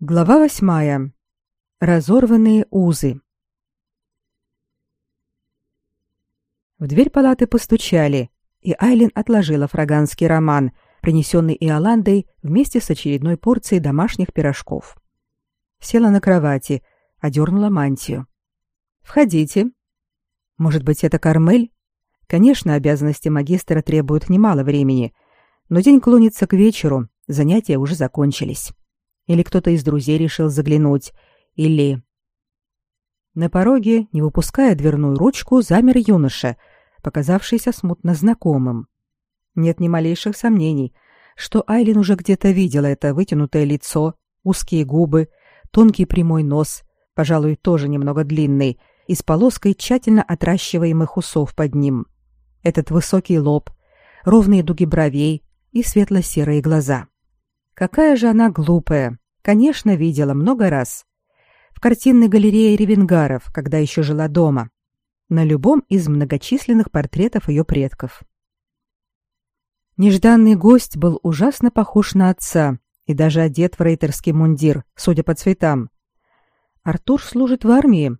Глава восьмая. Разорванные узы. В дверь палаты постучали, и Айлин отложила фраганский роман, принесенный Иоландой вместе с очередной порцией домашних пирожков. Села на кровати, одернула мантию. «Входите». «Может быть, это Кармель?» Конечно, обязанности магистра требуют немало времени, но день клонится к вечеру, занятия уже закончились. Или кто-то из друзей решил заглянуть, или... На пороге, не выпуская дверную ручку, замер юноша, показавшийся смутно знакомым. Нет ни малейших сомнений, что Айлин уже где-то видела это вытянутое лицо, узкие губы, тонкий прямой нос, пожалуй, тоже немного длинный, и с полоской тщательно отращиваемых усов под ним. Этот высокий лоб, ровные дуги бровей и светло-серые глаза. Какая же она глупая. Конечно, видела много раз. В картинной галерее Ревенгаров, когда еще жила дома. На любом из многочисленных портретов ее предков. Нежданный гость был ужасно похож на отца и даже одет в рейтерский мундир, судя по цветам. Артур служит в армии.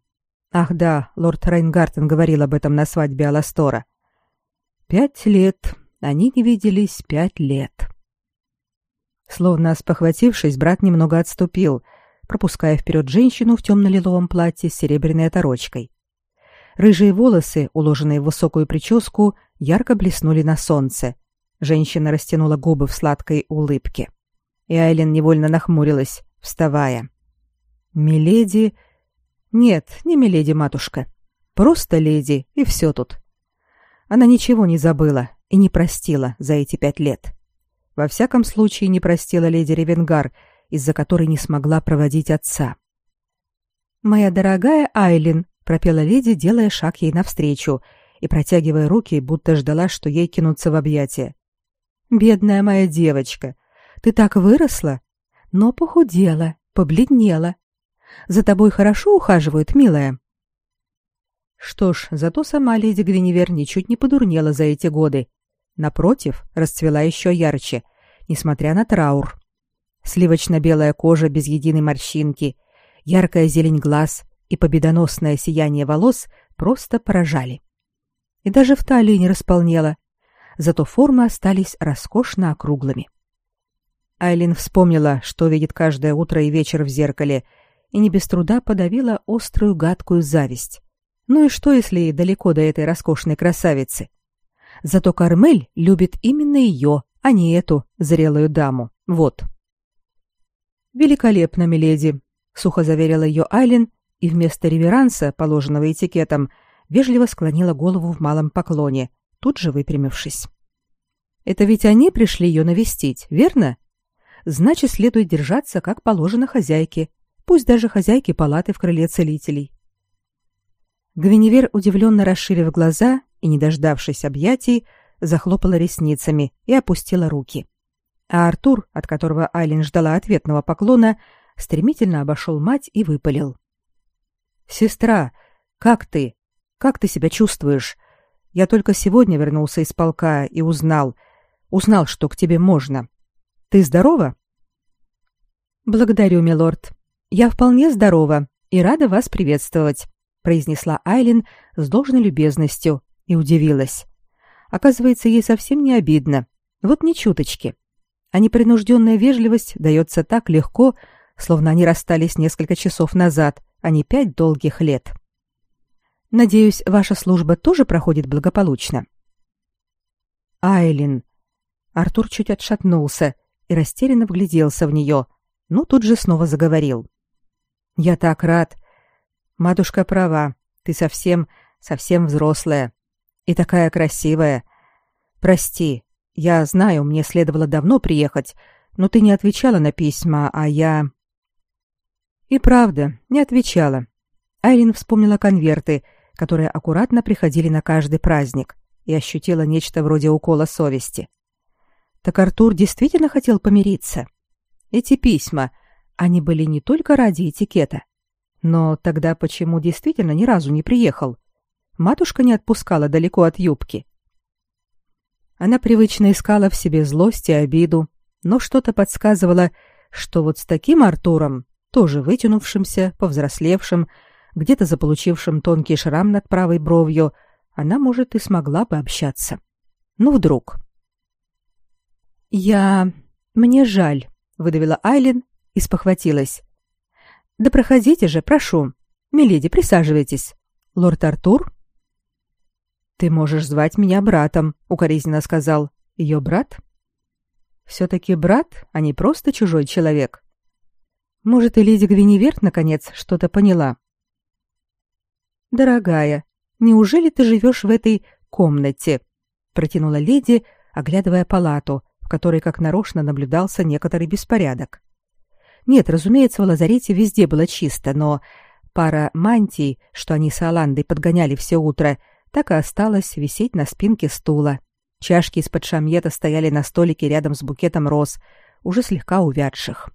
Ах да, лорд Рейнгартен говорил об этом на свадьбе Аластора. Пять лет. Они не виделись пять лет. Словно спохватившись, брат немного отступил, пропуская вперед женщину в темно-лиловом платье с серебряной оторочкой. Рыжие волосы, уложенные в высокую прическу, ярко блеснули на солнце. Женщина растянула губы в сладкой улыбке. И Айлен невольно нахмурилась, вставая. «Миледи...» «Нет, не миледи, матушка. Просто леди, и все тут». Она ничего не забыла и не простила за эти пять лет. Во всяком случае, не простила леди Ревенгар, из-за которой не смогла проводить отца. «Моя дорогая Айлин», — пропела леди, делая шаг ей навстречу и протягивая руки, будто ждала, что ей кинутся в объятия. «Бедная моя девочка, ты так выросла, но похудела, побледнела. За тобой хорошо ухаживают, милая?» Что ж, зато сама леди Гвиневер ничуть не подурнела за эти годы напротив, расцвела еще ярче, несмотря на траур. Сливочно-белая кожа без единой морщинки, яркая зелень глаз и победоносное сияние волос просто поражали. И даже в талии не располнела, зато формы остались роскошно округлыми. Айлин вспомнила, что видит каждое утро и вечер в зеркале, и не без труда подавила острую гадкую зависть. Ну и что, если далеко до этой роскошной красавицы? Зато Кармель любит именно ее, а не эту зрелую даму. Вот. Великолепно, миледи, сухо заверила ее Айлин и вместо реверанса, положенного этикетом, вежливо склонила голову в малом поклоне, тут же выпрямившись. Это ведь они пришли ее навестить, верно? Значит, следует держаться как положено хозяйке, пусть даже хозяйке палаты в крыле целителей. Гвиневер, удивленно расширив глаза, и, не дождавшись объятий, захлопала ресницами и опустила руки. А Артур, от которого Айлин ждала ответного поклона, стремительно обошел мать и выпалил. «Сестра, как ты? Как ты себя чувствуешь? Я только сегодня вернулся из полка и узнал, узнал, что к тебе можно. Ты здорова?» «Благодарю, милорд. Я вполне здорова и рада вас приветствовать», произнесла Айлин с должной любезностью, и удивилась. Оказывается, ей совсем не обидно. Вот ни чуточки. А непринужденная вежливость дается так легко, словно они расстались несколько часов назад, а не пять долгих лет. Надеюсь, ваша служба тоже проходит благополучно. Айлин. Артур чуть отшатнулся и растерянно вгляделся в нее, но тут же снова заговорил. Я так рад. Матушка права. Ты совсем, совсем взрослая. И такая красивая. Прости, я знаю, мне следовало давно приехать, но ты не отвечала на письма, а я И правда, не отвечала. Айрин вспомнила конверты, которые аккуратно приходили на каждый праздник, и ощутила нечто вроде укола совести. Так Артур действительно хотел помириться. Эти письма, они были не только ради этикета. Но тогда почему действительно ни разу не приехал? Матушка не отпускала далеко от юбки. Она привычно искала в себе злость и обиду, но что-то подсказывало, что вот с таким Артуром тоже вытянувшимся, повзрослевшим, где-то заполучившим тонкий шрам над правой бровью, она, может, и смогла бы общаться. Ну, вдруг. «Я... мне жаль», — выдавила Айлин и спохватилась. «Да проходите же, прошу. Миледи, присаживайтесь. Лорд Артур?» «Ты можешь звать меня братом», — укоризненно сказал. «Ее брат?» «Все-таки брат, а не просто чужой человек». Может, и леди Гвиневерт наконец что-то поняла. «Дорогая, неужели ты живешь в этой комнате?» — протянула леди, оглядывая палату, в которой как нарочно наблюдался некоторый беспорядок. Нет, разумеется, в лазарете везде было чисто, но пара мантий, что они с Аландой подгоняли все утро, так и осталась висеть на спинке стула. Чашки из-под шамьета стояли на столике рядом с букетом роз, уже слегка увядших.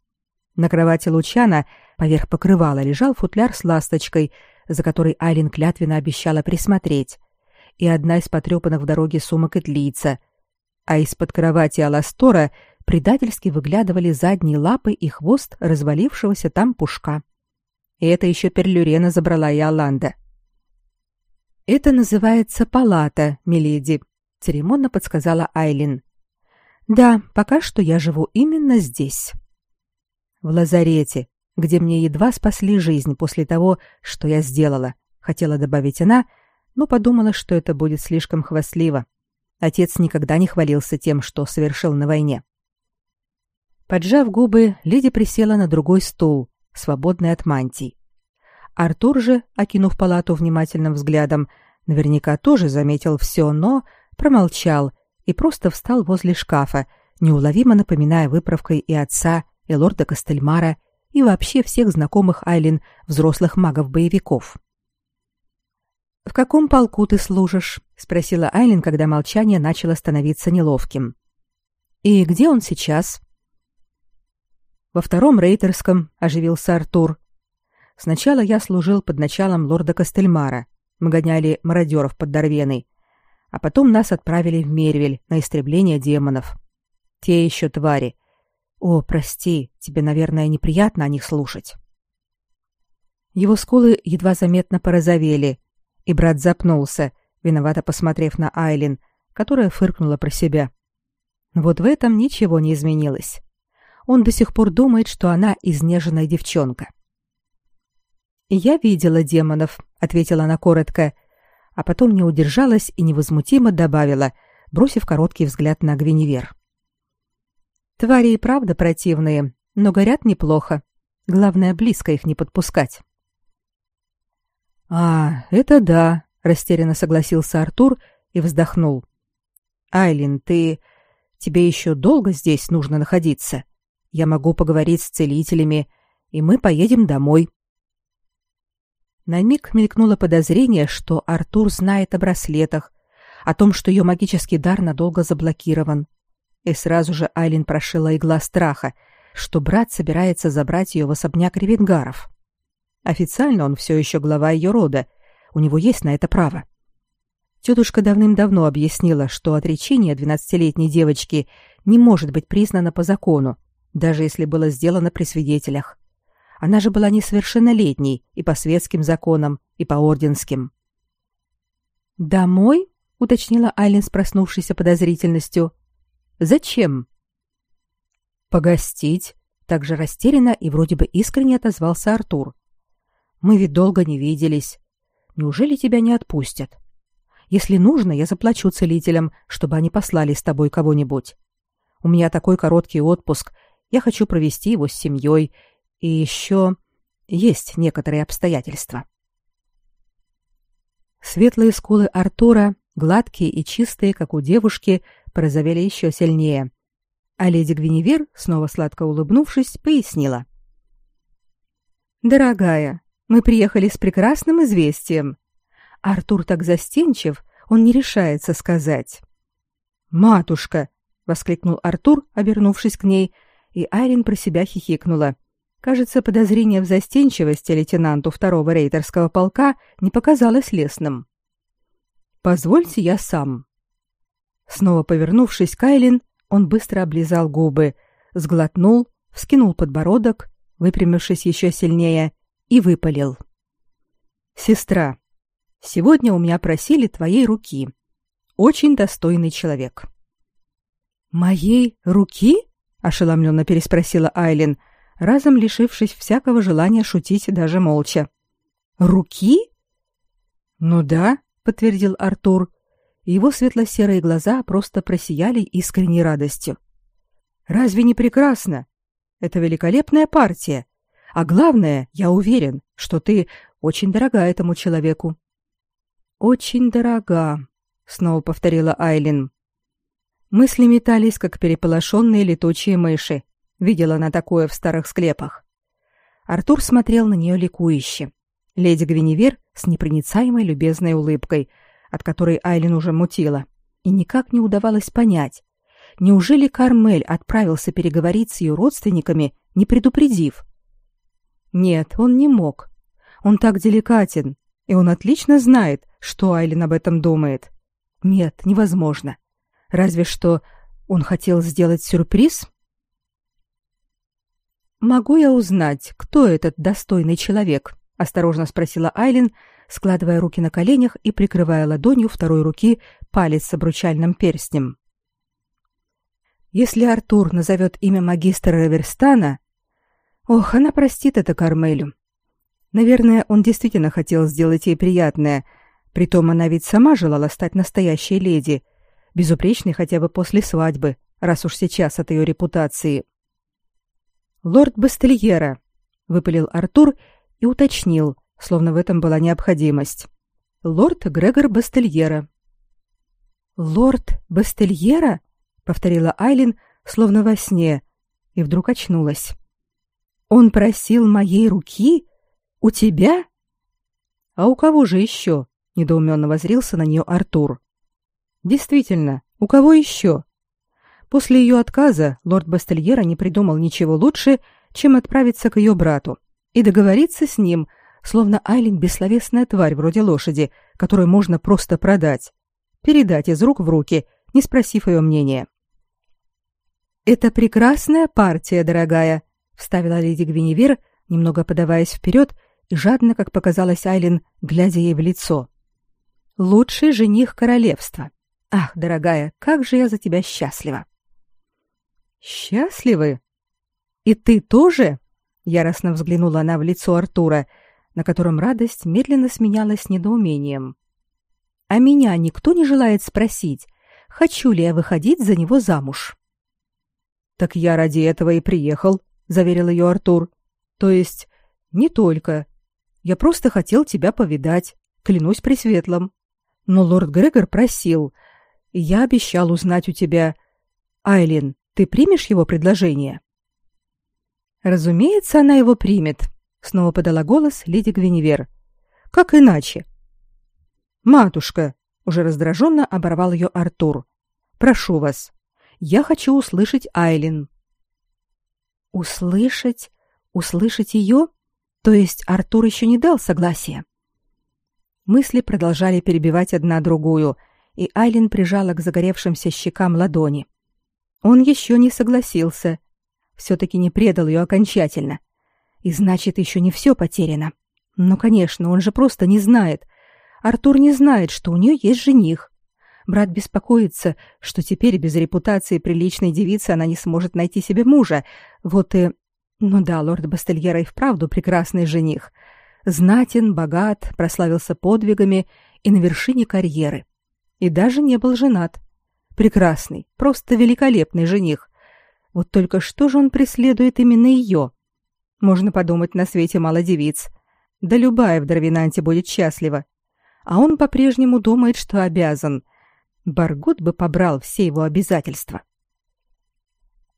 На кровати Лучана поверх покрывала лежал футляр с ласточкой, за которой Айлин клятвенно обещала присмотреть, и одна из потрепанных в дороге сумок Этлийца — а из-под кровати Аластора предательски выглядывали задние лапы и хвост развалившегося там пушка. И это еще Перлюрена забрала и Аланда. «Это называется палата, миледи», — церемонно подсказала Айлин. «Да, пока что я живу именно здесь». «В лазарете, где мне едва спасли жизнь после того, что я сделала», — хотела добавить она, но подумала, что это будет слишком хвастливо. Отец никогда не хвалился тем, что совершил на войне. Поджав губы, леди присела на другой стул, свободный от мантий. Артур же, окинув палату внимательным взглядом, наверняка тоже заметил все, но промолчал и просто встал возле шкафа, неуловимо напоминая выправкой и отца, и лорда Костельмара, и вообще всех знакомых Айлин взрослых магов-боевиков. «В каком полку ты служишь?» — спросила Айлин, когда молчание начало становиться неловким. «И где он сейчас?» «Во втором рейтерском», — оживился Артур. «Сначала я служил под началом лорда Костельмара. Мы гоняли мародеров под Дорвеной. А потом нас отправили в Мервель на истребление демонов. Те еще твари. О, прости, тебе, наверное, неприятно о них слушать». Его скулы едва заметно порозовели, и брат запнулся, виновато посмотрев на Айлин, которая фыркнула про себя. Вот в этом ничего не изменилось. Он до сих пор думает, что она изнеженная девчонка. «Я видела демонов», — ответила она коротко, а потом не удержалась и невозмутимо добавила, бросив короткий взгляд на Гвиневер. «Твари и правда противные, но горят неплохо. Главное, близко их не подпускать». А, это да, растерянно согласился Артур и вздохнул. Айлин, ты тебе еще долго здесь нужно находиться. Я могу поговорить с целителями, и мы поедем домой. На миг мелькнуло подозрение, что Артур знает о браслетах, о том, что ее магический дар надолго заблокирован. И сразу же Айлин прошила игла страха, что брат собирается забрать ее в особняк Ревенгаров. Официально он все еще глава ее рода. У него есть на это право. Тетушка давным-давно объяснила, что отречение двенадцатилетней девочки не может быть признано по закону, даже если было сделано при свидетелях. Она же была несовершеннолетней и по светским законам, и по орденским. «Домой?» — уточнила Айлин с проснувшейся подозрительностью. «Зачем?» «Погостить», — также растерянно и вроде бы искренне отозвался Артур. Мы ведь долго не виделись. Неужели тебя не отпустят? Если нужно, я заплачу целителям, чтобы они послали с тобой кого-нибудь. У меня такой короткий отпуск. Я хочу провести его с семьей. И еще есть некоторые обстоятельства. Светлые скулы Артура, гладкие и чистые, как у девушки, порозовели еще сильнее. А леди Гвиневер, снова сладко улыбнувшись, пояснила. «Дорогая, мы приехали с прекрасным известием. Артур так застенчив, он не решается сказать. «Матушка!» — воскликнул Артур, обернувшись к ней, и Айрин про себя хихикнула. Кажется, подозрение в застенчивости лейтенанту второго рейтерского полка не показалось лесным. «Позвольте я сам». Снова повернувшись к Айлин, он быстро облизал губы, сглотнул, вскинул подбородок, выпрямившись еще сильнее, и выпалил. «Сестра, сегодня у меня просили твоей руки. Очень достойный человек». «Моей руки?» — ошеломленно переспросила Айлин, разом лишившись всякого желания шутить даже молча. «Руки?» «Ну да», — подтвердил Артур. Его светло-серые глаза просто просияли искренней радостью. «Разве не прекрасно? Это великолепная партия. А главное, я уверен, что ты очень дорога этому человеку». «Очень дорога», — снова повторила Айлин. Мысли метались, как переполошенные летучие мыши. Видела она такое в старых склепах. Артур смотрел на нее ликующе. Леди Гвиневер с непроницаемой любезной улыбкой, от которой Айлин уже мутила, и никак не удавалось понять, неужели Кармель отправился переговорить с ее родственниками, не предупредив? Нет, он не мог. Он так деликатен, и он отлично знает, что Айлин об этом думает. Нет, невозможно. Разве что он хотел сделать сюрприз? Могу я узнать, кто этот достойный человек? осторожно спросила Айлин, складывая руки на коленях и прикрывая ладонью второй руки палец с обручальным перстнем. Если Артур назовет имя магистра Реверстана, ох, она простит это Кармелю. Наверное, он действительно хотел сделать ей приятное, притом она ведь сама желала стать настоящей леди, безупречной хотя бы после свадьбы, раз уж сейчас от ее репутации. Лорд Бастельера, выпалил Артур и уточнил, словно в этом была необходимость. Лорд Грегор Бастельера. Лорд Бастельера? повторила Айлин, словно во сне, и вдруг очнулась. Он просил моей руки у тебя? А у кого же еще? недоуменно возрился на нее Артур. Действительно, у кого еще? После ее отказа лорд Бастельера не придумал ничего лучше, чем отправиться к ее брату и договориться с ним, словно Айлин бессловесная тварь вроде лошади, которую можно просто продать, передать из рук в руки, не спросив ее мнения. «Это прекрасная партия, дорогая», — вставила леди Гвиневер, немного подаваясь вперед и жадно, как показалось Айлин, глядя ей в лицо. «Лучший жених королевства. Ах, дорогая, как же я за тебя счастлива!» «Счастливы? И ты тоже?» Яростно взглянула она в лицо Артура, на котором радость медленно сменялась недоумением. «А меня никто не желает спросить, хочу ли я выходить за него замуж?» «Так я ради этого и приехал», — заверил ее Артур. «То есть не только. Я просто хотел тебя повидать, клянусь пресветлым. Но лорд Грегор просил, я обещал узнать у тебя. Айлин, ты примешь его предложение? Разумеется, она его примет, снова подала голос леди Гвиневер. Как иначе? Матушка, уже раздраженно оборвал ее Артур. Прошу вас. Я хочу услышать Айлин. Услышать? Услышать ее? То есть Артур еще не дал согласия? Мысли продолжали перебивать одна другую, и Айлин прижала к загоревшимся щекам ладони. Он еще не согласился. Все-таки не предал ее окончательно. И значит, еще не все потеряно. Ну, конечно, он же просто не знает. Артур не знает, что у нее есть жених. Брат беспокоится, что теперь без репутации приличной девицы она не сможет найти себе мужа. Вот и... Ну да, лорд Бастельера и вправду прекрасный жених. Знатен, богат, прославился подвигами и на вершине карьеры и даже не был женат. Прекрасный, просто великолепный жених. Вот только что же он преследует именно ее? Можно подумать, на свете мало девиц. Да любая в Дарвинанте будет счастлива. А он по-прежнему думает, что обязан. Баргут бы побрал все его обязательства.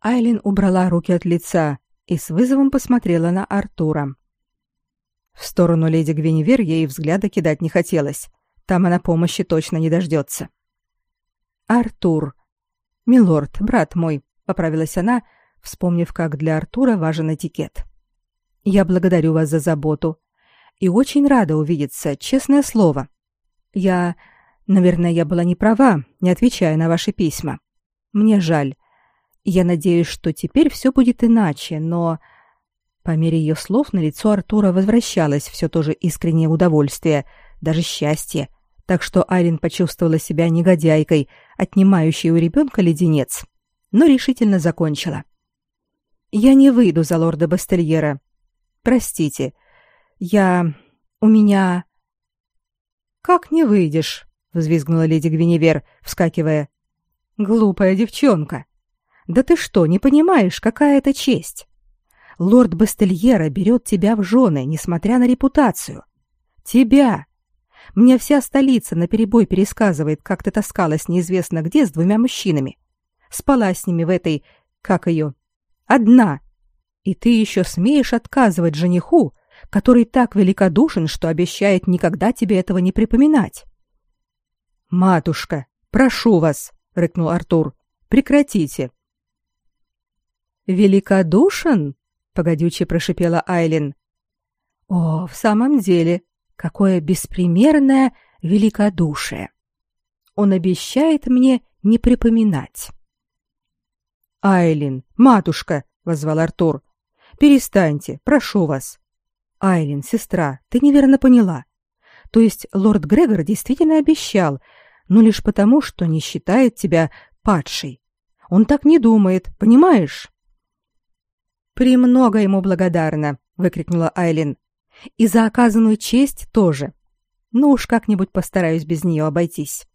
Айлин убрала руки от лица и с вызовом посмотрела на Артура. В сторону леди Гвиневер ей взгляда кидать не хотелось. Там она помощи точно не дождется. Артур. Милорд, брат мой, поправилась она, вспомнив, как для Артура важен этикет. Я благодарю вас за заботу и очень рада увидеться, честное слово. Я, наверное, я была не права, не отвечая на ваши письма. Мне жаль. Я надеюсь, что теперь все будет иначе, но По мере ее слов на лицо Артура возвращалось все то же искреннее удовольствие, даже счастье, так что Айлин почувствовала себя негодяйкой, отнимающей у ребенка леденец, но решительно закончила. «Я не выйду за лорда Бастельера. Простите. Я... у меня...» «Как не выйдешь?» — взвизгнула леди Гвиневер, вскакивая. «Глупая девчонка! Да ты что, не понимаешь, какая это честь? Лорд Бастельера берет тебя в жены, несмотря на репутацию. Тебя! Мне вся столица наперебой пересказывает, как ты таскалась неизвестно где с двумя мужчинами. Спала с ними в этой... как ее? Одна. И ты еще смеешь отказывать жениху, который так великодушен, что обещает никогда тебе этого не припоминать. «Матушка, прошу вас!» — рыкнул Артур. «Прекратите!» «Великодушен?» — погодюче прошипела Айлин. «О, в самом деле, какое беспримерное великодушие! Он обещает мне не припоминать». «Айлин, матушка!» — возвал Артур. «Перестаньте, прошу вас». «Айлин, сестра, ты неверно поняла. То есть лорд Грегор действительно обещал, но лишь потому, что не считает тебя падшей. Он так не думает, понимаешь?» «Премного ему благодарна», — выкрикнула Айлин. «И за оказанную честь тоже. Ну уж как-нибудь постараюсь без нее обойтись.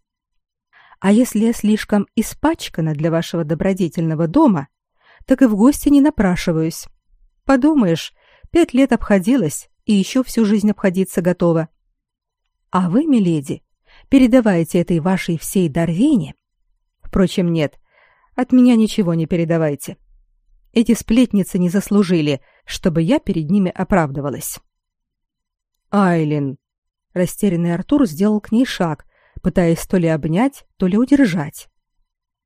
А если я слишком испачкана для вашего добродетельного дома, так и в гости не напрашиваюсь. Подумаешь, пять лет обходилась и еще всю жизнь обходиться готова. А вы, миледи, передавайте этой вашей всей Дарвине. Впрочем, нет, от меня ничего не передавайте. Эти сплетницы не заслужили, чтобы я перед ними оправдывалась. Айлин. Растерянный Артур сделал к ней шаг, пытаясь то ли обнять, то ли удержать.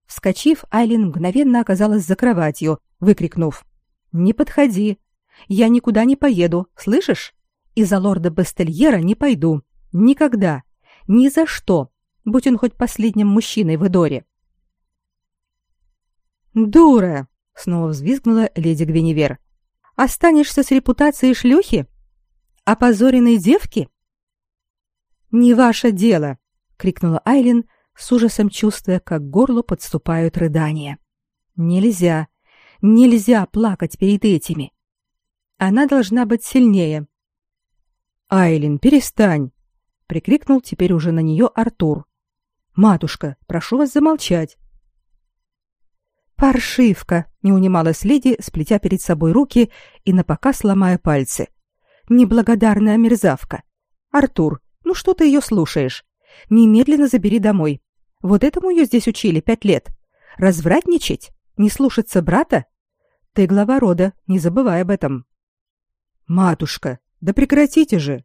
Вскочив, Айлин мгновенно оказалась за кроватью, выкрикнув: "Не подходи! Я никуда не поеду, слышишь? И за лорда Бастельера не пойду. Никогда. Ни за что. Будь он хоть последним мужчиной в Эдоре". "Дура!" снова взвизгнула леди Гвиневер. Останешься с репутацией шлюхи? Опозоренной девки? Не ваше дело, крикнула Айлин, с ужасом чувствуя, как к горлу подступают рыдания. Нельзя, нельзя плакать перед этими. Она должна быть сильнее. Айлин, перестань, прикрикнул теперь уже на нее Артур. Матушка, прошу вас замолчать. Паршивка, не унималась леди, сплетя перед собой руки и напоказ ломая пальцы. Неблагодарная мерзавка. Артур, ну что ты ее слушаешь? Немедленно забери домой. Вот этому ее здесь учили пять лет. Развратничать? Не слушаться брата? Ты глава рода, не забывай об этом. Матушка, да прекратите же.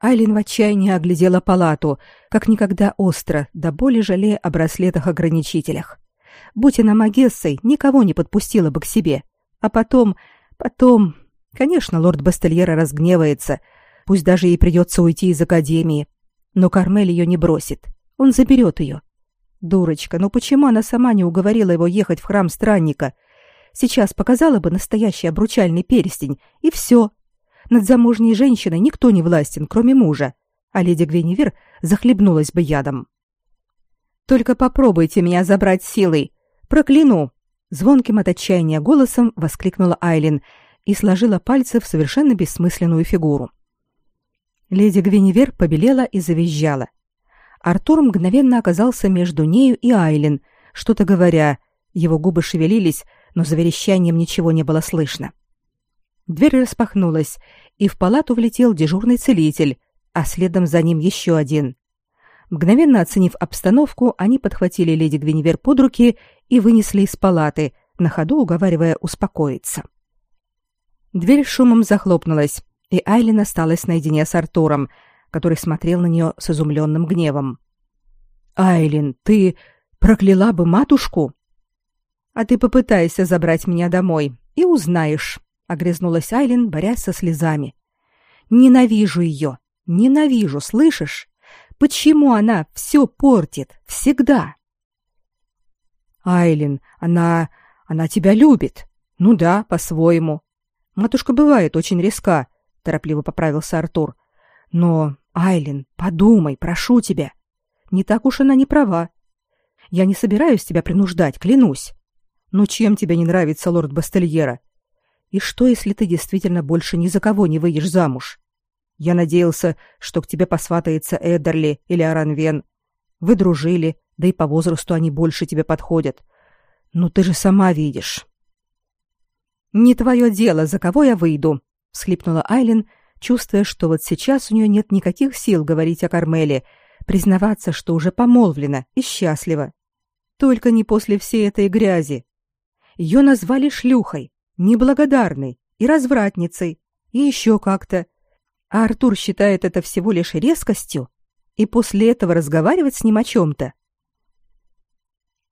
Айлин в отчаянии оглядела палату, как никогда остро, до боли жалея о браслетах-ограничителях будь она Магессой, никого не подпустила бы к себе. А потом, потом... Конечно, лорд Бастельера разгневается, пусть даже ей придется уйти из академии. Но Кармель ее не бросит. Он заберет ее. Дурочка, ну почему она сама не уговорила его ехать в храм странника? Сейчас показала бы настоящий обручальный перстень, и все. Над замужней женщиной никто не властен, кроме мужа, а леди Гвиневер захлебнулась бы ядом. «Только попробуйте меня забрать силой, Прокляну, звонким от отчаяния голосом воскликнула Айлин и сложила пальцы в совершенно бессмысленную фигуру. Леди Гвиневер побелела и завизжала. Артур мгновенно оказался между нею и Айлин, что-то говоря. Его губы шевелились, но за верещанием ничего не было слышно. Дверь распахнулась, и в палату влетел дежурный целитель, а следом за ним еще один. Мгновенно оценив обстановку, они подхватили леди Гвиневер под руки и вынесли из палаты, на ходу уговаривая успокоиться. Дверь шумом захлопнулась, и Айлин осталась наедине с Артуром, который смотрел на нее с изумленным гневом. «Айлин, ты прокляла бы матушку?» «А ты попытайся забрать меня домой, и узнаешь», — огрызнулась Айлин, борясь со слезами. «Ненавижу ее, ненавижу, слышишь? Почему она все портит, всегда?» Айлин, она... она тебя любит. Ну да, по-своему. Матушка бывает очень резка, торопливо поправился Артур. Но, Айлин, подумай, прошу тебя. Не так уж она не права. Я не собираюсь тебя принуждать, клянусь. Но чем тебе не нравится лорд Бастельера? И что, если ты действительно больше ни за кого не выйдешь замуж? Я надеялся, что к тебе посватается Эдерли или Аранвен. Вы дружили, да и по возрасту они больше тебе подходят. Но ты же сама видишь. Не твое дело, за кого я выйду, всхлипнула Айлин, чувствуя, что вот сейчас у нее нет никаких сил говорить о Кармеле, признаваться, что уже помолвлена и счастлива. Только не после всей этой грязи. Ее назвали шлюхой, неблагодарной и развратницей, и еще как-то. А Артур считает это всего лишь резкостью, и после этого разговаривать с ним о чем-то.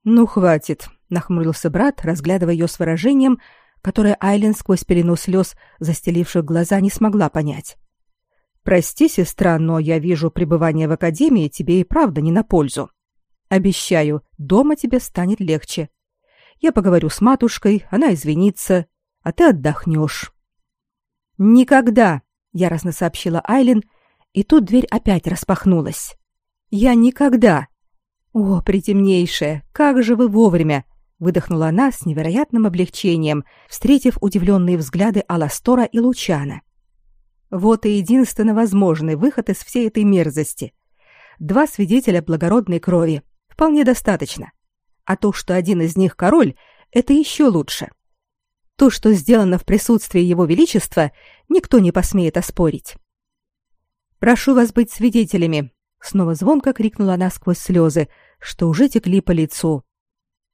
«Ну, хватит», — нахмурился брат, разглядывая ее с выражением, которое Айлен сквозь пелену слез, застеливших глаза, не смогла понять. «Прости, сестра, но я вижу пребывание в академии тебе и правда не на пользу. Обещаю, дома тебе станет легче. Я поговорю с матушкой, она извинится, а ты отдохнешь». «Никогда!» — яростно сообщила Айлин, и тут дверь опять распахнулась. «Я никогда!» «О, притемнейшая, как же вы вовремя!» — выдохнула она с невероятным облегчением, встретив удивленные взгляды Аластора и Лучана. Вот и единственно возможный выход из всей этой мерзости. Два свидетеля благородной крови. Вполне достаточно. А то, что один из них король, это еще лучше. То, что сделано в присутствии его величества, никто не посмеет оспорить. Прошу вас быть свидетелями, снова звонко крикнула она сквозь слезы, что уже текли по лицу.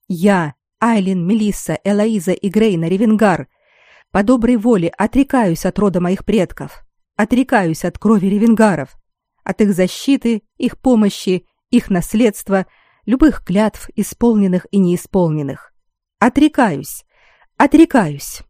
Я, Айлин, Мелисса, Элоиза и Грейна Ревенгар, по доброй воле отрекаюсь от рода моих предков, отрекаюсь от крови Ревенгаров, от их защиты, их помощи, их наследства, любых клятв, исполненных и неисполненных. Отрекаюсь, отрекаюсь.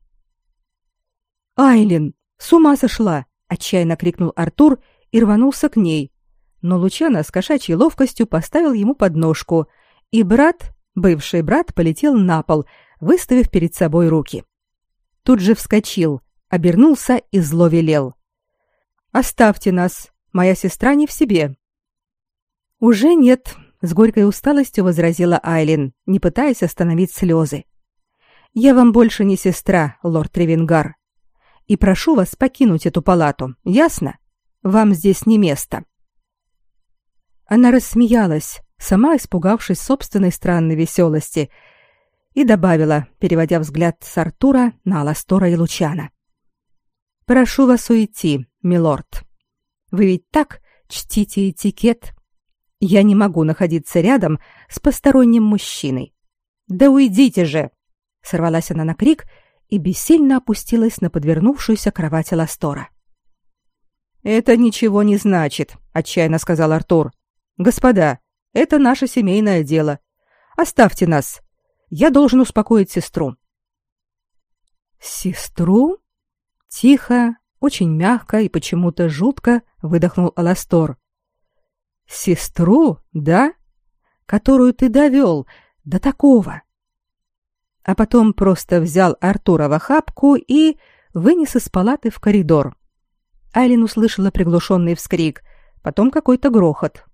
Айлин, с ума сошла, отчаянно крикнул Артур и рванулся к ней, но Лучано с кошачьей ловкостью поставил ему подножку, и брат, бывший брат, полетел на пол, выставив перед собой руки. Тут же вскочил, обернулся и зло велел. «Оставьте нас, моя сестра не в себе». «Уже нет», — с горькой усталостью возразила Айлин, не пытаясь остановить слезы. «Я вам больше не сестра, лорд Тревенгар. И прошу вас покинуть эту палату, ясно? Вам здесь не место». Она рассмеялась, сама испугавшись собственной странной веселости, и добавила, переводя взгляд с Артура на Аластора и Лучана. «Прошу вас уйти, милорд. Вы ведь так чтите этикет. Я не могу находиться рядом с посторонним мужчиной. Да уйдите же!» Сорвалась она на крик и бессильно опустилась на подвернувшуюся кровать Аластора. «Это ничего не значит», — отчаянно сказал Артур. Господа, это наше семейное дело. Оставьте нас. Я должен успокоить сестру. Сестру? Тихо, очень мягко и почему-то жутко выдохнул Аластор. Сестру, да? Которую ты довел до такого. А потом просто взял Артура в охапку и вынес из палаты в коридор. Айлин услышала приглушенный вскрик, потом какой-то грохот.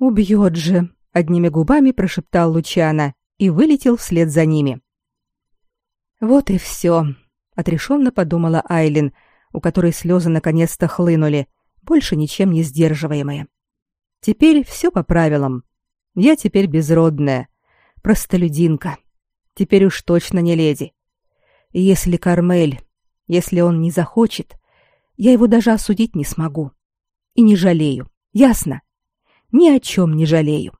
«Убьет же!» — одними губами прошептал Лучана и вылетел вслед за ними. «Вот и все», — отрешенно подумала Айлин, у которой слезы наконец-то хлынули, больше ничем не сдерживаемые. «Теперь все по правилам. Я теперь безродная, простолюдинка. Теперь уж точно не леди. И если Кармель, если он не захочет, я его даже осудить не смогу. И не жалею. Ясно?» Ни о чем не жалею.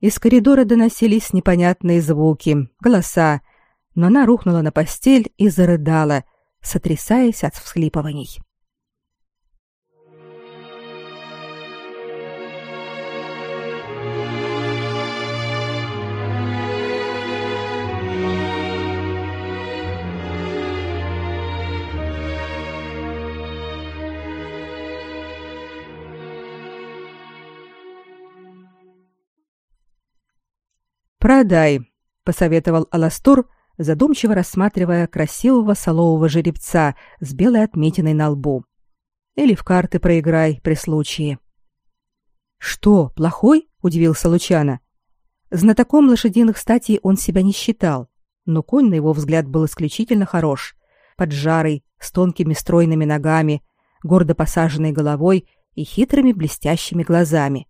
Из коридора доносились непонятные звуки, голоса, но она рухнула на постель и зарыдала, сотрясаясь от всхлипываний. «Продай», — посоветовал Аластор, задумчиво рассматривая красивого солового жеребца с белой отметиной на лбу. Или в карты проиграй при случае. Что, плохой? удивился Лучана. Знатоком лошадиных статей он себя не считал, но конь на его взгляд был исключительно хорош, поджарый, с тонкими стройными ногами, гордо посаженной головой и хитрыми блестящими глазами.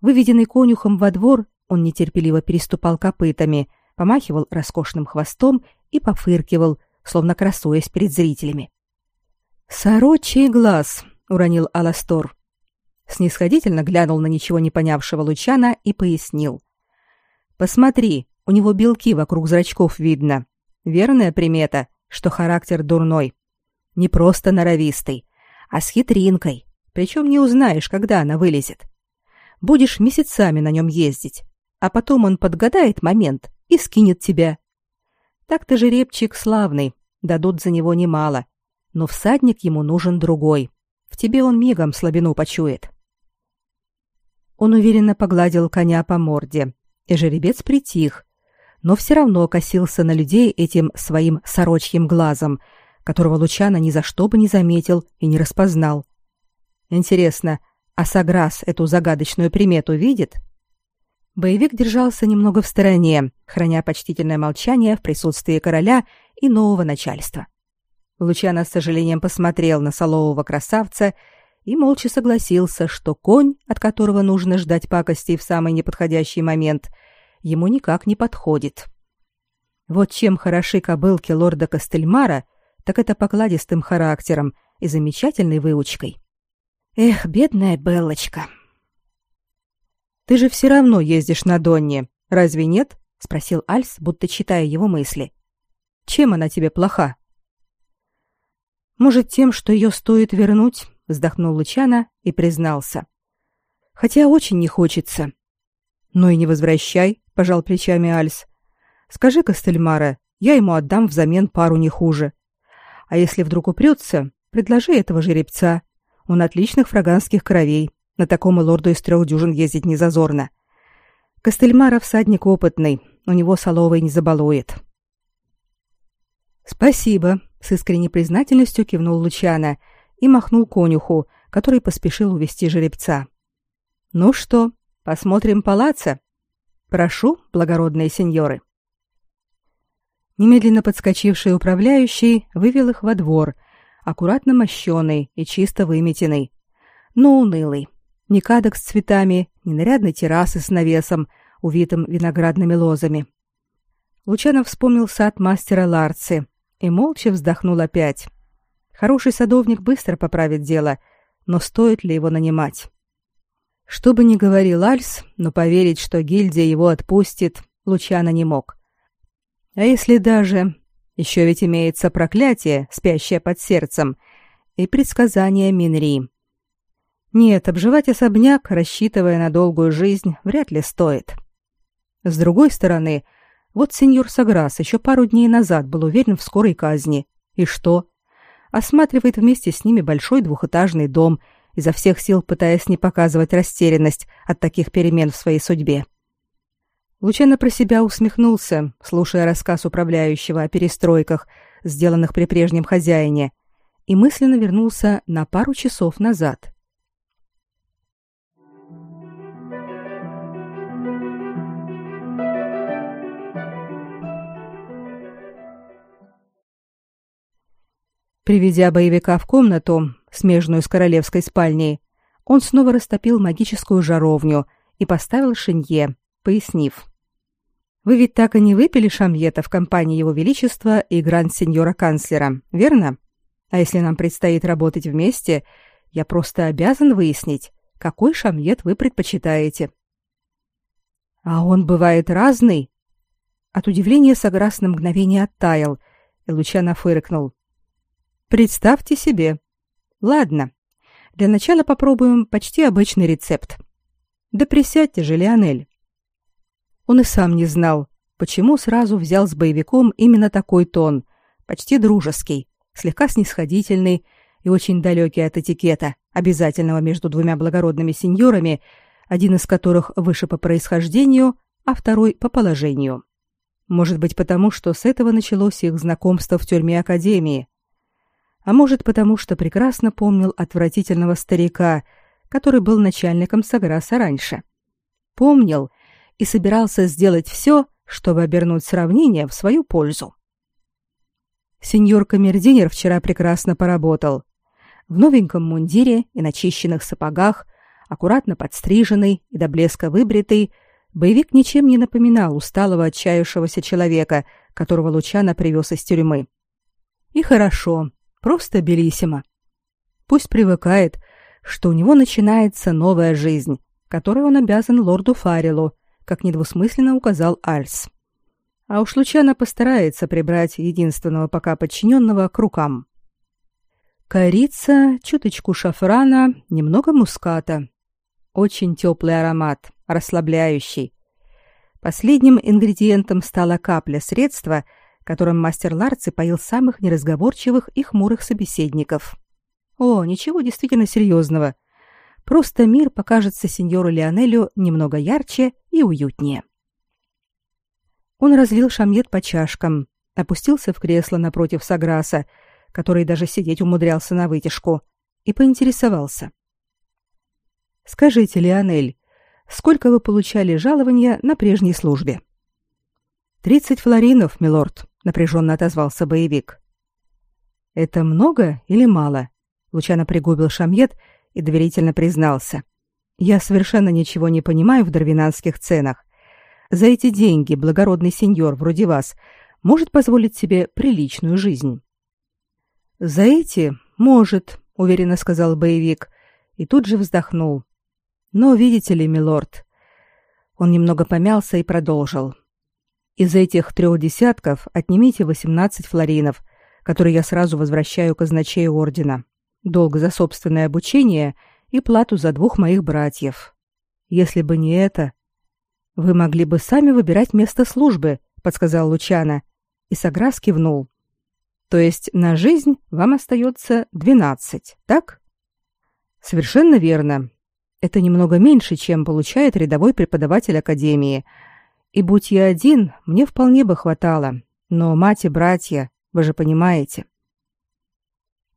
Выведенный конюхом во двор, он нетерпеливо переступал копытами, помахивал роскошным хвостом и пофыркивал, словно красуясь перед зрителями. «Сорочий глаз!» — уронил Аластор. Снисходительно глянул на ничего не понявшего Лучана и пояснил. «Посмотри, у него белки вокруг зрачков видно. Верная примета, что характер дурной. Не просто норовистый, а с хитринкой, причем не узнаешь, когда она вылезет. Будешь месяцами на нем ездить, а потом он подгадает момент и скинет тебя. Так-то жеребчик славный, дадут за него немало, но всадник ему нужен другой. В тебе он мигом слабину почует. Он уверенно погладил коня по морде, и жеребец притих, но все равно косился на людей этим своим сорочьим глазом, которого Лучана ни за что бы не заметил и не распознал. Интересно, а Саграс эту загадочную примету видит? Боевик держался немного в стороне, храня почтительное молчание в присутствии короля и нового начальства. Лучано с сожалением посмотрел на солового красавца и молча согласился, что конь, от которого нужно ждать пакостей в самый неподходящий момент, ему никак не подходит. Вот чем хороши кобылки лорда Костельмара, так это покладистым характером и замечательной выучкой. Эх, бедная Беллочка. Ты же все равно ездишь на Донне, разве нет? спросил Альс, будто читая его мысли. Чем она тебе плоха? Может, тем, что ее стоит вернуть, вздохнул Лучана и признался. Хотя очень не хочется. Ну и не возвращай, пожал плечами Альс. Скажи Костельмара, я ему отдам взамен пару не хуже. А если вдруг упрется, предложи этого жеребца. Он отличных фраганских кровей. На таком и лорду из трех дюжин ездить не зазорно. Костельмара всадник опытный, у него соловой не забалует. Спасибо, с искренней признательностью кивнул Лучана и махнул конюху, который поспешил увести жеребца. Ну что, посмотрим палаца? Прошу, благородные сеньоры. Немедленно подскочивший управляющий вывел их во двор, аккуратно мощенный и чисто выметенный, но унылый. Ни кадок с цветами, ни нарядной террасы с навесом, увитым виноградными лозами. Лучанов вспомнил сад мастера Ларци и молча вздохнул опять. Хороший садовник быстро поправит дело, но стоит ли его нанимать? Что бы ни говорил Альс, но поверить, что гильдия его отпустит, Лучано не мог. А если даже... Еще ведь имеется проклятие, спящее под сердцем, и предсказание Минри. Нет, обживать особняк, рассчитывая на долгую жизнь, вряд ли стоит. С другой стороны, вот сеньор Саграс еще пару дней назад был уверен в скорой казни. И что? Осматривает вместе с ними большой двухэтажный дом, изо всех сил пытаясь не показывать растерянность от таких перемен в своей судьбе. Лучано про себя усмехнулся, слушая рассказ управляющего о перестройках, сделанных при прежнем хозяине, и мысленно вернулся на пару часов назад. Приведя боевика в комнату, смежную с королевской спальней, он снова растопил магическую жаровню и поставил шинье, пояснив. «Вы ведь так и не выпили шамьета в компании Его Величества и гранд-сеньора-канцлера, верно? А если нам предстоит работать вместе, я просто обязан выяснить, какой шамьет вы предпочитаете». «А он бывает разный?» От удивления Саграс на мгновение оттаял, и Лучано фыркнул. «Представьте себе. Ладно, для начала попробуем почти обычный рецепт. Да присядьте же, Леонель. Он и сам не знал, почему сразу взял с боевиком именно такой тон, почти дружеский, слегка снисходительный и очень далекий от этикета, обязательного между двумя благородными сеньорами, один из которых выше по происхождению, а второй по положению. Может быть, потому что с этого началось их знакомство в тюрьме Академии. А может, потому что прекрасно помнил отвратительного старика, который был начальником Саграса раньше. Помнил и собирался сделать все, чтобы обернуть сравнение в свою пользу. Сеньор камердинер вчера прекрасно поработал. В новеньком мундире и начищенных сапогах, аккуратно подстриженный и до блеска выбритый, боевик ничем не напоминал усталого отчаявшегося человека, которого Лучано привез из тюрьмы. И хорошо, просто белиссимо. Пусть привыкает, что у него начинается новая жизнь, которой он обязан лорду Фарилу, как недвусмысленно указал Альс. А уж Лучано постарается прибрать единственного пока подчиненного к рукам. Корица, чуточку шафрана, немного муската. Очень теплый аромат, расслабляющий. Последним ингредиентом стала капля средства, которым мастер Ларци поил самых неразговорчивых и хмурых собеседников. О, ничего действительно серьезного. Просто мир покажется сеньору Леонелю немного ярче и уютнее. Он разлил шамьет по чашкам, опустился в кресло напротив Саграса, который даже сидеть умудрялся на вытяжку, и поинтересовался. «Скажите, Леонель, сколько вы получали жалования на прежней службе?» «Тридцать флоринов, милорд», — напряженно отозвался боевик. «Это много или мало?» Лучано пригубил шамьет и доверительно признался. «Я совершенно ничего не понимаю в дарвинанских ценах. За эти деньги благородный сеньор вроде вас может позволить себе приличную жизнь». «За эти? Может», — уверенно сказал боевик, и тут же вздохнул. «Но, видите ли, милорд...» Он немного помялся и продолжил. «Из этих трех десятков отнимите восемнадцать флоринов, которые я сразу возвращаю казначею ордена долг за собственное обучение и плату за двух моих братьев. Если бы не это, вы могли бы сами выбирать место службы, подсказал Лучана, и Саграс кивнул. То есть на жизнь вам остается двенадцать, так? Совершенно верно. Это немного меньше, чем получает рядовой преподаватель академии. И будь я один, мне вполне бы хватало. Но мать и братья, вы же понимаете.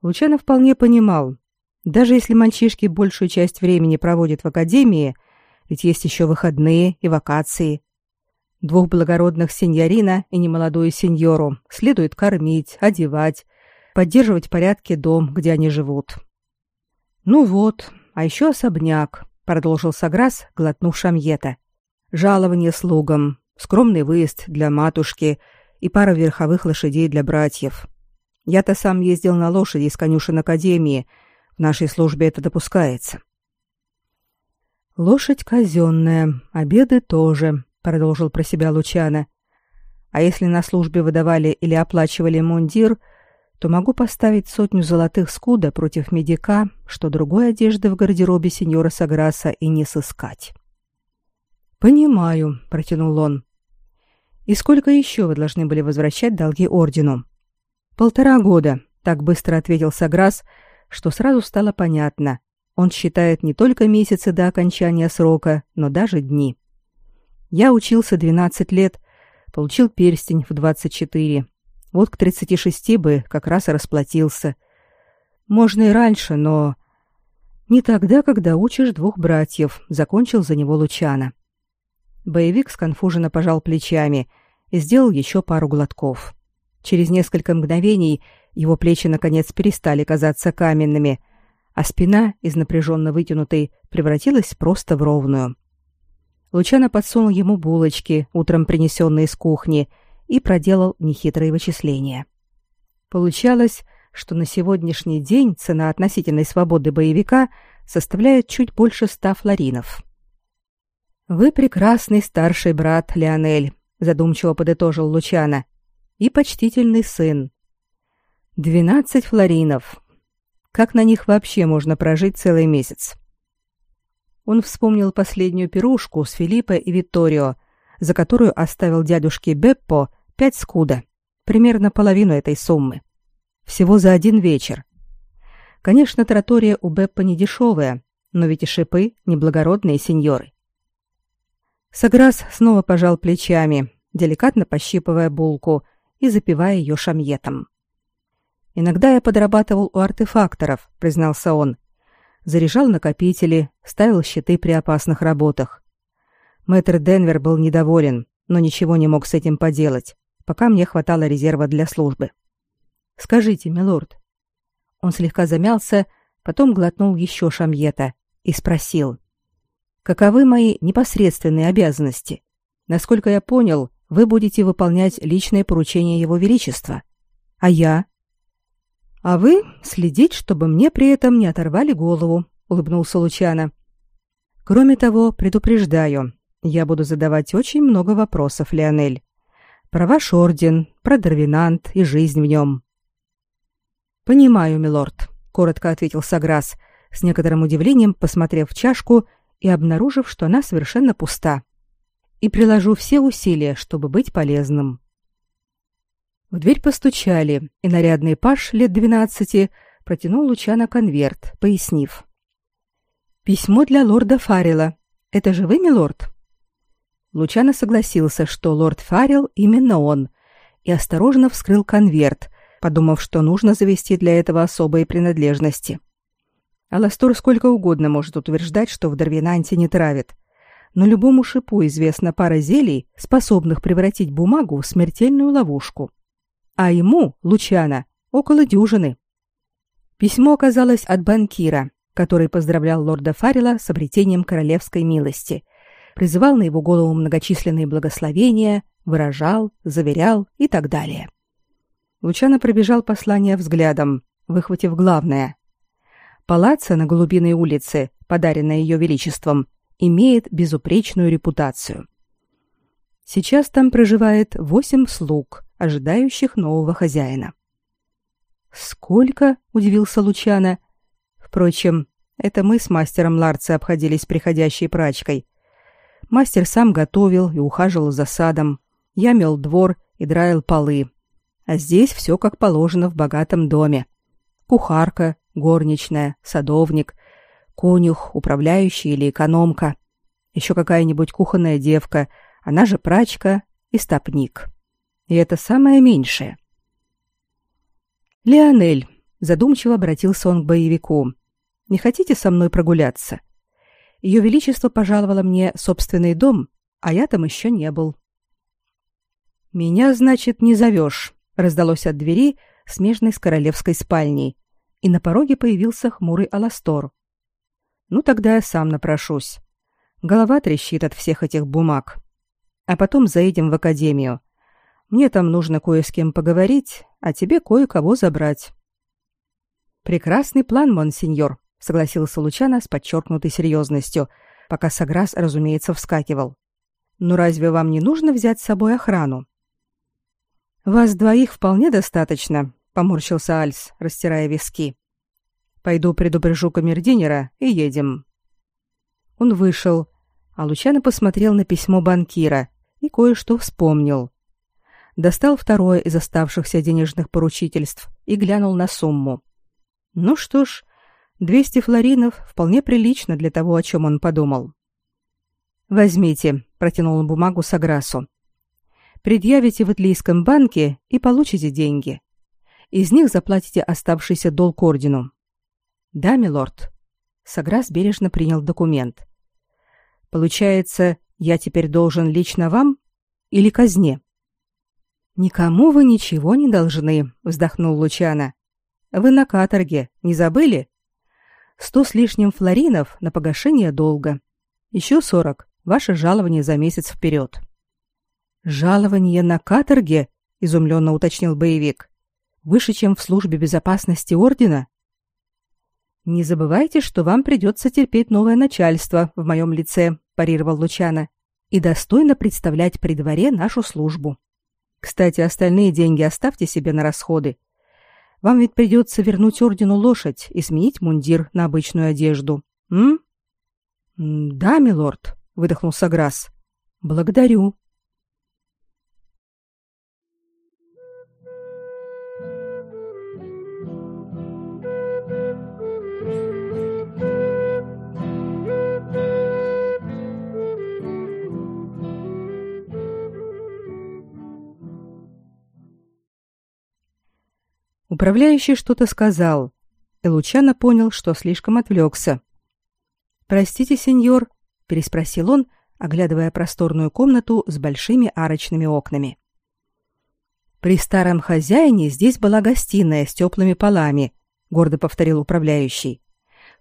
Лучано вполне понимал, даже если мальчишки большую часть времени проводят в академии, ведь есть еще выходные и вакации. Двух благородных сеньорина и немолодую сеньору следует кормить, одевать, поддерживать в порядке дом, где они живут. Ну вот, а еще особняк, продолжил Саграс, глотнув шамьета. Жалование слугам, скромный выезд для матушки и пара верховых лошадей для братьев. Я-то сам ездил на лошади из конюшен Академии. В нашей службе это допускается. Лошадь казенная, обеды тоже, продолжил про себя Лучана. А если на службе выдавали или оплачивали мундир, то могу поставить сотню золотых скуда против медика, что другой одежды в гардеробе сеньора Саграса и не сыскать. Понимаю, протянул он. И сколько еще вы должны были возвращать долги ордену? Полтора года, так быстро ответил Саграс, что сразу стало понятно. Он считает не только месяцы до окончания срока, но даже дни. Я учился 12 лет, получил перстень в 24. Вот к 36 бы как раз и расплатился. Можно и раньше, но не тогда, когда учишь двух братьев, закончил за него Лучана. Боевик сконфуженно пожал плечами и сделал еще пару глотков. Через несколько мгновений его плечи наконец перестали казаться каменными, а спина из напряженно вытянутой превратилась просто в ровную. Лучано подсунул ему булочки, утром принесенные из кухни, и проделал нехитрые вычисления. Получалось, что на сегодняшний день цена относительной свободы боевика составляет чуть больше ста флоринов. «Вы прекрасный старший брат, Леонель», — задумчиво подытожил Лучано и почтительный сын. Двенадцать флоринов. Как на них вообще можно прожить целый месяц? Он вспомнил последнюю пирушку с Филиппо и Витторио, за которую оставил дядюшке Беппо пять скуда, примерно половину этой суммы. Всего за один вечер. Конечно, тротория у Беппо не дешевая, но ведь и шипы – неблагородные сеньоры. Саграс снова пожал плечами, деликатно пощипывая булку и запивая ее шамьетом. Иногда я подрабатывал у артефакторов, признался он. Заряжал накопители, ставил щиты при опасных работах. Мэтр Денвер был недоволен, но ничего не мог с этим поделать, пока мне хватало резерва для службы. Скажите, милорд. Он слегка замялся, потом глотнул еще шамьета и спросил: Каковы мои непосредственные обязанности? Насколько я понял, вы будете выполнять личные поручения его величества. А я? А вы следить, чтобы мне при этом не оторвали голову, улыбнулся Лучано. Кроме того, предупреждаю, я буду задавать очень много вопросов, Леонель. Про ваш орден, про Дарвинант и жизнь в нем. Понимаю, милорд, коротко ответил Саграс, с некоторым удивлением посмотрев в чашку и обнаружив, что она совершенно пуста. И приложу все усилия, чтобы быть полезным. В дверь постучали, и нарядный паш лет двенадцати протянул Лучана конверт, пояснив: Письмо для лорда Фаррелла. Это же вы, милорд? Лучано согласился, что лорд Фаррелл именно он, и осторожно вскрыл конверт, подумав, что нужно завести для этого особые принадлежности. Аластор сколько угодно может утверждать, что в Дарвинанте не травит, но любому шипу известна пара зелий, способных превратить бумагу в смертельную ловушку а ему, Лучана, около дюжины. Письмо оказалось от банкира, который поздравлял лорда Фаррелла с обретением королевской милости, призывал на его голову многочисленные благословения, выражал, заверял и так далее. Лучано пробежал послание взглядом, выхватив главное. Палаццо на Голубиной улице, подаренное ее величеством, имеет безупречную репутацию. Сейчас там проживает восемь слуг, ожидающих нового хозяина. Сколько? удивился Лучано. Впрочем, это мы с мастером Ларци обходились приходящей прачкой. Мастер сам готовил и ухаживал за садом. Я мел двор и драил полы. А здесь все как положено в богатом доме. Кухарка, горничная, садовник, конюх, управляющий или экономка. Еще какая-нибудь кухонная девка, она же прачка и стопник. И это самое меньшее. Леонель, задумчиво обратился он к боевику. Не хотите со мной прогуляться? Ее величество пожаловало мне собственный дом, а я там еще не был. Меня, значит, не зовешь, раздалось от двери, смежной с королевской спальней, и на пороге появился хмурый Аластор. Ну тогда я сам напрошусь. Голова трещит от всех этих бумаг. А потом заедем в академию. Мне там нужно кое с кем поговорить, а тебе кое-кого забрать. Прекрасный план, монсеньор, согласился Лучано с подчеркнутой серьезностью, пока Саграс, разумеется, вскакивал. Но разве вам не нужно взять с собой охрану? Вас двоих вполне достаточно, поморщился Альс, растирая виски. Пойду предупрежу камердинера и едем. Он вышел, а Лучано посмотрел на письмо банкира и кое-что вспомнил достал второе из оставшихся денежных поручительств и глянул на сумму. Ну что ж, 200 флоринов вполне прилично для того, о чем он подумал. Возьмите, протянул он бумагу Саграсу. Предъявите в Итлийском банке и получите деньги. Из них заплатите оставшийся долг ордену. Да, милорд. Саграс бережно принял документ. Получается, я теперь должен лично вам или казне? Никому вы ничего не должны, вздохнул Лучано. Вы на каторге, не забыли? Сто с лишним флоринов на погашение долга. Еще сорок ваше жалование за месяц вперед. Жалование на каторге, изумленно уточнил боевик. Выше, чем в службе безопасности ордена? Не забывайте, что вам придется терпеть новое начальство в моем лице, парировал Лучано, и достойно представлять при дворе нашу службу. Кстати, остальные деньги оставьте себе на расходы. Вам ведь придется вернуть ордену лошадь и сменить мундир на обычную одежду. М? Да, милорд, выдохнул Саграс. Благодарю. Управляющий что-то сказал, и Лучано понял, что слишком отвлекся. «Простите, сеньор», — переспросил он, оглядывая просторную комнату с большими арочными окнами. «При старом хозяине здесь была гостиная с теплыми полами», — гордо повторил управляющий.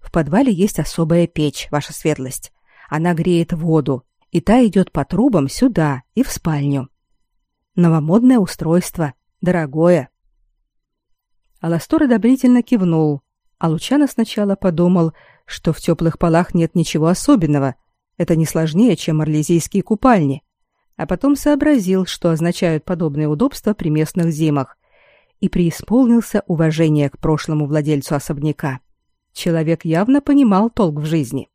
«В подвале есть особая печь, ваша светлость. Она греет воду, и та идет по трубам сюда и в спальню. Новомодное устройство, дорогое». Аластор одобрительно кивнул, а Лучано сначала подумал, что в теплых полах нет ничего особенного. Это не сложнее, чем орлезийские купальни. А потом сообразил, что означают подобные удобства при местных зимах, и преисполнился уважения к прошлому владельцу особняка. Человек явно понимал толк в жизни.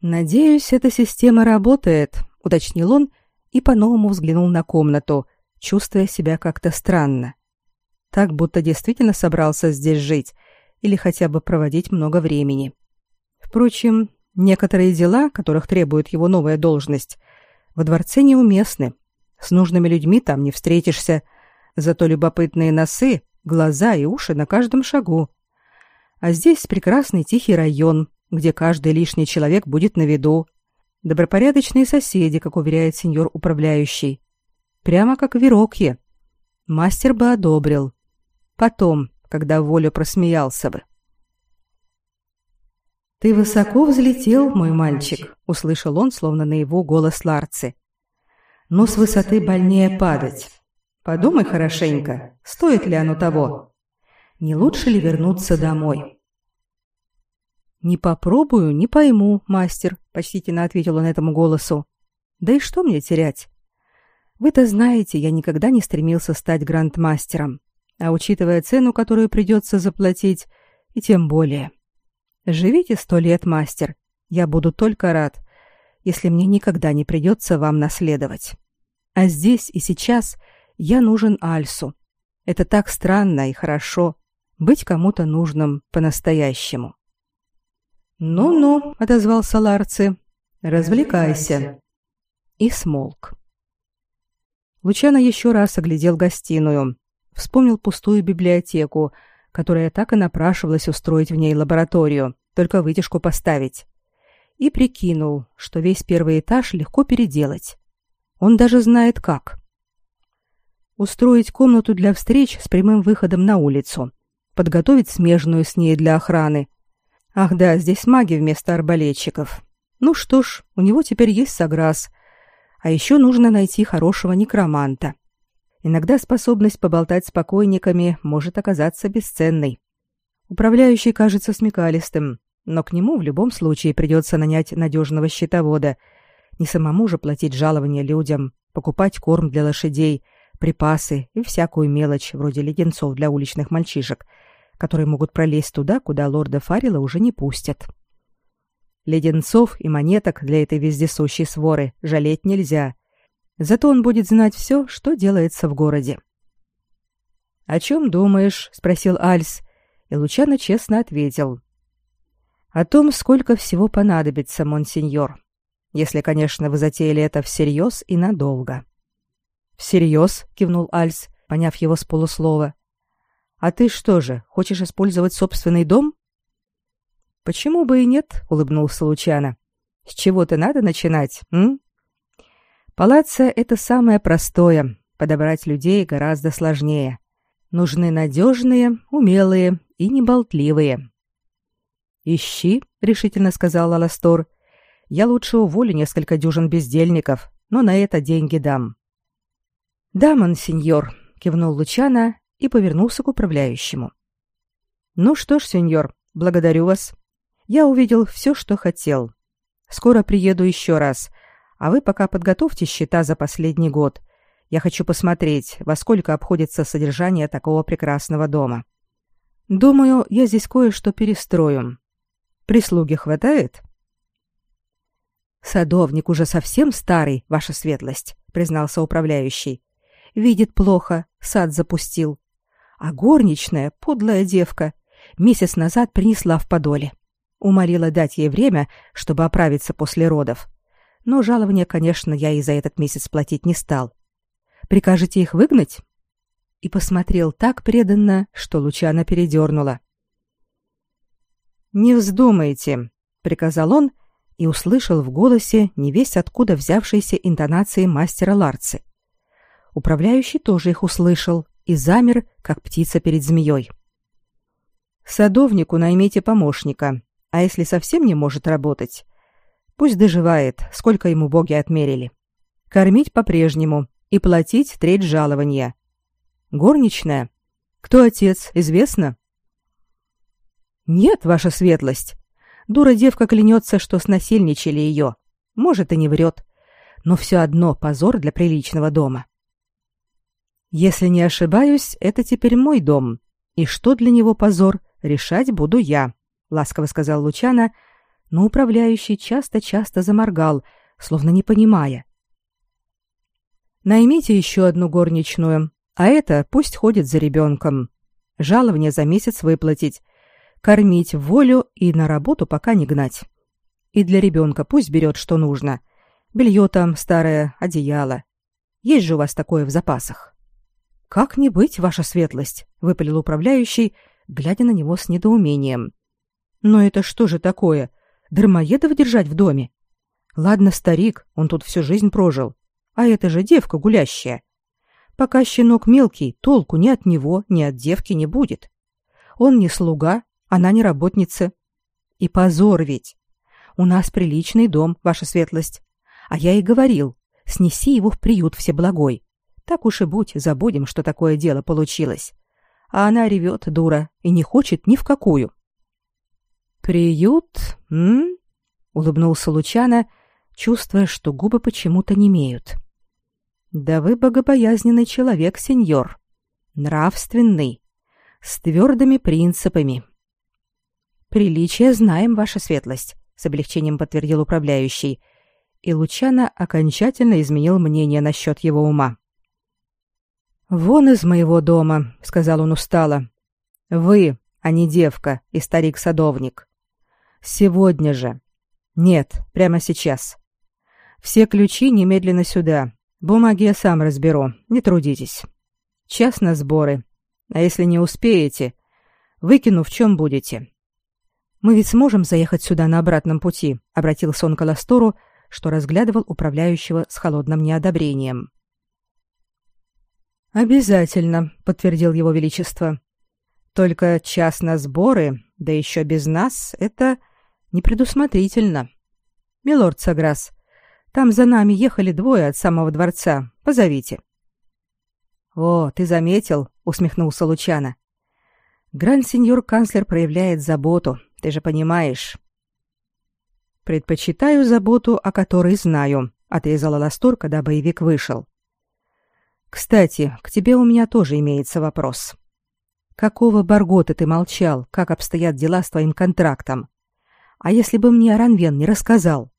«Надеюсь, эта система работает», — уточнил он и по-новому взглянул на комнату, чувствуя себя как-то странно так будто действительно собрался здесь жить или хотя бы проводить много времени. Впрочем, некоторые дела, которых требует его новая должность, во дворце неуместны. С нужными людьми там не встретишься, зато любопытные носы, глаза и уши на каждом шагу. А здесь прекрасный тихий район, где каждый лишний человек будет на виду. Добропорядочные соседи, как уверяет сеньор управляющий. Прямо как в Верокье. Мастер бы одобрил. Потом, когда Волю просмеялся бы. «Ты высоко взлетел, мой мальчик», — услышал он, словно на его голос Ларцы. «Но с высоты больнее падать. Подумай хорошенько, стоит ли оно того? Не лучше ли вернуться домой?» «Не попробую, не пойму, мастер», — почтительно ответил он этому голосу. «Да и что мне терять? Вы-то знаете, я никогда не стремился стать грандмастером. А учитывая цену, которую придется заплатить, и тем более. Живите сто лет, мастер. Я буду только рад, если мне никогда не придется вам наследовать. А здесь и сейчас я нужен Альсу. Это так странно и хорошо быть кому-то нужным по-настоящему. Ну-ну, отозвался Ларци. Развлекайся. И смолк. Лучано еще раз оглядел гостиную, Вспомнил пустую библиотеку, которая так и напрашивалась устроить в ней лабораторию, только вытяжку поставить. И прикинул, что весь первый этаж легко переделать. Он даже знает как. Устроить комнату для встреч с прямым выходом на улицу. Подготовить смежную с ней для охраны. Ах да, здесь маги вместо арбалетчиков. Ну что ж, у него теперь есть Саграс. А еще нужно найти хорошего некроманта. Иногда способность поболтать с покойниками может оказаться бесценной. Управляющий кажется смекалистым, но к нему в любом случае придется нанять надежного счетовода, не самому же платить жалования людям, покупать корм для лошадей, припасы и всякую мелочь вроде леденцов для уличных мальчишек, которые могут пролезть туда, куда лорда Фарила уже не пустят. Леденцов и монеток для этой вездесущей своры жалеть нельзя, Зато он будет знать все, что делается в городе. «О чем думаешь?» — спросил Альс, и Лучано честно ответил. «О том, сколько всего понадобится, монсеньор. Если, конечно, вы затеяли это всерьез и надолго». «Всерьез?» — кивнул Альс, поняв его с полуслова. «А ты что же, хочешь использовать собственный дом?» «Почему бы и нет?» — улыбнулся Лучано. «С чего-то надо начинать, м?» Палация — это самое простое, подобрать людей гораздо сложнее. Нужны надежные, умелые и неболтливые. «Ищи», — решительно сказал Аластор. «Я лучше уволю несколько дюжин бездельников, но на это деньги дам». «Да, монсеньор», — кивнул Лучана и повернулся к управляющему. «Ну что ж, сеньор, благодарю вас. Я увидел все, что хотел. Скоро приеду еще раз, а вы пока подготовьте счета за последний год. Я хочу посмотреть, во сколько обходится содержание такого прекрасного дома. Думаю, я здесь кое-что перестрою. Прислуги хватает? Садовник уже совсем старый, ваша светлость, признался управляющий. Видит плохо, сад запустил. А горничная, подлая девка, месяц назад принесла в подоле. Умолила дать ей время, чтобы оправиться после родов но жалования, конечно, я и за этот месяц платить не стал. Прикажете их выгнать? и посмотрел так преданно, что Лучана передернула. «Не вздумайте», — приказал он и услышал в голосе невесть откуда взявшиеся интонации мастера Ларцы. Управляющий тоже их услышал и замер, как птица перед змеей. «Садовнику наймите помощника, а если совсем не может работать, пусть доживает, сколько ему боги отмерили. Кормить по-прежнему и платить треть жалования. Горничная? Кто отец, известно?» «Нет, ваша светлость. Дура девка клянется, что снасильничали ее. Может, и не врет. Но все одно позор для приличного дома. Если не ошибаюсь, это теперь мой дом. И что для него позор, решать буду я, ласково сказал Лучана, но управляющий часто-часто заморгал, словно не понимая. Наймите еще одну горничную, а это пусть ходит за ребенком. Жалование за месяц выплатить, Кормить в волю и на работу пока не гнать. И для ребенка пусть берет, что нужно. Белье там старое, одеяло. Есть же у вас такое в запасах. Как не быть, ваша светлость, выпалил управляющий, глядя на него с недоумением. Но это что же такое? Дармоедов держать в доме? Ладно, старик, он тут всю жизнь прожил. А это же девка гулящая. Пока щенок мелкий, толку ни от него, ни от девки не будет. Он не слуга, она не работница. И позор ведь. У нас приличный дом, ваша светлость. А я и говорил, снеси его в приют всеблагой. Так уж и будь, забудем, что такое дело получилось. А она ревет, дура, и не хочет ни в какую. Приют? М? улыбнулся Лучана, чувствуя, что губы почему-то немеют. Да вы богобоязненный человек, сеньор. Нравственный, с твердыми принципами. Приличие знаем, ваша светлость, с облегчением подтвердил управляющий, и Лучана окончательно изменил мнение насчет его ума. Вон из моего дома, сказал он устало. Вы, а не девка и старик-садовник. Сегодня же. Нет, прямо сейчас. Все ключи немедленно сюда. Бумаги я сам разберу, не трудитесь. Час на сборы. А если не успеете, выкину в чем будете. Мы ведь сможем заехать сюда на обратном пути, обратился он к Аластору, что разглядывал управляющего с холодным неодобрением. Обязательно, подтвердил его величество. Только час на сборы, да еще без нас это непредусмотрительно. Милорд Саграс, там за нами ехали двое от самого дворца. Позовите. О, ты заметил, усмехнулся Лучана. Гранд-сеньор канцлер проявляет заботу, ты же понимаешь. Предпочитаю заботу, о которой знаю, отрезала Ластор, когда боевик вышел. Кстати, к тебе у меня тоже имеется вопрос. Какого баргота ты молчал, как обстоят дела с твоим контрактом? А если бы мне Аранвен не рассказал?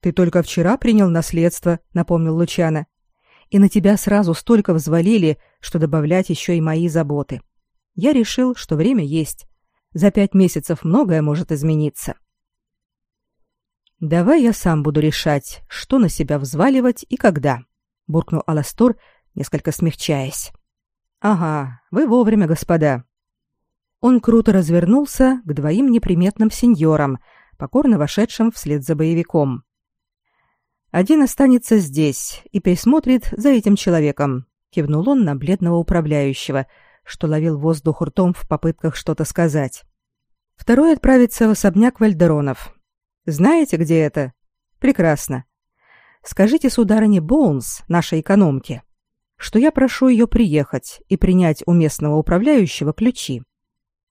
Ты только вчера принял наследство, напомнил Лучана. И на тебя сразу столько взвалили, что добавлять еще и мои заботы. Я решил, что время есть. За пять месяцев многое может измениться. Давай я сам буду решать, что на себя взваливать и когда, буркнул Аластор, несколько смягчаясь. Ага, вы вовремя, господа. Он круто развернулся к двоим неприметным сеньорам, покорно вошедшим вслед за боевиком. Один останется здесь и присмотрит за этим человеком, кивнул он на бледного управляющего, что ловил воздух ртом в попытках что-то сказать. Второй отправится в особняк Вальдеронов. Знаете, где это? Прекрасно. Скажите сударыне Боунс, нашей экономке, что я прошу ее приехать и принять у местного управляющего ключи,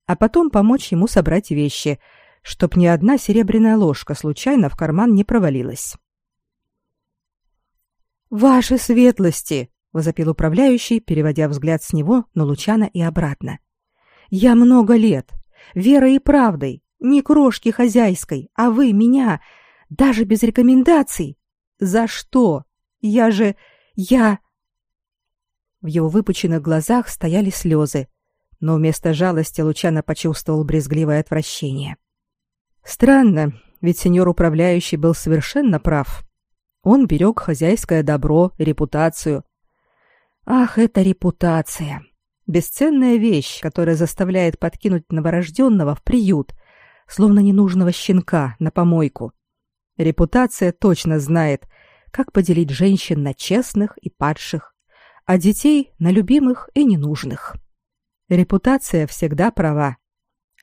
а потом помочь ему собрать вещи, чтоб ни одна серебряная ложка случайно в карман не провалилась. «Ваши светлости!» возопил управляющий, переводя взгляд с него на Лучана и обратно. Я много лет, верой и правдой, не крошки хозяйской, а вы меня, даже без рекомендаций. За что? Я же я В его выпученных глазах стояли слезы, но вместо жалости Лучана почувствовал брезгливое отвращение. Странно, ведь сеньор управляющий был совершенно прав. Он берег хозяйское добро, репутацию, Ах, это репутация. Бесценная вещь, которая заставляет подкинуть новорожденного в приют, словно ненужного щенка на помойку. Репутация точно знает, как поделить женщин на честных и падших, а детей на любимых и ненужных. Репутация всегда права.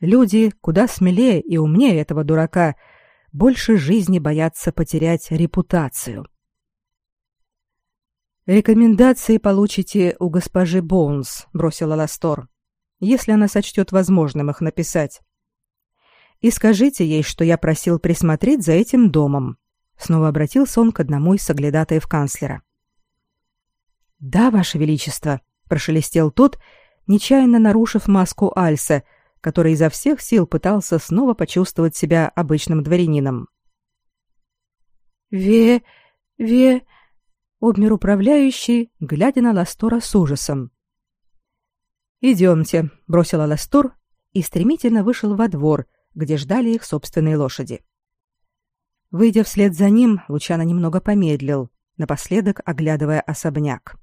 Люди куда смелее и умнее этого дурака, больше жизни боятся потерять репутацию. Рекомендации получите у госпожи Боунс, бросила Ластор, если она сочтет возможным их написать. И скажите ей, что я просил присмотреть за этим домом. Снова обратился он к одному из соглядатаев канцлера. Да, ваше величество, прошелестел тот, нечаянно нарушив маску Альса, который изо всех сил пытался снова почувствовать себя обычным дворянином. Ве, ве, обмер управляющий, глядя на Ластора с ужасом. «Идемте», — бросила Ластор и стремительно вышел во двор, где ждали их собственные лошади. Выйдя вслед за ним, Лучано немного помедлил, напоследок оглядывая особняк.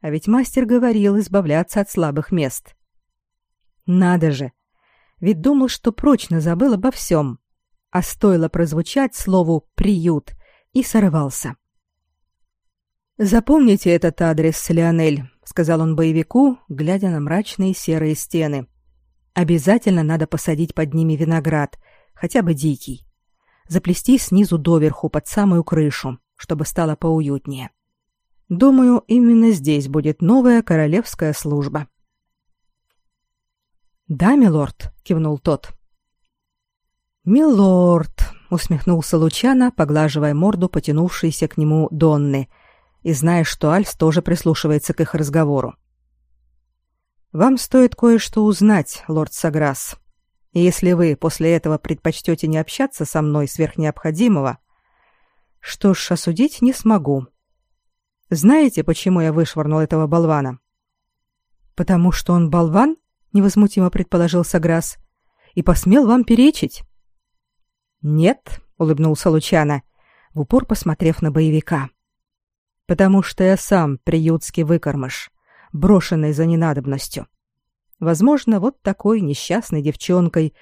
А ведь мастер говорил избавляться от слабых мест. Надо же! Ведь думал, что прочно забыл обо всем. А стоило прозвучать слову «приют» и сорвался. «Запомните этот адрес, Леонель», — сказал он боевику, глядя на мрачные серые стены. «Обязательно надо посадить под ними виноград, хотя бы дикий. Заплести снизу доверху под самую крышу, чтобы стало поуютнее. Думаю, именно здесь будет новая королевская служба». «Да, милорд», — кивнул тот. «Милорд», — усмехнулся Лучано, поглаживая морду потянувшейся к нему Донны — и зная, что Альф тоже прислушивается к их разговору. Вам стоит кое-что узнать, лорд Саграс. И если вы после этого предпочтете не общаться со мной сверх необходимого, что ж, осудить не смогу. Знаете, почему я вышвырнул этого болвана? Потому что он болван, невозмутимо предположил Саграс, и посмел вам перечить. Нет, улыбнулся Лучано, в упор посмотрев на боевика потому что я сам приютский выкормыш, брошенный за ненадобностью. Возможно, вот такой несчастной девчонкой,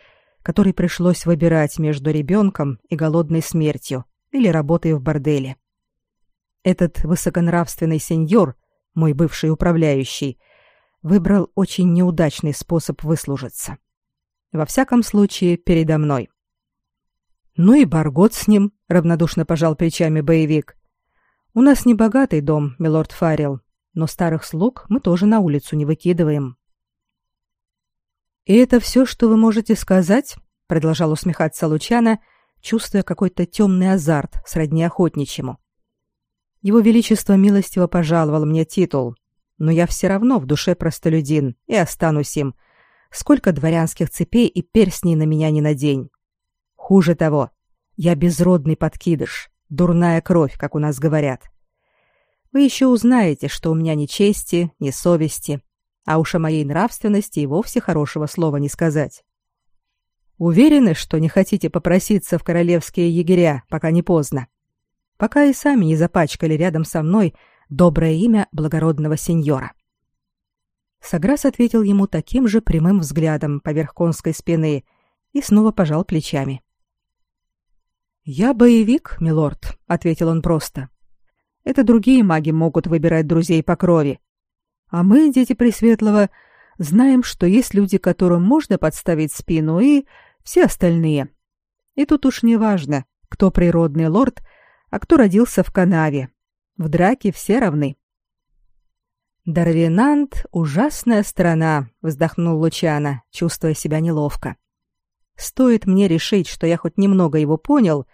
которой пришлось выбирать между ребенком и голодной смертью или работой в борделе. Этот высоконравственный сеньор, мой бывший управляющий, выбрал очень неудачный способ выслужиться. Во всяком случае, передо мной. Ну и Баргот с ним, равнодушно пожал плечами боевик. У нас не богатый дом, милорд Фаррелл, но старых слуг мы тоже на улицу не выкидываем. И это все, что вы можете сказать? продолжал усмехаться Лучано, чувствуя какой-то темный азарт сродни охотничьему. Его величество милостиво пожаловал мне титул, но я все равно в душе простолюдин и останусь им. Сколько дворянских цепей и перстней на меня не надень. Хуже того, я безродный подкидыш, Дурная кровь, как у нас говорят. Вы еще узнаете, что у меня ни чести, ни совести, а уж о моей нравственности и вовсе хорошего слова не сказать. Уверены, что не хотите попроситься в королевские егеря, пока не поздно? Пока и сами не запачкали рядом со мной доброе имя благородного сеньора. Саграс ответил ему таким же прямым взглядом поверх конской спины и снова пожал плечами. «Я боевик, милорд», — ответил он просто. «Это другие маги могут выбирать друзей по крови. А мы, дети Пресветлого, знаем, что есть люди, которым можно подставить спину, и все остальные. И тут уж не важно, кто природный лорд, а кто родился в канаве. В драке все равны». «Дарвинант — ужасная страна», — вздохнул Лучано, чувствуя себя неловко. Стоит мне решить, что я хоть немного его понял,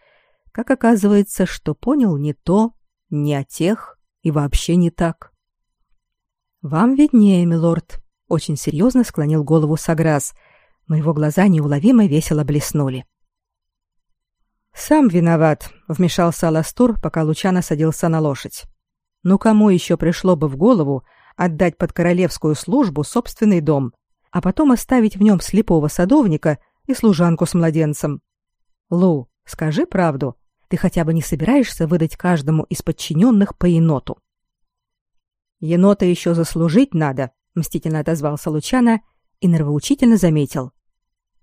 как оказывается, что понял не то, не о тех и вообще не так. Вам виднее, милорд, очень серьезно склонил голову Саграс, но его глаза неуловимо весело блеснули. Сам виноват, вмешался Аластур, пока Лучано садился на лошадь. Ну кому еще пришло бы в голову отдать под королевскую службу собственный дом, а потом оставить в нем слепого садовника и служанку с младенцем. Лу, скажи правду. Ты хотя бы не собираешься выдать каждому из подчиненных по еноту? Енота еще заслужить надо, мстительно отозвался Лучана и нравоучительно заметил.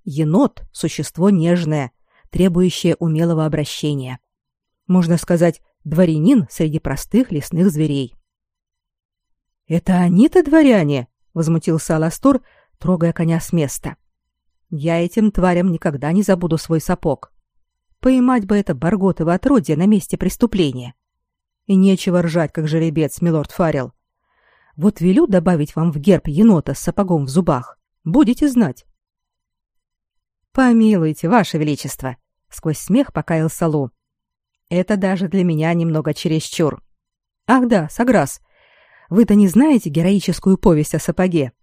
Енот — существо нежное, требующее умелого обращения. Можно сказать, дворянин среди простых лесных зверей. «Это они-то дворяне?» — возмутился Аластор, трогая коня с места. «Я этим тварям никогда не забуду свой сапог. Поймать бы это Барготово отродье на месте преступления. И нечего ржать, как жеребец, милорд Фаррелл. Вот велю добавить вам в герб енота с сапогом в зубах. Будете знать». «Помилуйте, ваше величество!» — сквозь смех покаялся Лу. «Это даже для меня немного чересчур. Ах да, Саграс, вы-то не знаете героическую повесть о сапоге?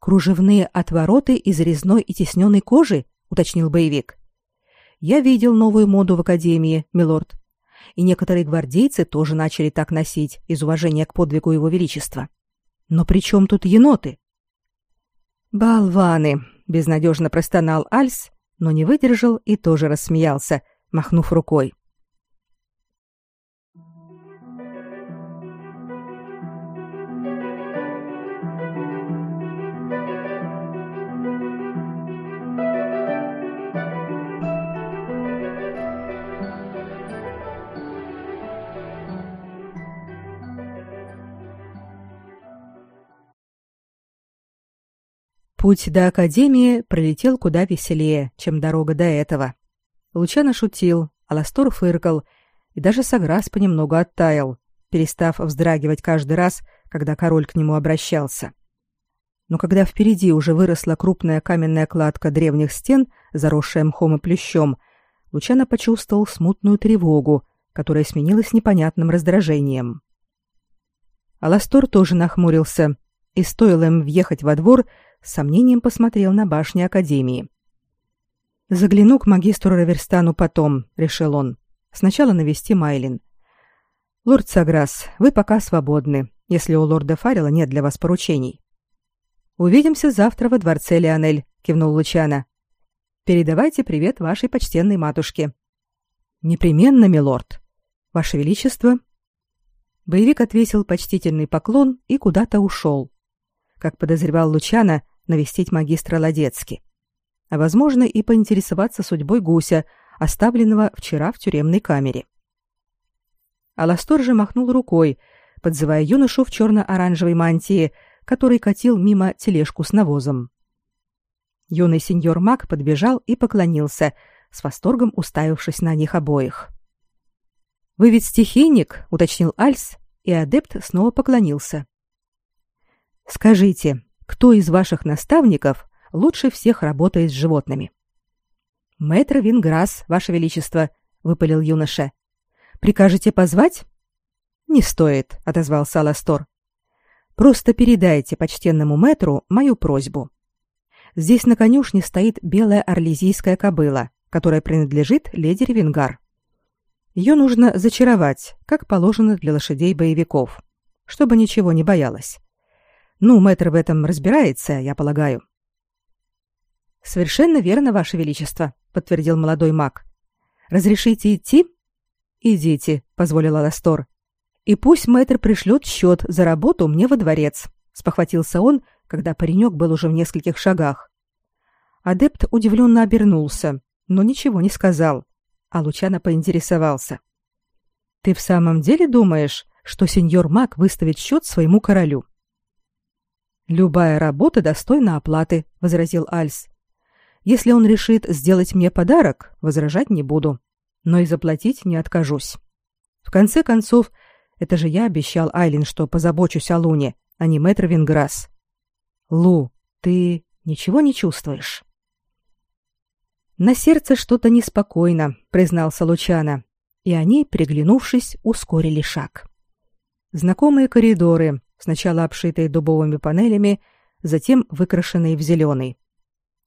Кружевные отвороты из резной и тесненной кожи, уточнил боевик. Я видел новую моду в академии, милорд. И некоторые гвардейцы тоже начали так носить из уважения к подвигу его величества. Но при чем тут еноты? Болваны, безнадежно простонал Альс, но не выдержал и тоже рассмеялся, махнув рукой. Путь до академии пролетел куда веселее, чем дорога до этого. Лучано шутил, Аластор фыркал, и даже Саграс понемногу оттаял, перестав вздрагивать каждый раз, когда король к нему обращался. Но когда впереди уже выросла крупная каменная кладка древних стен, заросшая мхом и плющом, Лучано почувствовал смутную тревогу, которая сменилась непонятным раздражением. Аластор тоже нахмурился, и стоило им въехать во двор, с сомнением посмотрел на башни Академии. «Загляну к магистру Раверстану потом», — решил он. «Сначала навести Майлин». «Лорд Саграс, вы пока свободны, если у лорда Фаррелла нет для вас поручений». «Увидимся завтра во дворце, Леонель», — кивнул Лучана. «Передавайте привет вашей почтенной матушке». «Непременно, милорд. Ваше Величество». Боевик отвесил почтительный поклон и куда-то ушел. Как подозревал Лучана, навестить магистра Ладецки. А, возможно, и поинтересоваться судьбой гуся, оставленного вчера в тюремной камере. Аластор же махнул рукой, подзывая юношу в черно-оранжевой мантии, который катил мимо тележку с навозом. Юный сеньор Мак подбежал и поклонился, с восторгом уставившись на них обоих. «Вы ведь стихийник?» — уточнил Альс, и адепт снова поклонился. «Скажите, кто из ваших наставников лучше всех работает с животными. Мэтр Винграс, ваше величество, выпалил юноша. Прикажете позвать? Не стоит, отозвался Аластор. Просто передайте почтенному мэтру мою просьбу. Здесь на конюшне стоит белая орлезийская кобыла, которая принадлежит леди Ревенгар. Ее нужно зачаровать, как положено для лошадей боевиков, чтобы ничего не боялась. Ну, мэтр в этом разбирается, я полагаю. Совершенно верно, ваше величество, подтвердил молодой маг. Разрешите идти? Идите, позволила Ластор. И пусть мэтр пришлет счет за работу мне во дворец, спохватился он, когда паренек был уже в нескольких шагах. Адепт удивленно обернулся, но ничего не сказал, а Лучано поинтересовался. Ты в самом деле думаешь, что сеньор Мак выставит счет своему королю? Любая работа достойна оплаты, возразил Альс. Если он решит сделать мне подарок, возражать не буду, но и заплатить не откажусь. В конце концов, это же я обещал Айлин, что позабочусь о Луне, а не мэтр Винграсс. Лу, ты ничего не чувствуешь? На сердце что-то неспокойно, признался Лучана, и они, приглянувшись, ускорили шаг. Знакомые коридоры, сначала обшитые дубовыми панелями, затем выкрашенные в зеленый.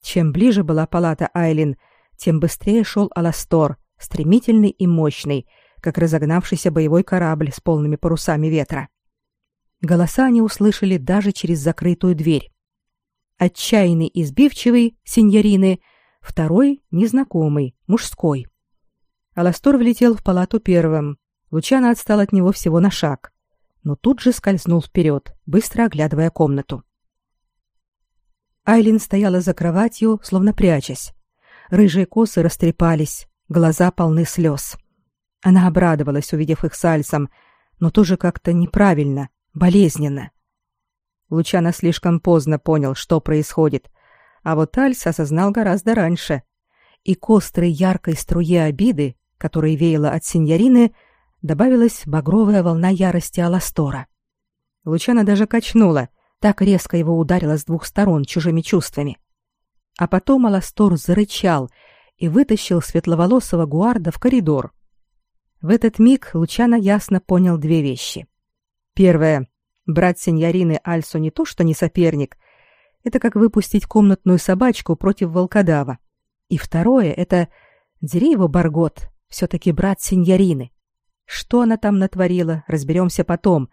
Чем ближе была палата Айлин, тем быстрее шел Аластор, стремительный и мощный, как разогнавшийся боевой корабль с полными парусами ветра. Голоса они услышали даже через закрытую дверь. Отчаянный и сбивчивый, сеньорины, второй — незнакомый, мужской. Аластор влетел в палату первым. Лучано отстал от него всего на шаг но тут же скользнул вперед, быстро оглядывая комнату. Айлин стояла за кроватью, словно прячась. Рыжие косы растрепались, глаза полны слез. Она обрадовалась, увидев их с Альсом, но тоже как-то неправильно, болезненно. Лучано слишком поздно понял, что происходит, а вот Альс осознал гораздо раньше. И к острой яркой струе обиды, которая веяла от синьорины, добавилась багровая волна ярости Аластора. Лучана даже качнула, так резко его ударило с двух сторон чужими чувствами. А потом Аластор зарычал и вытащил светловолосого гуарда в коридор. В этот миг Лучано ясно понял две вещи. Первое. Брат сеньорины Альсо не то что не соперник, это как выпустить комнатную собачку против волкодава. И второе — это... Дери его, Баргот, все-таки брат сеньорины. Что она там натворила, разберемся потом.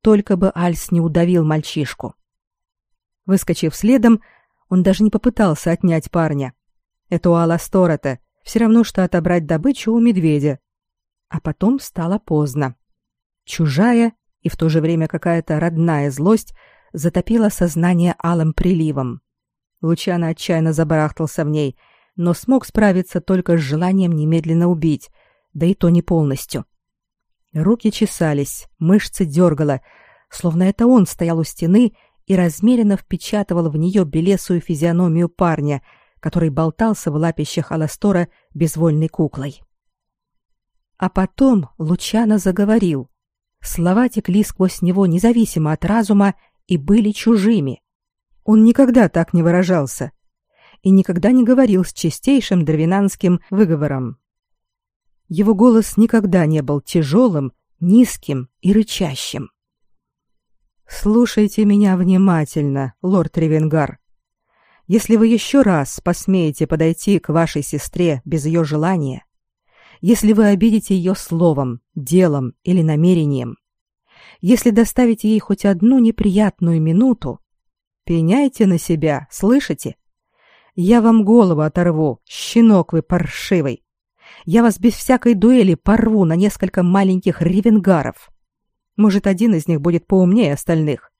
Только бы Альс не удавил мальчишку. Выскочив следом, он даже не попытался отнять парня. Это у Аластора-то все равно, что отобрать добычу у медведя. А потом стало поздно. Чужая и в то же время какая-то родная злость затопила сознание алым приливом. Лучано отчаянно забарахтался в ней, но смог справиться только с желанием немедленно убить, да и то не полностью. Руки чесались, мышцы дергало, словно это он стоял у стены и размеренно впечатывал в нее белесую физиономию парня, который болтался в лапищах Аластора безвольной куклой. А потом Лучано заговорил. Слова текли сквозь него независимо от разума и были чужими. Он никогда так не выражался и никогда не говорил с чистейшим дровинанским выговором. Его голос никогда не был тяжелым, низким и рычащим. Слушайте меня внимательно, лорд Ревенгар. Если вы еще раз посмеете подойти к вашей сестре без ее желания, если вы обидите ее словом, делом или намерением, если доставите ей хоть одну неприятную минуту, пеняйте на себя, слышите? Я вам голову оторву, щенок вы паршивый. Я вас без всякой дуэли порву на несколько маленьких ревенгаров. Может, один из них будет поумнее остальных.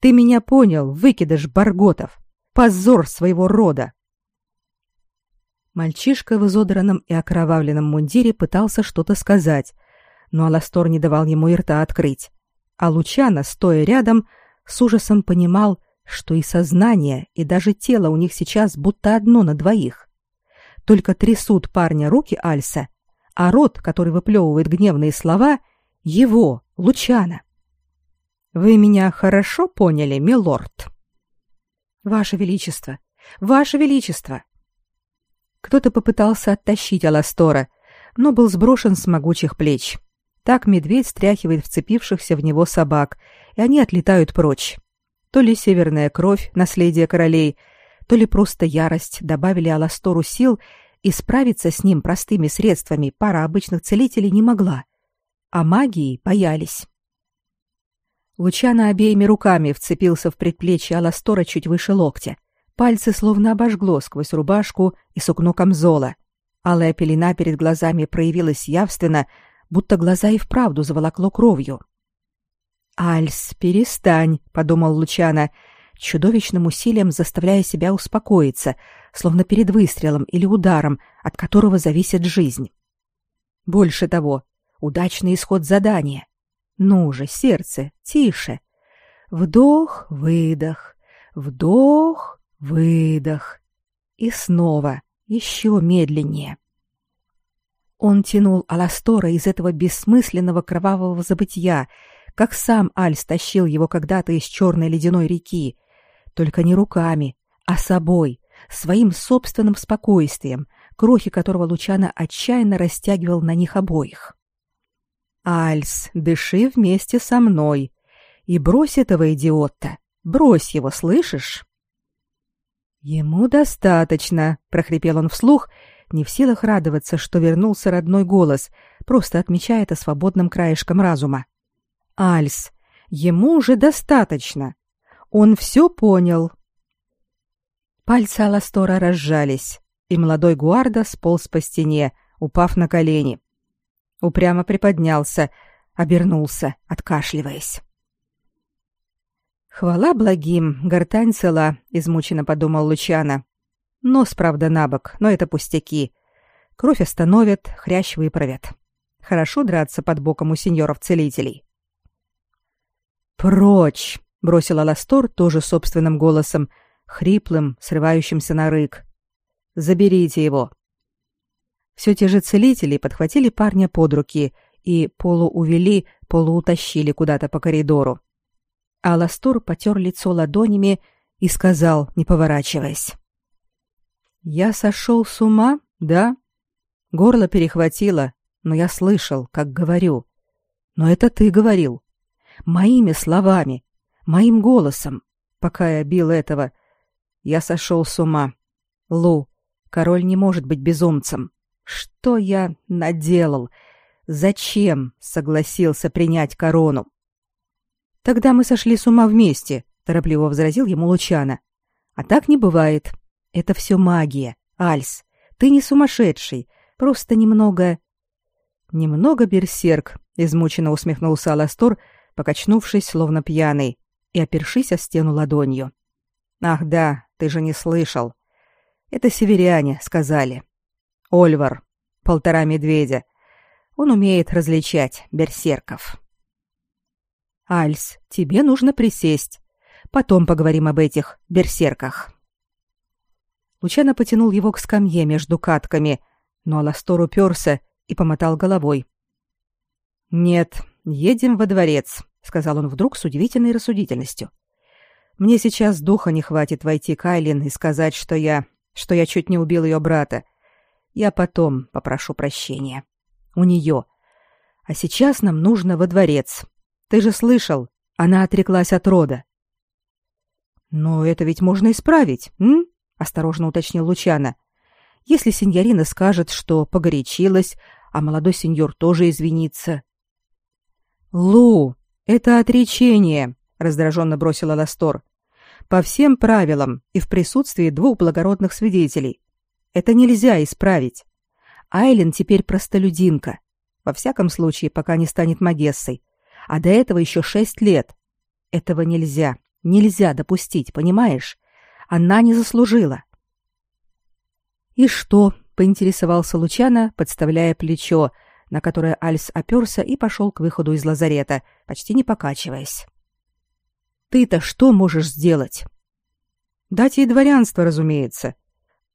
Ты меня понял, выкидыш Барготов. Позор своего рода. Мальчишка в изодранном и окровавленном мундире пытался что-то сказать, но Аластор не давал ему и рта открыть. А Лучано, стоя рядом, с ужасом понимал, что и сознание, и даже тело у них сейчас будто одно на двоих. Только трясут парня руки Альса, а рот, который выплевывает гневные слова, его, Лучана. Вы меня хорошо поняли, милорд? Ваше величество, ваше величество. Кто-то попытался оттащить Аластора, но был сброшен с могучих плеч. Так медведь стряхивает вцепившихся в него собак, и они отлетают прочь. То ли северная кровь, наследие королей, то ли просто ярость добавили Аластору сил, и справиться с ним простыми средствами пара обычных целителей не могла. А магии боялись. Лучано обеими руками вцепился в предплечье Аластора чуть выше локтя. Пальцы словно обожгло сквозь рубашку и сукно камзола. Алая пелена перед глазами проявилась явственно, будто глаза и вправду заволокло кровью. «Альс, перестань», — подумал Лучано, чудовищным усилием заставляя себя успокоиться, словно перед выстрелом или ударом, от которого зависит жизнь. Больше того, удачный исход задания. Ну же, сердце, тише. Вдох, выдох, вдох, выдох. И снова, еще медленнее. Он тянул Аластора из этого бессмысленного кровавого забытья, как сам Аль стащил его когда-то из черной ледяной реки, только не руками, а собой, своим собственным спокойствием, крохи которого Лучана отчаянно растягивал на них обоих. «Альс, дыши вместе со мной и брось этого идиота, брось его, слышишь?» «Ему достаточно», — прохрипел он вслух, не в силах радоваться, что вернулся родной голос, просто отмечая это свободным краешком разума. «Альс, ему уже достаточно. Он все понял». Пальцы Аластора разжались, и молодой Гуарда сполз по стене, упав на колени. Упрямо приподнялся, обернулся, откашливаясь. Хвала благим, гортань цела, измученно подумал Лучана. Нос, правда, набок, но это пустяки. Кровь остановят, хрящ выправят. Хорошо драться под боком у сеньоров-целителей. «Прочь!» — бросила Ластор тоже собственным голосом, хриплым, срывающимся на рык. «Заберите его!» Все те же целители подхватили парня под руки и полуувели, полуутащили куда-то по коридору. А Ластор потер лицо ладонями и сказал, не поворачиваясь. «Я сошел с ума, да? Горло перехватило, но я слышал, как говорю. Но это ты говорил. Моими словами, моим голосом, пока я бил этого. Я сошел с ума. Лу, король не может быть безумцем. Что я наделал? Зачем согласился принять корону? Тогда мы сошли с ума вместе, торопливо возразил ему Лучана. А так не бывает. Это все магия. Альс, ты не сумасшедший, просто немного немного берсерк, измученно усмехнулся Аластор, покачнувшись, словно пьяный, и опершись о стену ладонью. Ах да, ты же не слышал. Это северяне сказали. Ольвар, полтора медведя. Он умеет различать берсерков. Альс, тебе нужно присесть. Потом поговорим об этих берсерках. Лучано потянул его к скамье между катками, но Аластор уперся и помотал головой. «Нет, едем во дворец», — сказал он вдруг с удивительной рассудительностью. «Мне сейчас духа не хватит войти к Айлин и сказать, что я... что я чуть не убил ее брата. Я потом попрошу прощения. У нее. А сейчас нам нужно во дворец. Ты же слышал, она отреклась от рода. Но это ведь можно исправить, м? осторожно уточнил Лучана. Если сеньорина скажет, что погорячилась, а молодой сеньор тоже извинится. Лу, это отречение, раздраженно бросила Ластор. По всем правилам и в присутствии двух благородных свидетелей. Это нельзя исправить. Айлен теперь простолюдинка. Во всяком случае, пока не станет магессой а до этого еще шесть лет. Этого нельзя, нельзя допустить, понимаешь? Она не заслужила. И что? поинтересовался Лучана, подставляя плечо, на которое Альс оперся и пошел к выходу из лазарета, почти не покачиваясь. Ты-то что можешь сделать? Дать ей дворянство, разумеется.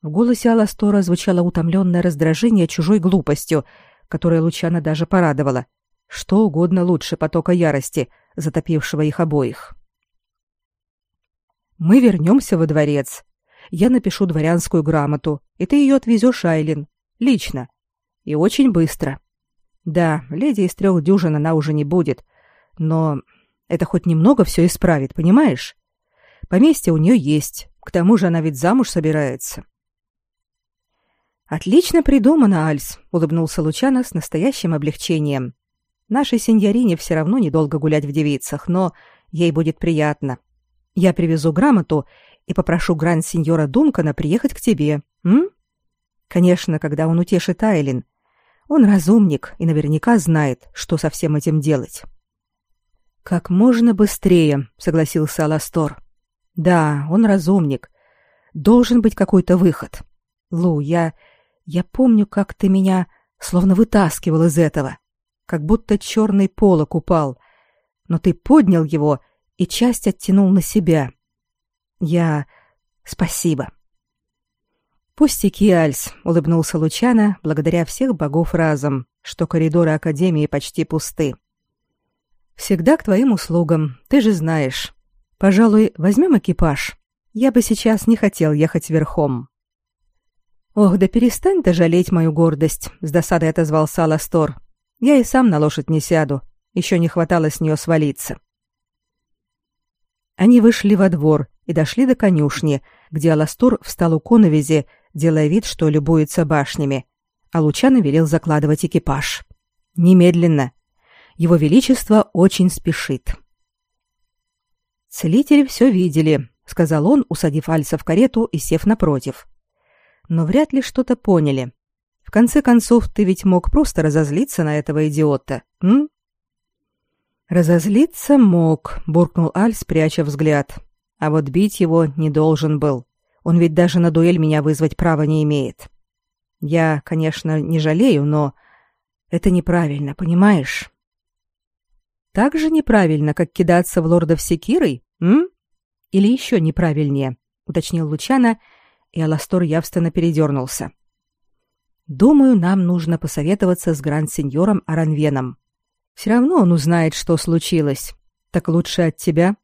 В голосе Аластора звучало утомленное раздражение чужой глупостью, которое Лучана даже порадовало. Что угодно лучше потока ярости, затопившего их обоих. Мы вернемся во дворец. Я напишу дворянскую грамоту, и ты ее отвезешь Айлин. Лично. И очень быстро. Да, леди из трех дюжин она уже не будет, но это хоть немного все исправит, понимаешь? Поместье у нее есть, к тому же она ведь замуж собирается. Отлично придумано, Альс, улыбнулся Лучано с настоящим облегчением. Нашей сеньорине все равно недолго гулять в девицах, но ей будет приятно. Я привезу грамоту и попрошу гранд-сеньора Дункана приехать к тебе. М? Конечно, когда он утешит Айлин. Он разумник и наверняка знает, что со всем этим делать. Как можно быстрее, согласился Аластор. Да, он разумник. Должен быть какой-то выход. Лу, я я помню, как ты меня словно вытаскивал из этого как будто черный полог упал, но ты поднял его и часть оттянул на себя. Я... Спасибо. Пустяки, Альс, улыбнулся Лучана, благодаря всех богов разом, что коридоры Академии почти пусты. Всегда к твоим услугам, ты же знаешь. Пожалуй, возьмем экипаж. Я бы сейчас не хотел ехать верхом. Ох, да перестань ты жалеть мою гордость, с досадой отозвался Аластор. Я и сам на лошадь не сяду. Еще не хватало с нее свалиться. Они вышли во двор и дошли до конюшни, где Аластор встал у коновизи, делая вид, что любуется башнями, а Лучано велел закладывать экипаж. Немедленно. Его величество очень спешит. Целители все видели, сказал он, усадив Альса в карету и сев напротив. Но вряд ли что-то поняли. В конце концов, ты ведь мог просто разозлиться на этого идиота, м? Разозлиться мог, буркнул Альс, пряча взгляд. А вот бить его не должен был. Он ведь даже на дуэль меня вызвать права не имеет. Я, конечно, не жалею, но это неправильно, понимаешь? Так же неправильно, как кидаться в лордов секирой, м? Или еще неправильнее, уточнил Лучана, и Аластор явственно передернулся. Думаю, нам нужно посоветоваться с гранд-сеньором Аранвеном. Все равно он узнает, что случилось. Так лучше от тебя.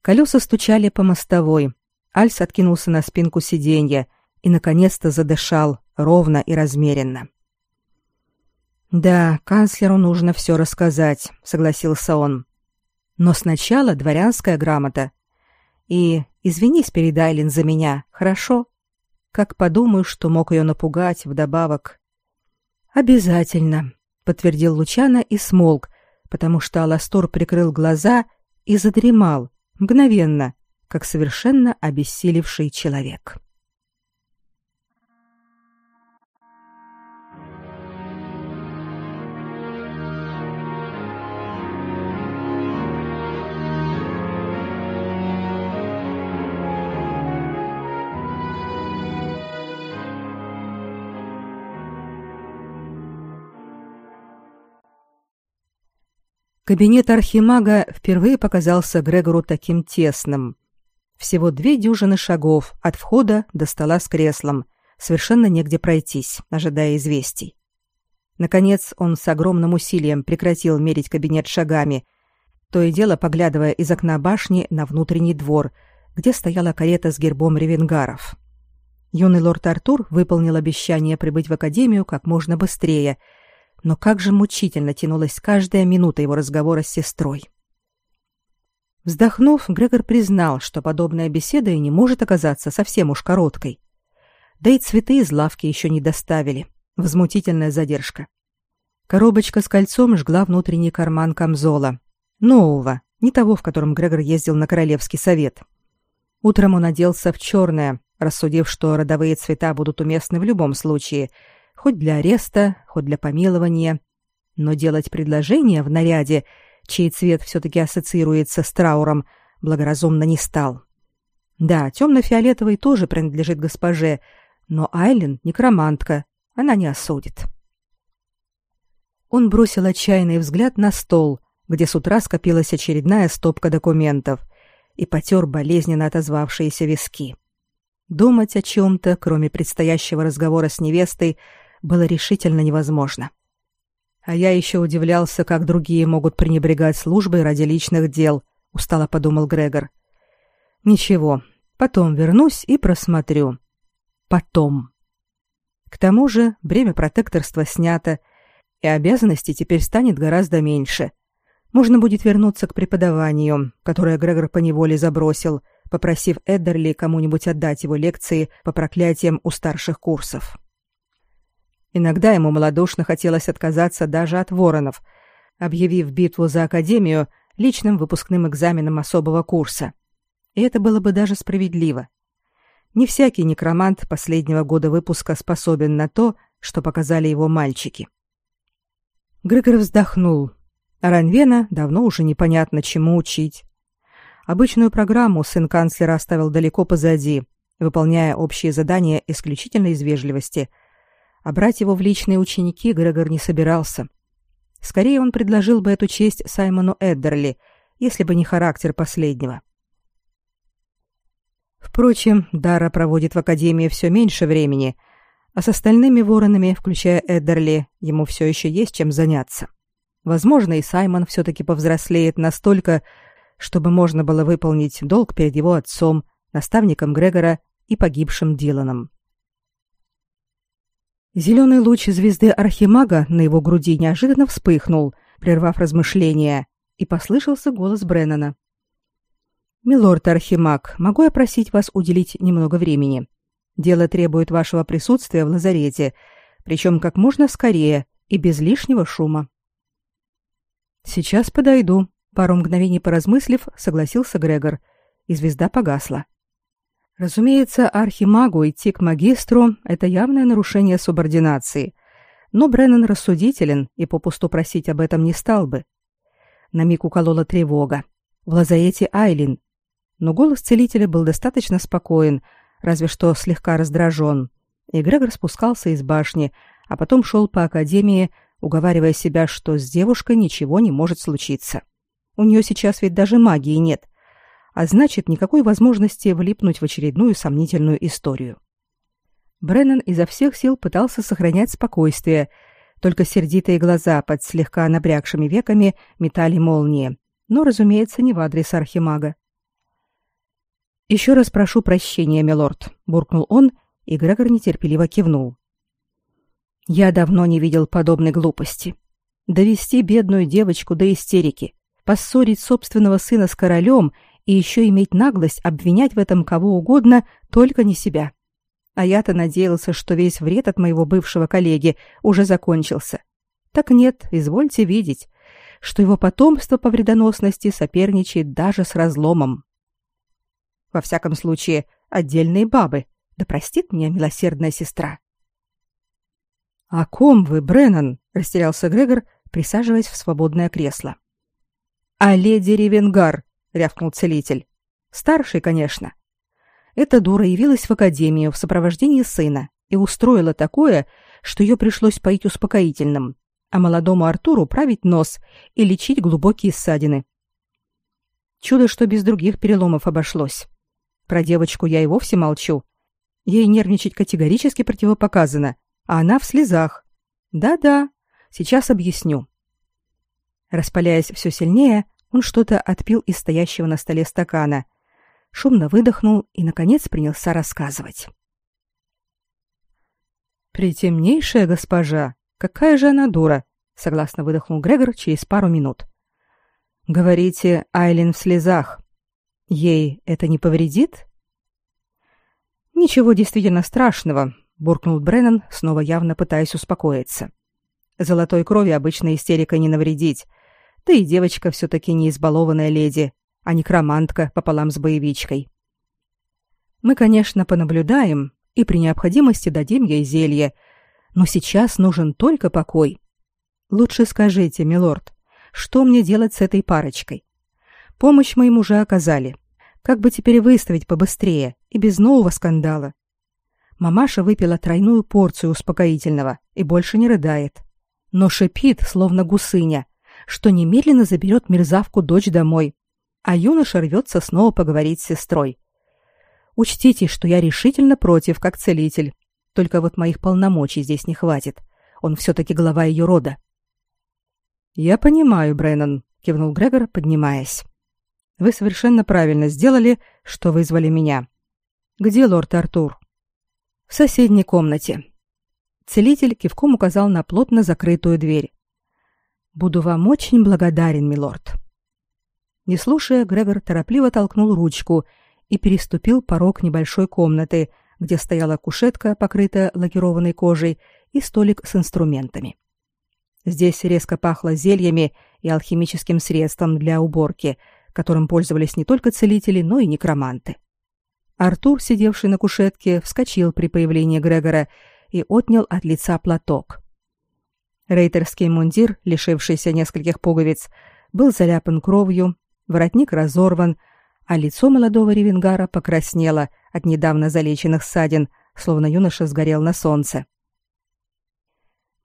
Колеса стучали по мостовой. Альс откинулся на спинку сиденья и наконец-то задышал ровно и размеренно. Да, канцлеру нужно все рассказать, согласился он. Но сначала дворянская грамота. И извинись перед Айлин за меня, хорошо? Как подумаю, что мог ее напугать вдобавок. Обязательно, подтвердил Лучана и смолк, потому что Аластор прикрыл глаза и задремал мгновенно, как совершенно обессилевший человек. Кабинет архимага впервые показался Грегору таким тесным. Всего две дюжины шагов от входа до стола с креслом. Совершенно негде пройтись, ожидая известий. Наконец он с огромным усилием прекратил мерить кабинет шагами, то и дело поглядывая из окна башни на внутренний двор, где стояла карета с гербом ревенгаров. Юный лорд Артур выполнил обещание прибыть в академию как можно быстрее — но как же мучительно тянулась каждая минута его разговора с сестрой. Вздохнув, Грегор признал, что подобная беседа и не может оказаться совсем уж короткой. Да и цветы из лавки еще не доставили. Возмутительная задержка. Коробочка с кольцом жгла внутренний карман камзола. Нового, не того, в котором Грегор ездил на королевский совет. Утром он оделся в черное, рассудив, что родовые цвета будут уместны в любом случае — хоть для ареста, хоть для помилования, но делать предложение в наряде, чей цвет все-таки ассоциируется с трауром, благоразумно не стал. Да, темно-фиолетовый тоже принадлежит госпоже, но Айлен — некромантка, она не осудит. Он бросил отчаянный взгляд на стол, где с утра скопилась очередная стопка документов, и потер болезненно отозвавшиеся виски. Думать о чем-то, кроме предстоящего разговора с невестой, было решительно невозможно. А я еще удивлялся, как другие могут пренебрегать службой ради личных дел, устало подумал Грегор. Ничего, потом вернусь и просмотрю. Потом. К тому же, бремя протекторства снято, и обязанностей теперь станет гораздо меньше. Можно будет вернуться к преподаванию, которое Грегор поневоле забросил, попросив Эддерли кому-нибудь отдать его лекции по проклятиям у старших курсов. Иногда ему малодушно хотелось отказаться даже от воронов, объявив битву за академию личным выпускным экзаменом особого курса. И это было бы даже справедливо. Не всякий некромант последнего года выпуска способен на то, что показали его мальчики. Грегор вздохнул. Ранвена давно уже непонятно чему учить. Обычную программу сын канцлера оставил далеко позади, выполняя общие задания исключительно из вежливости – а брать его в личные ученики Грегор не собирался. Скорее он предложил бы эту честь Саймону Эддерли, если бы не характер последнего. Впрочем, Дара проводит в академии все меньше времени, а с остальными воронами, включая Эддерли, ему все еще есть чем заняться. Возможно, и Саймон все-таки повзрослеет настолько, чтобы можно было выполнить долг перед его отцом, наставником Грегора и погибшим Диланом. Зеленый луч звезды Архимага на его груди неожиданно вспыхнул, прервав размышления, и послышался голос Бреннана. «Милорд Архимаг, могу я просить вас уделить немного времени? Дело требует вашего присутствия в лазарете, причем как можно скорее и без лишнего шума». «Сейчас подойду», — пару мгновений поразмыслив, согласился Грегор, и звезда погасла. Разумеется, архимагу идти к магистру – это явное нарушение субординации. Но Бреннан рассудителен и попусту просить об этом не стал бы. На миг уколола тревога. В лазарете Айлин. Но голос целителя был достаточно спокоен, разве что слегка раздражен. И Грегор спускался из башни, а потом шел по академии, уговаривая себя, что с девушкой ничего не может случиться. У нее сейчас ведь даже магии нет, а значит, никакой возможности влипнуть в очередную сомнительную историю. Бреннан изо всех сил пытался сохранять спокойствие, только сердитые глаза под слегка набрякшими веками метали молнии, но, разумеется, не в адрес архимага. «Еще раз прошу прощения, милорд», — буркнул он, и Грегор нетерпеливо кивнул. «Я давно не видел подобной глупости. Довести бедную девочку до истерики, поссорить собственного сына с королем и еще иметь наглость обвинять в этом кого угодно, только не себя. А я-то надеялся, что весь вред от моего бывшего коллеги уже закончился. Так нет, извольте видеть, что его потомство по вредоносности соперничает даже с разломом. Во всяком случае, отдельные бабы, да простит меня милосердная сестра. «О ком вы, Бреннан?» — растерялся Грегор, присаживаясь в свободное кресло. «О леди Ревенгар», — рявкнул целитель. «Старший, конечно. Эта дура явилась в академию в сопровождении сына и устроила такое, что ее пришлось поить успокоительным, а молодому Артуру править нос и лечить глубокие ссадины. Чудо, что без других переломов обошлось. Про девочку я и вовсе молчу. Ей нервничать категорически противопоказано, а она в слезах. Да-да, сейчас объясню. Распаляясь все сильнее, он что-то отпил из стоящего на столе стакана шумно выдохнул и, наконец, принялся рассказывать. «Притемнейшая госпожа! Какая же она дура!» — согласно выдохнул Грегор через пару минут. «Говорите, Айлин в слезах. Ей это не повредит?» «Ничего действительно страшного», — буркнул Бреннан, снова явно пытаясь успокоиться. «Золотой крови обычно истерика не навредить. И девочка все-таки не избалованная леди, а некромантка пополам с боевичкой. Мы, конечно, понаблюдаем и при необходимости дадим ей зелье, но сейчас нужен только покой. Лучше скажите, милорд, что мне делать с этой парочкой? Помощь мы им уже оказали. Как бы теперь выставить побыстрее и без нового скандала? Мамаша выпила тройную порцию успокоительного и больше не рыдает, но шипит, словно гусыня, что немедленно заберет мерзавку дочь домой а юноша рвется снова поговорить с сестрой. Учтите, что я решительно против, как целитель. Только вот моих полномочий здесь не хватит. Он все-таки глава ее рода. «Я понимаю, Бреннан», — кивнул Грегор, поднимаясь. «Вы совершенно правильно сделали, что вызвали меня. Где лорд Артур?» «В соседней комнате». Целитель кивком указал на плотно закрытую дверь. «Буду вам очень благодарен, милорд». Не слушая, Грегор торопливо толкнул ручку и переступил порог небольшой комнаты, где стояла кушетка, покрытая лакированной кожей, и столик с инструментами. Здесь резко пахло зельями и алхимическим средством для уборки, которым пользовались не только целители, но и некроманты. Артур, сидевший на кушетке, вскочил при появлении Грегора и отнял от лица платок. Рейтерский мундир, лишившийся нескольких пуговиц, был заляпан кровью воротник разорван, а лицо молодого ревенгара покраснело от недавно залеченных ссадин, словно юноша сгорел на солнце.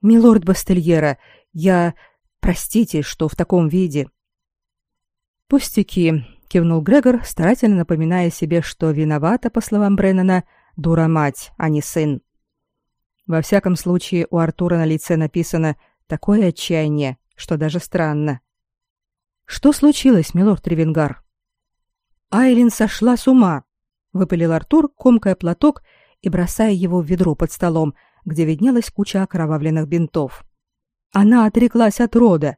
«Милорд Бастельера, я... Простите, что в таком виде». «Пустяки», — кивнул Грегор, старательно напоминая себе, что виновата, по словам Бреннана, дура-мать, а не сын. Во всяком случае, у Артура на лице написано такое отчаяние, что даже странно. Что случилось, милорд Тревенгар? Айлин сошла с ума, выпалил Артур, комкая платок и бросая его в ведро под столом, где виднелась куча окровавленных бинтов. Она отреклась от рода.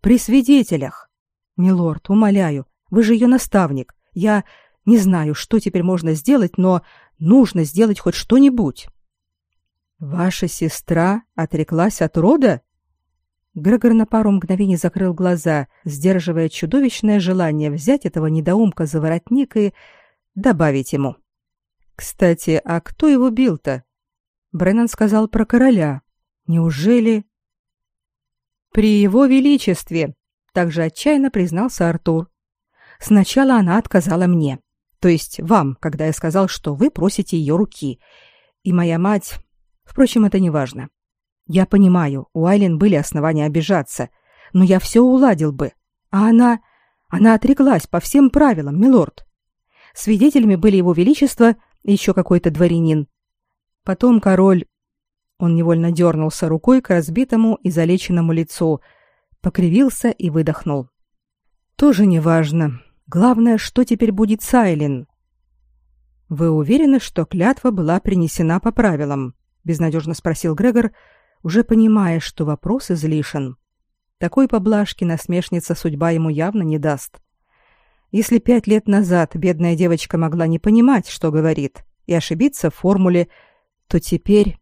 При свидетелях. Милорд, умоляю, вы же ее наставник. Я не знаю, что теперь можно сделать, но нужно сделать хоть что-нибудь. Ваша сестра отреклась от рода? Грегор на пару мгновений закрыл глаза, сдерживая чудовищное желание взять этого недоумка за воротник и добавить ему. «Кстати, а кто его бил-то?» Бреннан сказал про короля. «Неужели...» «При его величестве!» также отчаянно признался Артур. Сначала она отказала мне, то есть вам, когда я сказал, что вы просите ее руки. И моя мать... Впрочем, это не важно. Я понимаю, у Айлен были основания обижаться, но я все уладил бы. А она... Она отреклась по всем правилам, милорд. Свидетелями были его величество и еще какой-то дворянин. Потом король... Он невольно дернулся рукой к разбитому и залеченному лицу, покривился и выдохнул. Тоже не важно. Главное, что теперь будет с Айлин. Вы уверены, что клятва была принесена по правилам? Безнадежно спросил Грегор, уже понимая, что вопрос излишен. Такой поблажки насмешница судьба ему явно не даст. Если пять лет назад бедная девочка могла не понимать, что говорит, и ошибиться в формуле, то теперь...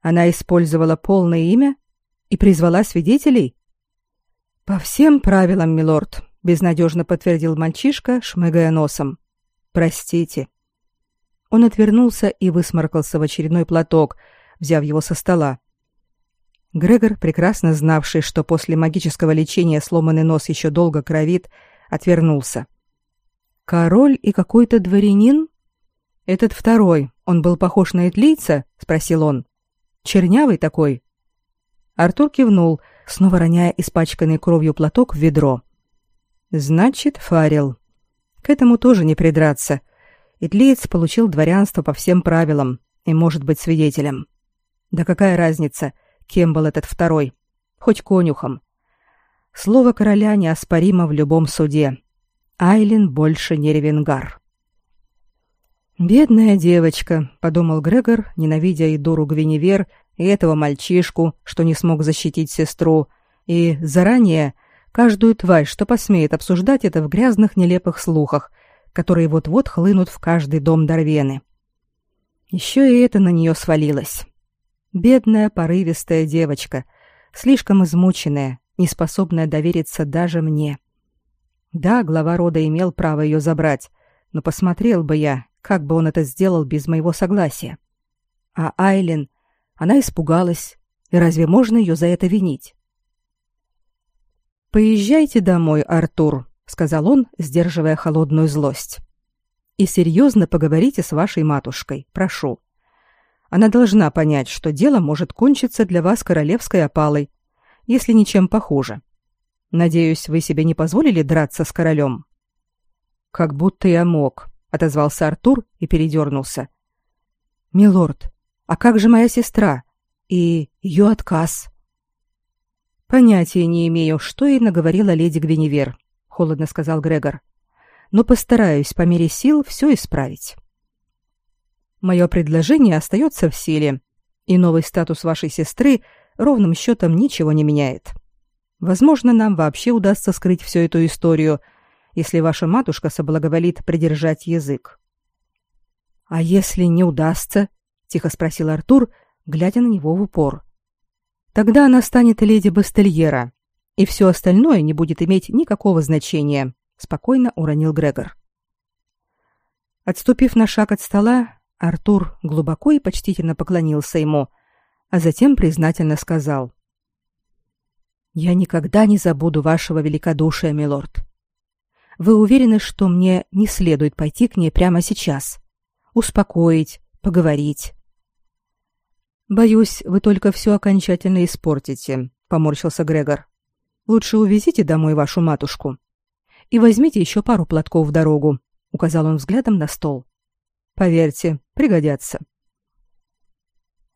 Она использовала полное имя и призвала свидетелей? По всем правилам, милорд, безнадежно подтвердил мальчишка, шмыгая носом. Простите. Он отвернулся и высморкался в очередной платок, взяв его со стола. Грегор, прекрасно знавший, что после магического лечения сломанный нос еще долго кровит, отвернулся. Король и какой-то дворянин? Этот второй, он был похож на итлийца, спросил он. Чернявый такой. Артур кивнул, снова роняя испачканный кровью платок в ведро. Значит, Фарил. К этому тоже не придраться. Итлиец получил дворянство по всем правилам и может быть свидетелем. Да какая разница, кем был этот второй? Хоть конюхом. Слово короля неоспоримо в любом суде. Айлин больше не ревенгар. «Бедная девочка», — подумал Грегор, ненавидя и дуру Гвиневер, и этого мальчишку, что не смог защитить сестру, и заранее каждую тварь, что посмеет обсуждать это в грязных нелепых слухах, которые вот-вот хлынут в каждый дом Дарвены. Еще и это на нее свалилось. Бедная порывистая девочка, слишком измученная, неспособная довериться даже мне. Да, глава рода имел право ее забрать, но посмотрел бы я, как бы он это сделал без моего согласия. А Айлен, она испугалась, и разве можно ее за это винить? «Поезжайте домой, Артур», — сказал он, сдерживая холодную злость. «И серьезно поговорите с вашей матушкой, прошу. Она должна понять, что дело может кончиться для вас королевской опалой, если ничем похуже. Надеюсь, вы себе не позволили драться с королем?» «Как будто я мог», — отозвался Артур и передернулся. «Милорд, а как же моя сестра? И ее отказ?» «Понятия не имею, что ей наговорила леди Гвиневер», — холодно сказал Грегор. «Но постараюсь по мере сил все исправить». Мое предложение остается в силе, и новый статус вашей сестры ровным счетом ничего не меняет. Возможно, нам вообще удастся скрыть всю эту историю, если ваша матушка соблаговолит придержать язык. А если не удастся? тихо спросил Артур, глядя на него в упор. Тогда она станет леди Бастельера, и все остальное не будет иметь никакого значения, спокойно уронил Грегор. Отступив на шаг от стола, Артур глубоко и почтительно поклонился ему, а затем признательно сказал: "Я никогда не забуду вашего великодушия, милорд. Вы уверены, что мне не следует пойти к ней прямо сейчас, успокоить, поговорить?" Боюсь, вы только все окончательно испортите, поморщился Грегор. Лучше увезите домой вашу матушку и возьмите еще пару платков в дорогу, указал он взглядом на стол. Поверьте, пригодятся.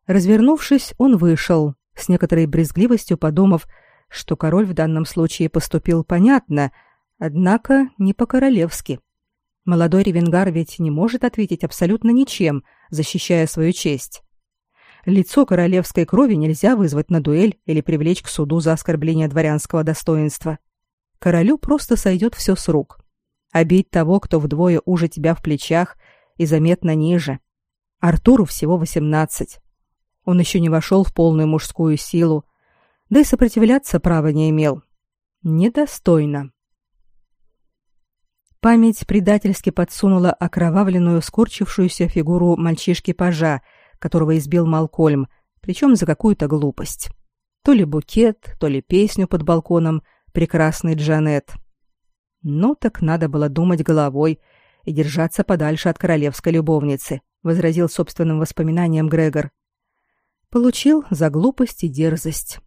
Развернувшись, он вышел, с некоторой брезгливостью подумав, что король в данном случае поступил понятно, однако не по-королевски. Молодой ревенгар ведь не может ответить абсолютно ничем, защищая свою честь. Лицо королевской крови нельзя вызвать на дуэль или привлечь к суду за оскорбление дворянского достоинства. Королю просто сойдет все с рук. А бить того, кто вдвое уже тебя в плечах, и заметно ниже. Артуру всего восемнадцать. Он еще не вошел в полную мужскую силу, да и сопротивляться права не имел. Недостойно. Память предательски подсунула окровавленную, скорчившуюся фигуру мальчишки-пажа, которого избил Малкольм, причем за какую-то глупость. То ли букет, то ли песню под балконом, прекрасный Джанет. Ну так надо было думать головой и держаться подальше от королевской любовницы, возразил собственным воспоминанием Грегор. Получил за глупость и дерзость.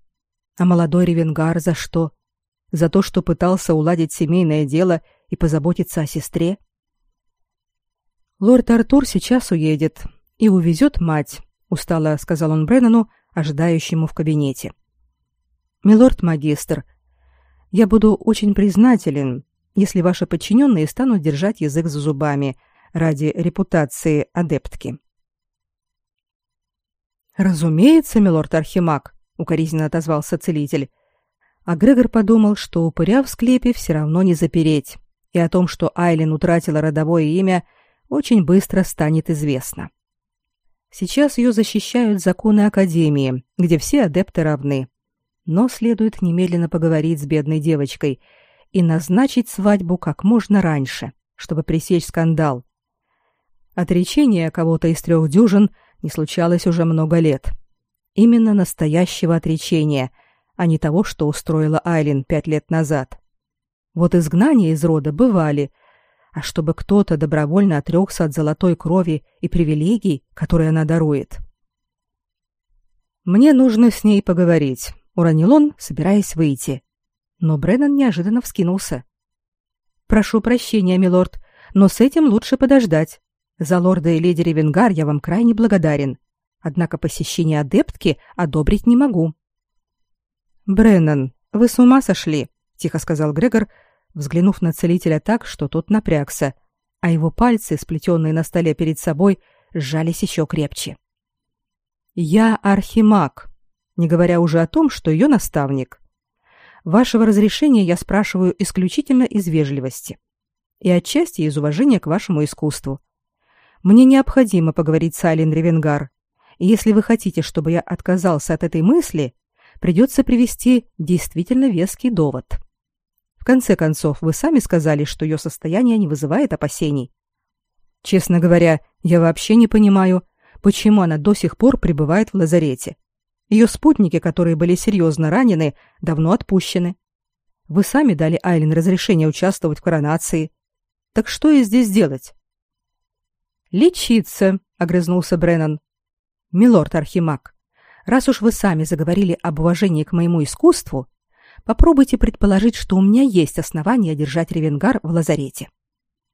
А молодой Ревенгар за что? За то, что пытался уладить семейное дело и позаботиться о сестре? Лорд Артур сейчас уедет и увезет мать, устало сказал он Бреннану, ожидающему в кабинете. Милорд магистр, я буду очень признателен, если ваши подчиненные станут держать язык за зубами ради репутации адептки. Разумеется, милорд Архимаг, укоризненно отозвался целитель. А Грегор подумал, что упыря в склепе все равно не запереть, и о том, что Айлин утратила родовое имя, очень быстро станет известно. Сейчас ее защищают законы Академии, где все адепты равны. Но следует немедленно поговорить с бедной девочкой и назначить свадьбу как можно раньше, чтобы пресечь скандал. Отречение кого-то из трех дюжин не случалось уже много лет. Именно настоящего отречения, а не того, что устроила Айлин пять лет назад. Вот изгнания из рода бывали, а чтобы кто-то добровольно отрекся от золотой крови и привилегий, которые она дарует. «Мне нужно с ней поговорить», — уронил он, собираясь выйти. Но Бреннан неожиданно вскинулся. «Прошу прощения, милорд, но с этим лучше подождать. За лорда и леди Ревенгар я вам крайне благодарен. Однако посещение адептки одобрить не могу». «Бреннан, вы с ума сошли?» — тихо сказал Грегор, взглянув на целителя так, что тот напрягся, а его пальцы, сплетенные на столе перед собой, сжались еще крепче. «Я архимаг, не говоря уже о том, что ее наставник. Вашего разрешения я спрашиваю исключительно из вежливости и отчасти из уважения к вашему искусству. Мне необходимо поговорить с Айлин Ревенгар, и если вы хотите, чтобы я отказался от этой мысли, придется привести действительно веский довод». В конце концов, вы сами сказали, что ее состояние не вызывает опасений. Честно говоря, я вообще не понимаю, почему она до сих пор пребывает в лазарете. Ее спутники, которые были серьезно ранены, давно отпущены. Вы сами дали Айлин разрешение участвовать в коронации. Так что ей здесь делать? Лечиться, огрызнулся Бреннан. Милорд Архимаг, раз уж вы сами заговорили об уважении к моему искусству, попробуйте предположить, что у меня есть основания держать Ревенгар в лазарете.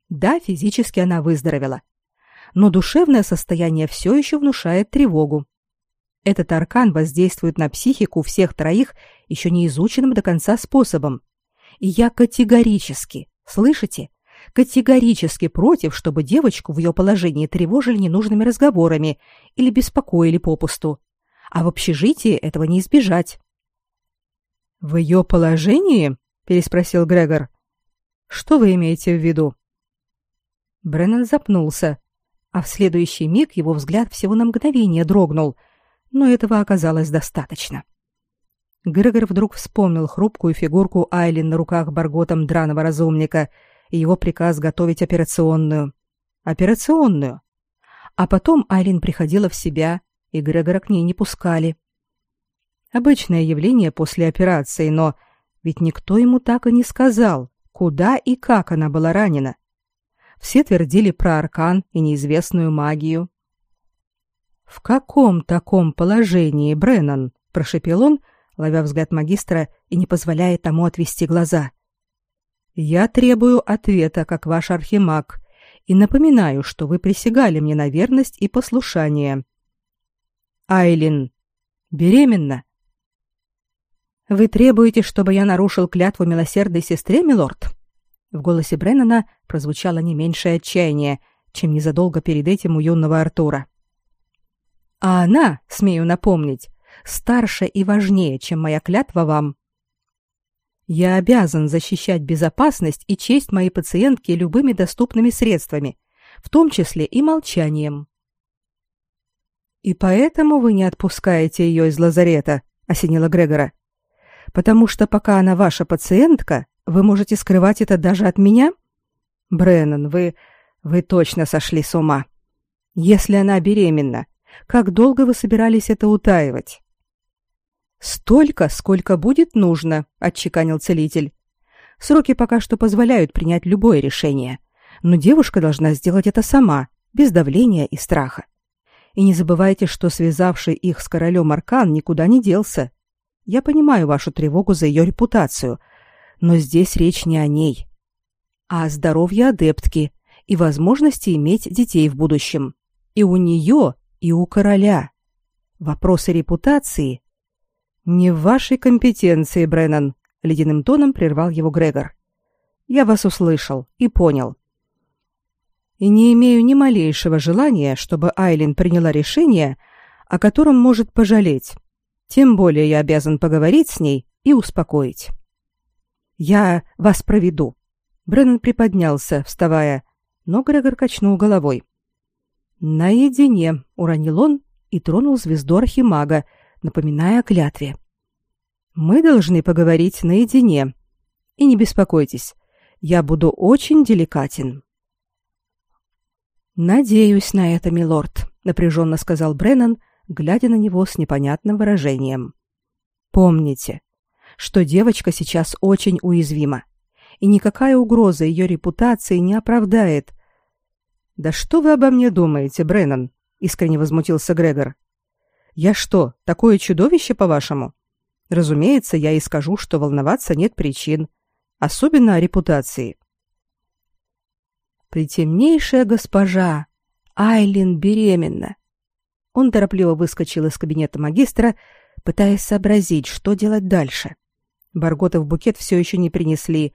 Да, физически она выздоровела, но душевное состояние все еще внушает тревогу. Этот аркан воздействует на психику всех троих еще не изученным до конца способом. И я категорически, слышите, категорически против, чтобы девочку в ее положении тревожили ненужными разговорами или беспокоили попусту. А в общежитии этого не избежать. В ее положении? переспросил Грегор. Что вы имеете в виду? Бреннан запнулся, а в следующий миг его взгляд всего на мгновение дрогнул, но этого оказалось достаточно. Грегор вдруг вспомнил хрупкую фигурку Айлин на руках Барготом драного разумника и его приказ готовить операционную. Операционную. А потом Айлин приходила в себя, и Грегора к ней не пускали. Обычное явление после операции, но ведь никто ему так и не сказал, куда и как она была ранена. Все твердили про аркан и неизвестную магию. В каком таком положении, Бреннан? прошепел он, ловя взгляд магистра и не позволяя тому отвести глаза. Я требую ответа, как ваш архимаг, и напоминаю, что вы присягали мне на верность и послушание. Айлин беременна. Вы требуете, чтобы я нарушил клятву милосердной сестре, милорд? В голосе Бреннана прозвучало не меньшее отчаяние, чем незадолго перед этим у юного Артура. А она, смею напомнить, старше и важнее, чем моя клятва вам. Я обязан защищать безопасность и честь моей пациентки любыми доступными средствами, в том числе и молчанием. И поэтому вы не отпускаете ее из лазарета, осенила Грегора потому что пока она ваша пациентка, вы можете скрывать это даже от меня? Бреннан, вы вы точно сошли с ума. Если она беременна, как долго вы собирались это утаивать? Столько, сколько будет нужно, отчеканил целитель. Сроки пока что позволяют принять любое решение, но девушка должна сделать это сама, без давления и страха. И не забывайте, что связавший их с королем Аркан никуда не делся. Я понимаю вашу тревогу за ее репутацию, но здесь речь не о ней, а о здоровье адептки и возможности иметь детей в будущем. И у нее, и у короля. Вопросы репутации не в вашей компетенции, Бреннан, ледяным тоном прервал его Грегор. Я вас услышал и понял. И не имею ни малейшего желания, чтобы Айлин приняла решение, о котором может пожалеть. Тем более я обязан поговорить с ней и успокоить. Я вас проведу. Бреннан приподнялся, вставая, но Грегор качнул головой. Наедине, уронил он и тронул звезду архимага, напоминая о клятве. Мы должны поговорить наедине. И не беспокойтесь, я буду очень деликатен. Надеюсь на это, милорд, напряженно сказал Бреннан, глядя на него с непонятным выражением. Помните, что девочка сейчас очень уязвима, и никакая угроза ее репутации не оправдает. Да что вы обо мне думаете, Бреннан? искренне возмутился Грегор. Я что, такое чудовище, по-вашему? Разумеется, я и скажу, что волноваться нет причин, особенно о репутации. Притемнейшая госпожа, Айлин беременна. Он торопливо выскочил из кабинета магистра, пытаясь сообразить, что делать дальше. Баргота в букет все еще не принесли,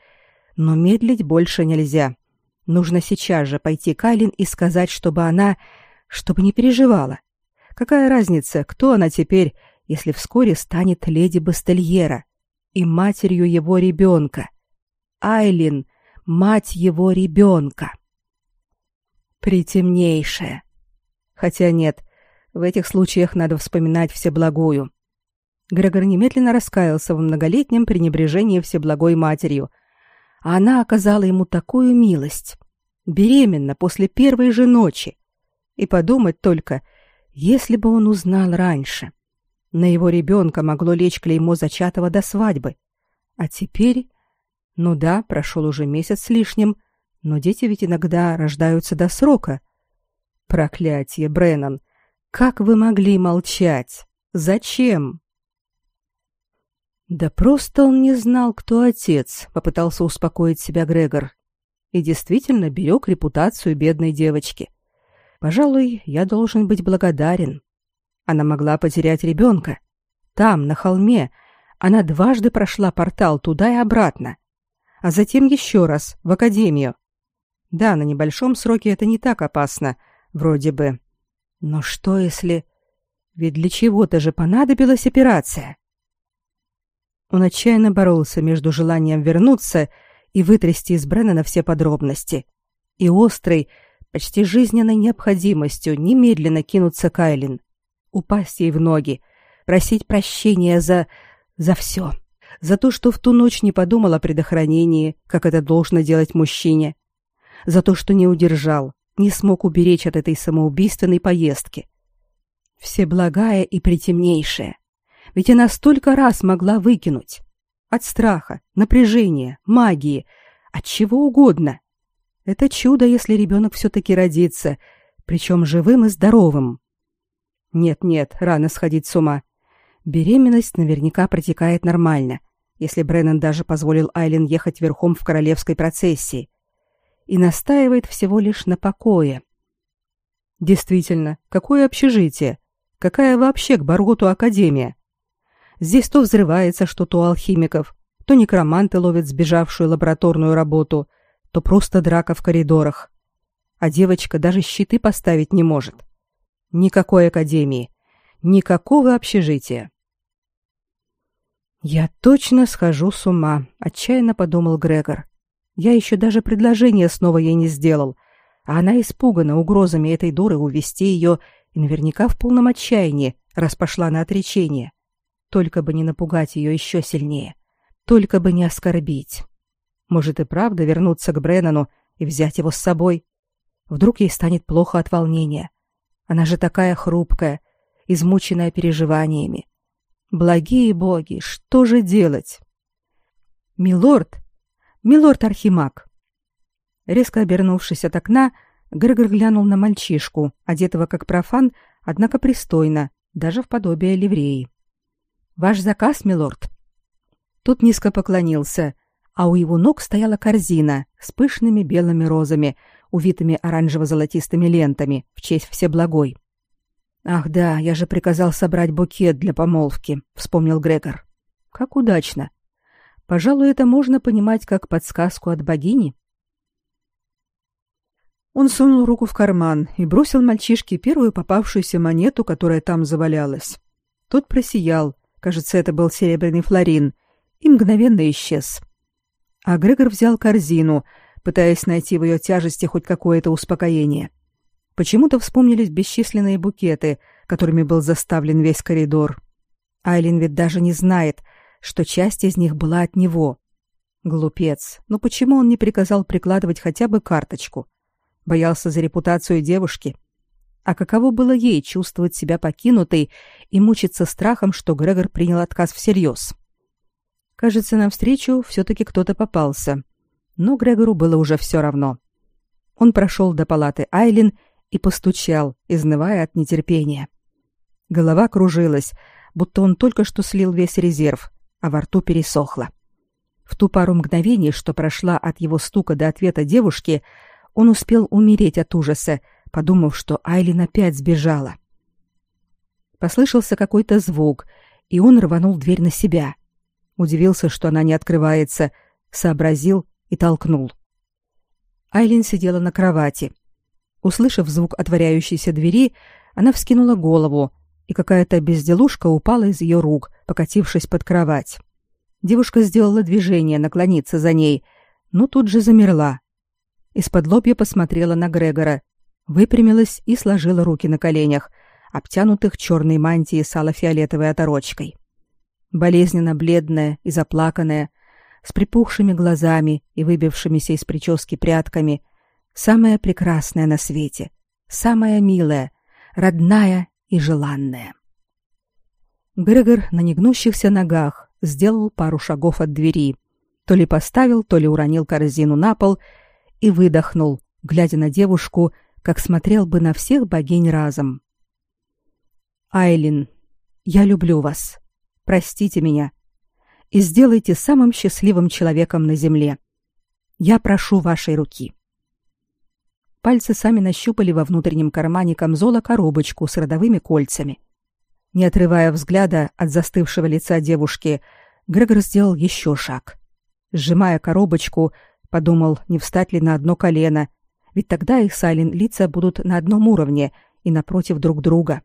но медлить больше нельзя. Нужно сейчас же пойти к Айлин и сказать, чтобы она, чтобы не переживала. Какая разница, кто она теперь, если вскоре станет леди Бастельера и матерью его ребенка? Айлин, мать его ребенка. Притемнейшая. Хотя нет, в этих случаях надо вспоминать Всеблагую. Грегор немедленно раскаялся в многолетнем пренебрежении Всеблагой матерью, а она оказала ему такую милость. Беременна после первой же ночи. И подумать только, если бы он узнал раньше. На его ребенка могло лечь клеймо зачатого до свадьбы. А теперь... Ну да, прошел уже месяц с лишним, но дети ведь иногда рождаются до срока. Проклятие, Бреннан! Как вы могли молчать? Зачем? Да просто он не знал, кто отец, попытался успокоить себя Грегор. И действительно берег репутацию бедной девочки. Пожалуй, я должен быть благодарен. Она могла потерять ребенка. Там, на холме, она дважды прошла портал туда и обратно. А затем еще раз, в академию. Да, на небольшом сроке это не так опасно, вроде бы. Но что если... Ведь для чего-то же понадобилась операция. Он отчаянно боролся между желанием вернуться и вытрясти из Бреннана все подробности и острой, почти жизненной необходимостью немедленно кинуться к Айлин, упасть ей в ноги, просить прощения за... за все. За то, что в ту ночь не подумал о предохранении, как это должно делать мужчине. За то, что не удержал, не смог уберечь от этой самоубийственной поездки. Всеблагая и притемнейшая. Ведь она столько раз могла выкинуть. От страха, напряжения, магии, от чего угодно. Это чудо, если ребенок все-таки родится, причем живым и здоровым. Нет-нет, рано сходить с ума. Беременность наверняка протекает нормально, если Бреннан даже позволил Айлен ехать верхом в королевской процессии. И настаивает всего лишь на покое. Действительно, какое общежитие? Какая вообще к Барготу академия? Здесь то взрывается что-то у алхимиков, то некроманты ловят сбежавшую лабораторную работу — то просто драка в коридорах. А девочка даже щиты поставить не может. Никакой академии, никакого общежития. Я точно схожу с ума, отчаянно подумал Грегор. Я еще даже предложение снова ей не сделал, а она испугана угрозами этой дуры увести ее и наверняка в полном отчаянии, раз пошла на отречение. Только бы не напугать ее еще сильнее, только бы не оскорбить. Может и правда вернуться к Бреннану и взять его с собой. Вдруг ей станет плохо от волнения. Она же такая хрупкая, измученная переживаниями. Благие боги, что же делать? Милорд, милорд Архимаг. Резко обернувшись от окна, Грегор глянул на мальчишку, одетого как профан, однако пристойно, даже в подобие ливреи. Ваш заказ, милорд. Тут низко поклонился, а у его ног стояла корзина с пышными белыми розами, увитыми оранжево-золотистыми лентами в честь Всеблагой. Ах да, я же приказал собрать букет для помолвки, вспомнил Грегор. Как удачно. Пожалуй, это можно понимать как подсказку от богини. Он сунул руку в карман и бросил мальчишке первую попавшуюся монету, которая там завалялась. Тот просиял, кажется, это был серебряный флорин, и мгновенно исчез. А Грегор взял корзину, пытаясь найти в ее тяжести хоть какое-то успокоение. Почему-то вспомнились бесчисленные букеты, которыми был заставлен весь коридор. Айлин ведь даже не знает, что часть из них была от него. Глупец. Но почему он не приказал прикладывать хотя бы карточку? Боялся за репутацию девушки. А каково было ей чувствовать себя покинутой и мучиться страхом, что Грегор принял отказ всерьез? Кажется, навстречу все-таки кто-то попался. Но Грегору было уже все равно. Он прошел до палаты Айлин и постучал, изнывая от нетерпения. Голова кружилась, будто он только что слил весь резерв, а во рту пересохло. В ту пару мгновений, что прошла от его стука до ответа девушки, он успел умереть от ужаса, подумав, что Айлин опять сбежала. Послышался какой-то звук, и он рванул дверь на себя. Удивился, что она не открывается, сообразил и толкнул. Айлин сидела на кровати. Услышав звук отворяющейся двери, она вскинула голову, и какая-то безделушка упала из ее рук, покатившись под кровать. Девушка сделала движение наклониться за ней, но тут же замерла. Из-под лобья посмотрела на Грегора, выпрямилась и сложила руки на коленях, обтянутых черной мантией с алло-фиолетовой оторочкой. Болезненно бледная и заплаканная, с припухшими глазами и выбившимися из прически прядками, самая прекрасная на свете, самая милая, родная и желанная. Грегор на негнущихся ногах сделал пару шагов от двери, то ли поставил, то ли уронил корзину на пол и выдохнул, глядя на девушку, как смотрел бы на всех богинь разом. Айлин, я люблю вас. Простите меня и сделайте самым счастливым человеком на земле. Я прошу вашей руки. Пальцы сами нащупали во внутреннем кармане камзола коробочку с родовыми кольцами. Не отрывая взгляда от застывшего лица девушки, Грегор сделал еще шаг. Сжимая коробочку, подумал, не встать ли на одно колено, ведь тогда их Сайлин лица будут на одном уровне и напротив друг друга.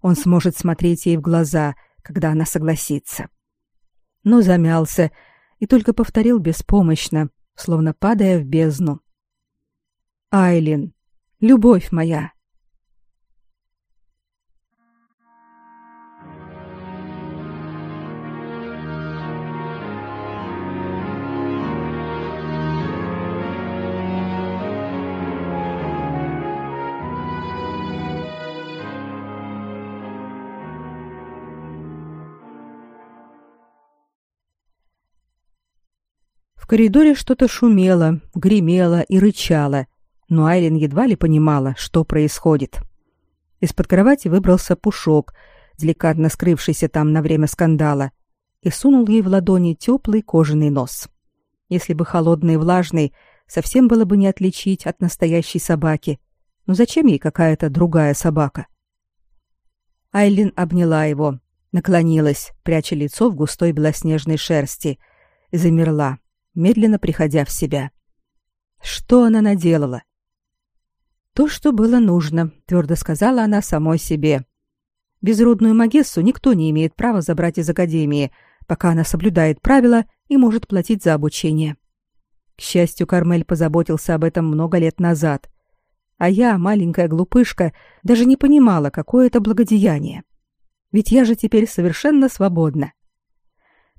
Он сможет смотреть ей в глаза, когда она согласится. Но замялся и только повторил беспомощно, словно падая в бездну. Айлин, любовь моя. В коридоре что-то шумело, гремело и рычало, но Айлин едва ли понимала, что происходит. Из-под кровати выбрался пушок, деликатно скрывшийся там на время скандала, и сунул ей в ладони теплый кожаный нос. Если бы холодный и влажный, совсем было бы не отличить от настоящей собаки. Но зачем ей какая-то другая собака? Айлин обняла его, наклонилась, пряча лицо в густой белоснежной шерсти, и замерла, медленно приходя в себя. Что она наделала? То, что было нужно, твердо сказала она самой себе. Безродную магессу никто не имеет права забрать из академии, пока она соблюдает правила и может платить за обучение. К счастью, Кармель позаботился об этом много лет назад. А я, маленькая глупышка, даже не понимала, какое это благодеяние. Ведь я же теперь совершенно свободна.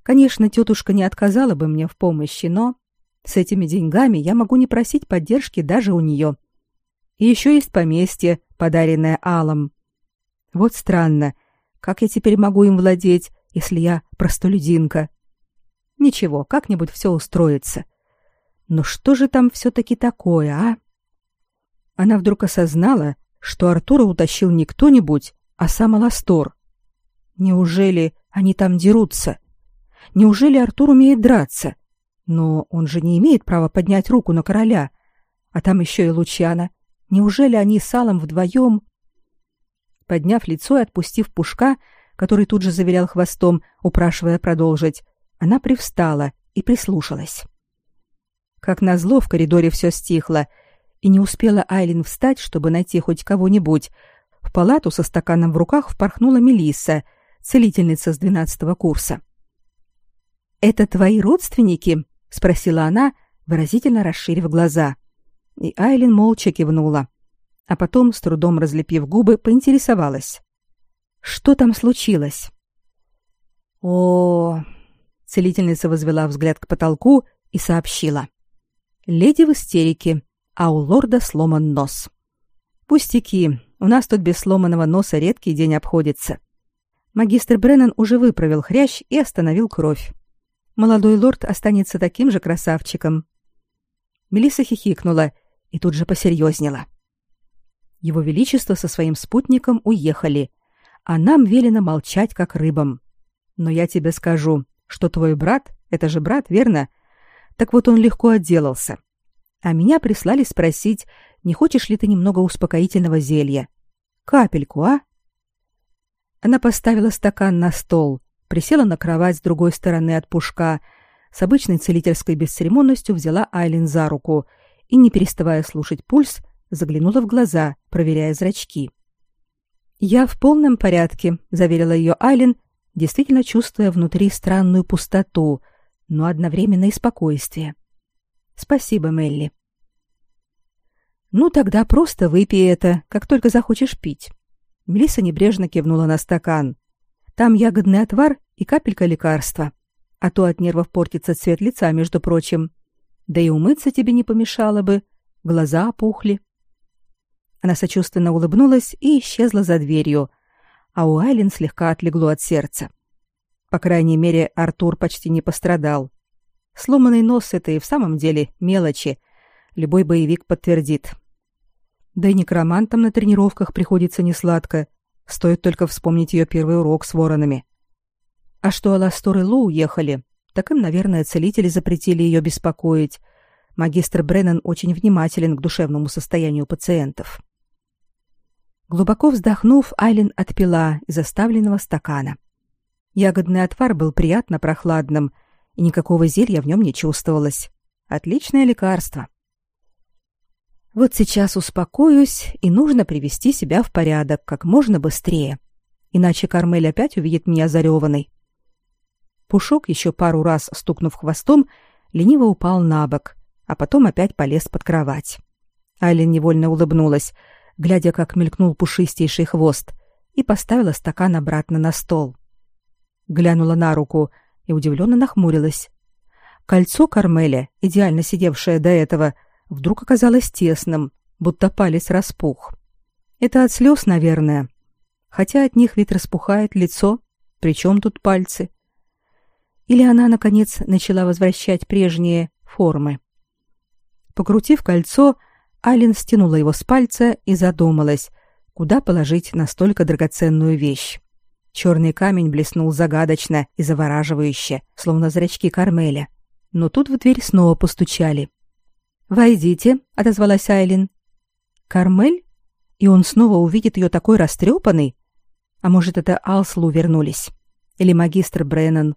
Конечно, тетушка не отказала бы мне в помощи, но с этими деньгами я могу не просить поддержки даже у нее. — и еще есть поместье, подаренное Алом. Вот странно, как я теперь могу им владеть, если я простолюдинка? Ничего, как-нибудь все устроится. Но что же там все-таки такое, а? Она вдруг осознала, что Артура утащил не кто-нибудь, а сам Аластор. Неужели они там дерутся? Неужели Артур умеет драться? Но он же не имеет права поднять руку на короля. А там еще и Лучана. Неужели они с Алом вдвоем... Подняв лицо и отпустив пушка, который тут же завилял хвостом, упрашивая продолжить, она привстала и прислушалась. Как назло, в коридоре все стихло, и не успела Айлин встать, чтобы найти хоть кого-нибудь. В палату со стаканом в руках впорхнула Мелисса, целительница с двенадцатого курса. «Это твои родственники?» — спросила она, выразительно расширив глаза. И Айлин молча кивнула а потом, с трудом разлепив губы, поинтересовалась. «Что там случилось?» «О...» Целительница возвела взгляд к потолку и сообщила. «Леди в истерике, а у лорда сломан нос». «Пустяки, у нас тут без сломанного носа редкий день обходится». Магистр Бреннан уже выправил хрящ и остановил кровь. Молодой лорд останется таким же красавчиком. Мелисса хихикнула и тут же посерьезнела. — его величество со своим спутником уехали, а нам велено молчать как рыбам. Но я тебе скажу, что твой брат, это же брат, верно? Так вот он легко отделался. А меня прислали спросить, не хочешь ли ты немного успокоительного зелья? Капельку, а? Она поставила стакан на стол, присела на кровать с другой стороны от пушка, с обычной целительской бесцеремонностью взяла Айлин за руку и, не переставая слушать пульс, заглянула в глаза, проверяя зрачки. «Я в полном порядке», — заверила ее Айлин, действительно чувствуя внутри странную пустоту, но одновременно и спокойствие. «Спасибо, Мелли». «Ну, тогда просто выпей это, как только захочешь пить». Мелисса небрежно кивнула на стакан. «Там ягодный отвар и капелька лекарства. А то от нервов портится цвет лица, между прочим. Да и умыться тебе не помешало бы. Глаза опухли». Она сочувственно улыбнулась и исчезла за дверью, а у Айлин слегка отлегло от сердца. По крайней мере, Артур почти не пострадал. Сломанный нос — это и в самом деле мелочи. Любой боевик подтвердит. Да и некромантам на тренировках приходится несладко. Стоит только вспомнить ее первый урок с воронами. А что Аластор и Лу уехали, так им, наверное, целители запретили ее беспокоить. Магистр Бреннан очень внимателен к душевному состоянию пациентов. Глубоко вздохнув, Айлин отпила из оставленного стакана. Ягодный отвар был приятно прохладным, и никакого зелья в нем не чувствовалось. Отличное лекарство. Вот сейчас успокоюсь, и нужно привести себя в порядок как можно быстрее. Иначе Кармель опять увидит меня зареванной. Пушок, еще пару раз стукнув хвостом, лениво упал на бок, а потом опять полез под кровать. Айлин невольно улыбнулась — глядя, как мелькнул пушистейший хвост, и поставила стакан обратно на стол. Глянула на руку и удивленно нахмурилась. Кольцо Кармеля, идеально сидевшее до этого, вдруг оказалось тесным, будто палец распух. Это от слез, наверное. Хотя от них ведь распухает лицо, причем тут пальцы. Или она, наконец, начала возвращать прежние формы. Покрутив кольцо, Алин стянула его с пальца и задумалась, куда положить настолько драгоценную вещь. Черный камень блеснул загадочно и завораживающе, словно зрачки Кармеля. Но тут в дверь снова постучали. «Войдите», — отозвалась Айлин. «Кармель? И он снова увидит ее такой растрепанной? А может, это Алслу вернулись? Или магистр Бреннан?»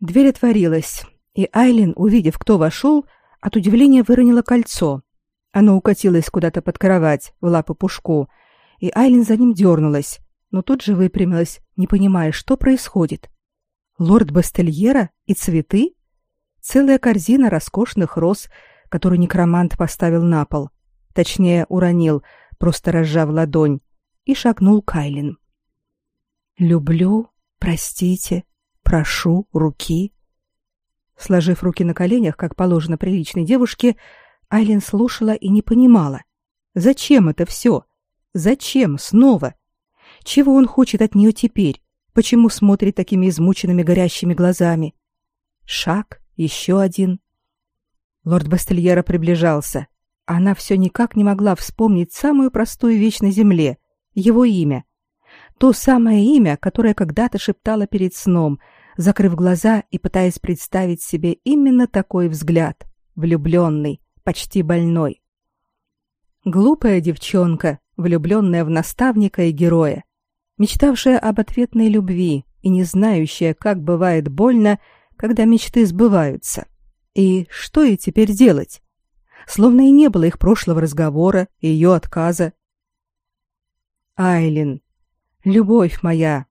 Дверь отворилась, и Айлин, увидев, кто вошел, от удивления выронила кольцо — оно укатилось куда-то под кровать, в лапы Пушку, и Айлин за ним дернулась, но тут же выпрямилась, не понимая, что происходит. Лорд Бастельера и цветы? Целая корзина роскошных роз, которую некромант поставил на пол. Точнее, уронил, просто разжав ладонь, и шагнул к Айлин. «Люблю, простите, прошу руки». Сложив руки на коленях, как положено приличной девушке, Айлин слушала и не понимала. Зачем это все? Зачем снова? Чего он хочет от нее теперь? Почему смотрит такими измученными горящими глазами? Шаг, еще один. Лорд Бастельера приближался. Она все никак не могла вспомнить самую простую вещь на земле — его имя. То самое имя, которое когда-то шептала перед сном, закрыв глаза и пытаясь представить себе именно такой взгляд, влюбленный, почти больной. Глупая девчонка, влюбленная в наставника и героя, мечтавшая об ответной любви и не знающая, как бывает больно, когда мечты сбываются. И что ей теперь делать? Словно и не было их прошлого разговора и ее отказа. Айлин, любовь моя.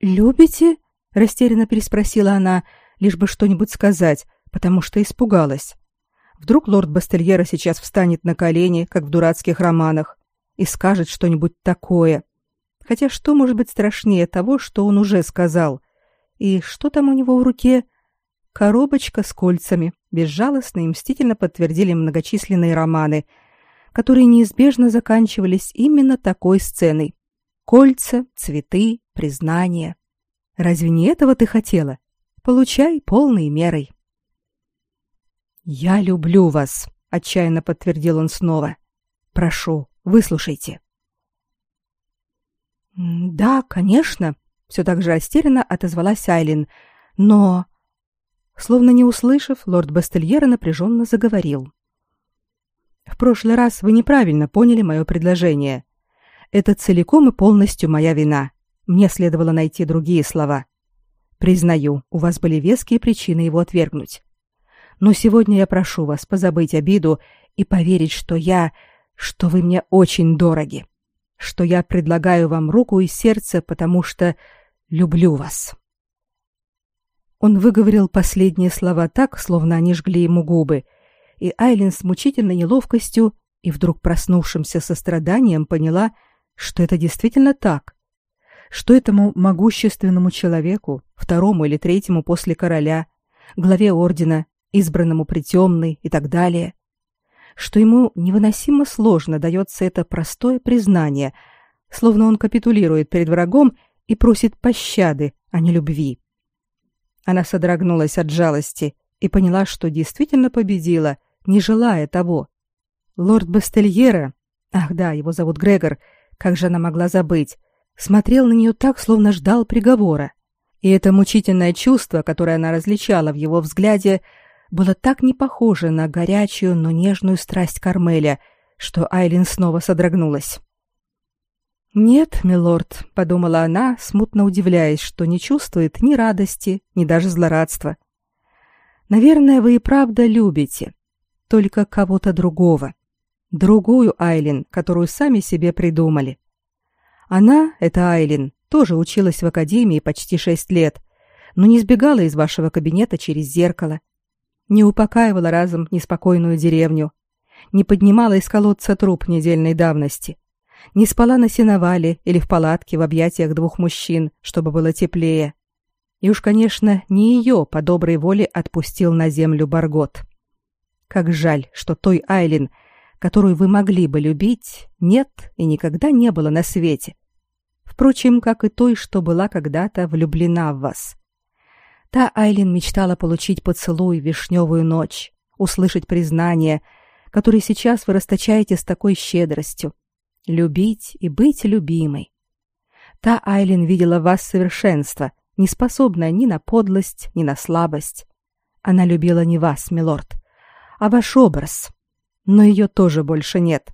Любите? Растерянно переспросила она, лишь бы что-нибудь сказать, потому что испугалась. Вдруг лорд Бастельера сейчас встанет на колени, как в дурацких романах, и скажет что-нибудь такое. Хотя что может быть страшнее того, что он уже сказал? И что там у него в руке? Коробочка с кольцами, безжалостно и мстительно подтвердили многочисленные романы, которые неизбежно заканчивались именно такой сценой. Кольца, цветы, признание. Разве не этого ты хотела? Получай полной мерой. Я люблю вас, отчаянно подтвердил он снова. Прошу, выслушайте. Да, конечно, все так же растерянно отозвалась Айлин. Но словно не услышав, лорд Бастельера напряженно заговорил. В прошлый раз вы неправильно поняли мое предложение. Это целиком и полностью моя вина. Мне следовало найти другие слова. Признаю, у вас были веские причины его отвергнуть. Но сегодня я прошу вас позабыть обиду и поверить, что я, что вы мне очень дороги, что я предлагаю вам руку и сердце, потому что люблю вас. Он выговорил последние слова так, словно они жгли ему губы, и Айлин с мучительной неловкостью и вдруг проснувшимся состраданием поняла, что это действительно так, что этому могущественному человеку, второму или третьему после короля, главе ордена, избранному притемной и так далее, что ему невыносимо сложно дается это простое признание, словно он капитулирует перед врагом и просит пощады, а не любви. Она содрогнулась от жалости и поняла, что действительно победила, не желая того. Лорд Бастельера, ах да, его зовут Грегор, как же она могла забыть, смотрел на нее так, словно ждал приговора. И это мучительное чувство, которое она различала в его взгляде, было так не похоже на горячую, но нежную страсть Кармеля, что Айлин снова содрогнулась. «Нет, милорд», — подумала она, смутно удивляясь, что не чувствует ни радости, ни даже злорадства. «Наверное, вы и правда любите. Только кого-то другого. Другую Айлин, которую сами себе придумали. Она, это Айлин, тоже училась в академии почти шесть лет, но не сбегала из вашего кабинета через зеркало, не упокаивала разом неспокойную деревню, не поднимала из колодца труп недельной давности, не спала на сеновале или в палатке в объятиях двух мужчин, чтобы было теплее. И уж, конечно, не ее по доброй воле отпустил на землю Баргот. Как жаль, что той Айлин — которую вы могли бы любить, нет и никогда не было на свете. Впрочем, как и той, что была когда-то влюблена в вас. Та Айлин мечтала получить поцелуй в вишневую ночь, услышать признание, которое сейчас вы расточаете с такой щедростью. Любить и быть любимой. Та Айлин видела в вас совершенство, не способное ни на подлость, ни на слабость. Она любила не вас, милорд, а ваш образ, но ее тоже больше нет.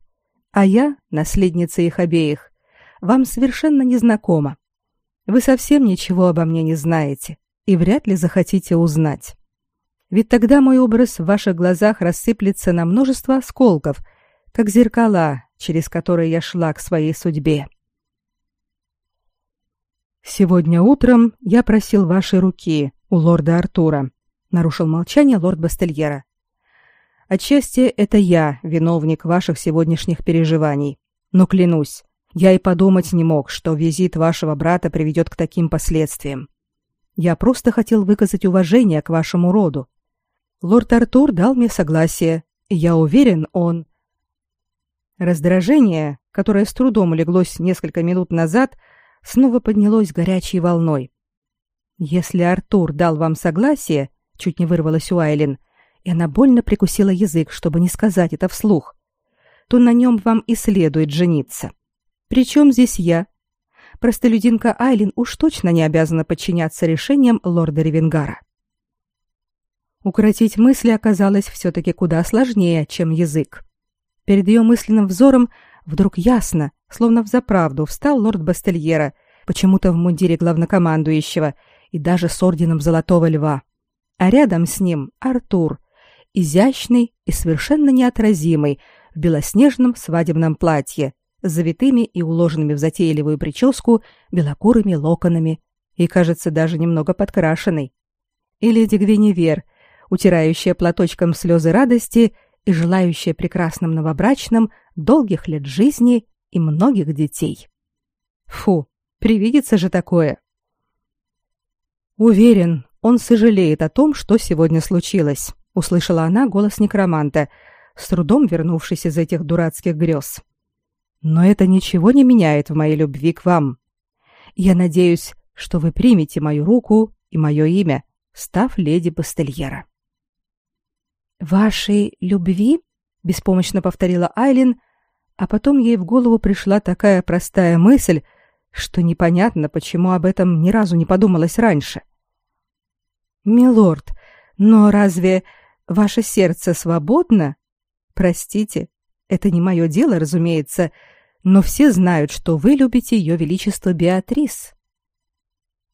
А я, наследница их обеих, вам совершенно не знакома. Вы совсем ничего обо мне не знаете и вряд ли захотите узнать. Ведь тогда мой образ в ваших глазах рассыплется на множество осколков, как зеркала, через которые я шла к своей судьбе. Сегодня утром я просил вашей руки у лорда Артура, нарушил молчание лорд Бастельера. Отчасти это я виновник ваших сегодняшних переживаний. Но клянусь, я и подумать не мог, что визит вашего брата приведет к таким последствиям. Я просто хотел выказать уважение к вашему роду. Лорд Артур дал мне согласие, и я уверен, он Раздражение, которое с трудом улеглось несколько минут назад, снова поднялось горячей волной. Если Артур дал вам согласие, чуть не вырвалось у Айлин, и она больно прикусила язык, чтобы не сказать это вслух, то на нем вам и следует жениться. Причем здесь я? Простолюдинка Айлин уж точно не обязана подчиняться решениям лорда Ревенгара. Укротить мысли оказалось все-таки куда сложнее, чем язык. Перед ее мысленным взором вдруг ясно, словно в заправду, встал лорд Бастельера, почему-то в мундире главнокомандующего и даже с орденом Золотого Льва. А рядом с ним Артур, изящный и совершенно неотразимый, в белоснежном свадебном платье, с завитыми и уложенными в затейливую прическу белокурыми локонами и, кажется, даже немного подкрашенный. И леди Гвиневер, утирающая платочком слезы радости и желающая прекрасным новобрачным долгих лет жизни и многих детей. Фу, привидится же такое. Уверен, он сожалеет о том, что сегодня случилось, услышала она голос некроманта, с трудом вернувшись из этих дурацких грез. Но это ничего не меняет в моей любви к вам. Я надеюсь, что вы примете мою руку и мое имя, став леди Бастельера. Вашей любви? беспомощно повторила Айлин, а потом ей в голову пришла такая простая мысль, что непонятно, почему об этом ни разу не подумалось раньше. Милорд, но разве ваше сердце свободно? Простите, это не мое дело, разумеется, но все знают, что вы любите ее величество Беатрис.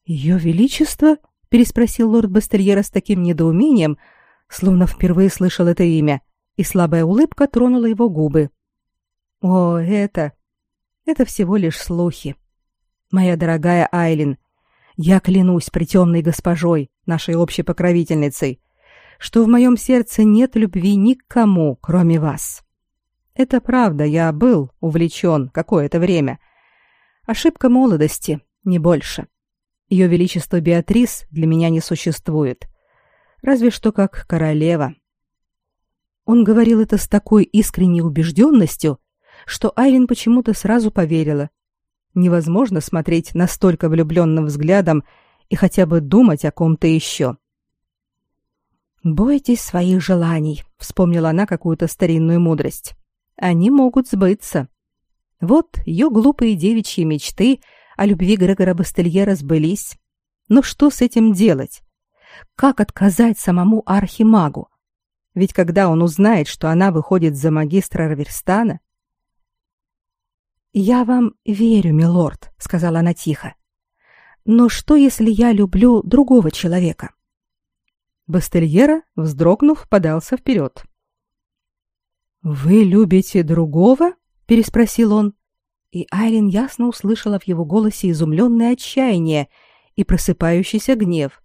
Ее величество? переспросил лорд Бастерьера с таким недоумением, словно впервые слышал это имя, и слабая улыбка тронула его губы. О, это это всего лишь слухи. Моя дорогая Айлин, я клянусь притемной госпожой, нашей общей покровительницей, что в моем сердце нет любви ни к кому, кроме вас. Это правда, я был увлечен какое-то время. Ошибка молодости, не больше. Ее величество Беатрис для меня не существует. Разве что как королева. Он говорил это с такой искренней убежденностью, что Айлин почему-то сразу поверила Невозможно смотреть настолько влюбленным взглядом и хотя бы думать о ком-то еще. «Бойтесь своих желаний», — вспомнила она какую-то старинную мудрость. «Они могут сбыться». Вот ее глупые девичьи мечты о любви Грегора Бастельера сбылись. Но что с этим делать? Как отказать самому архимагу? Ведь когда он узнает, что она выходит за магистра Раверстана, «Я вам верю, милорд», — сказала она тихо. «Но что, если я люблю другого человека?» Бастельера, вздрогнув, подался вперед. «Вы любите другого?» — переспросил он. И Айлин ясно услышала в его голосе изумленное отчаяние и просыпающийся гнев.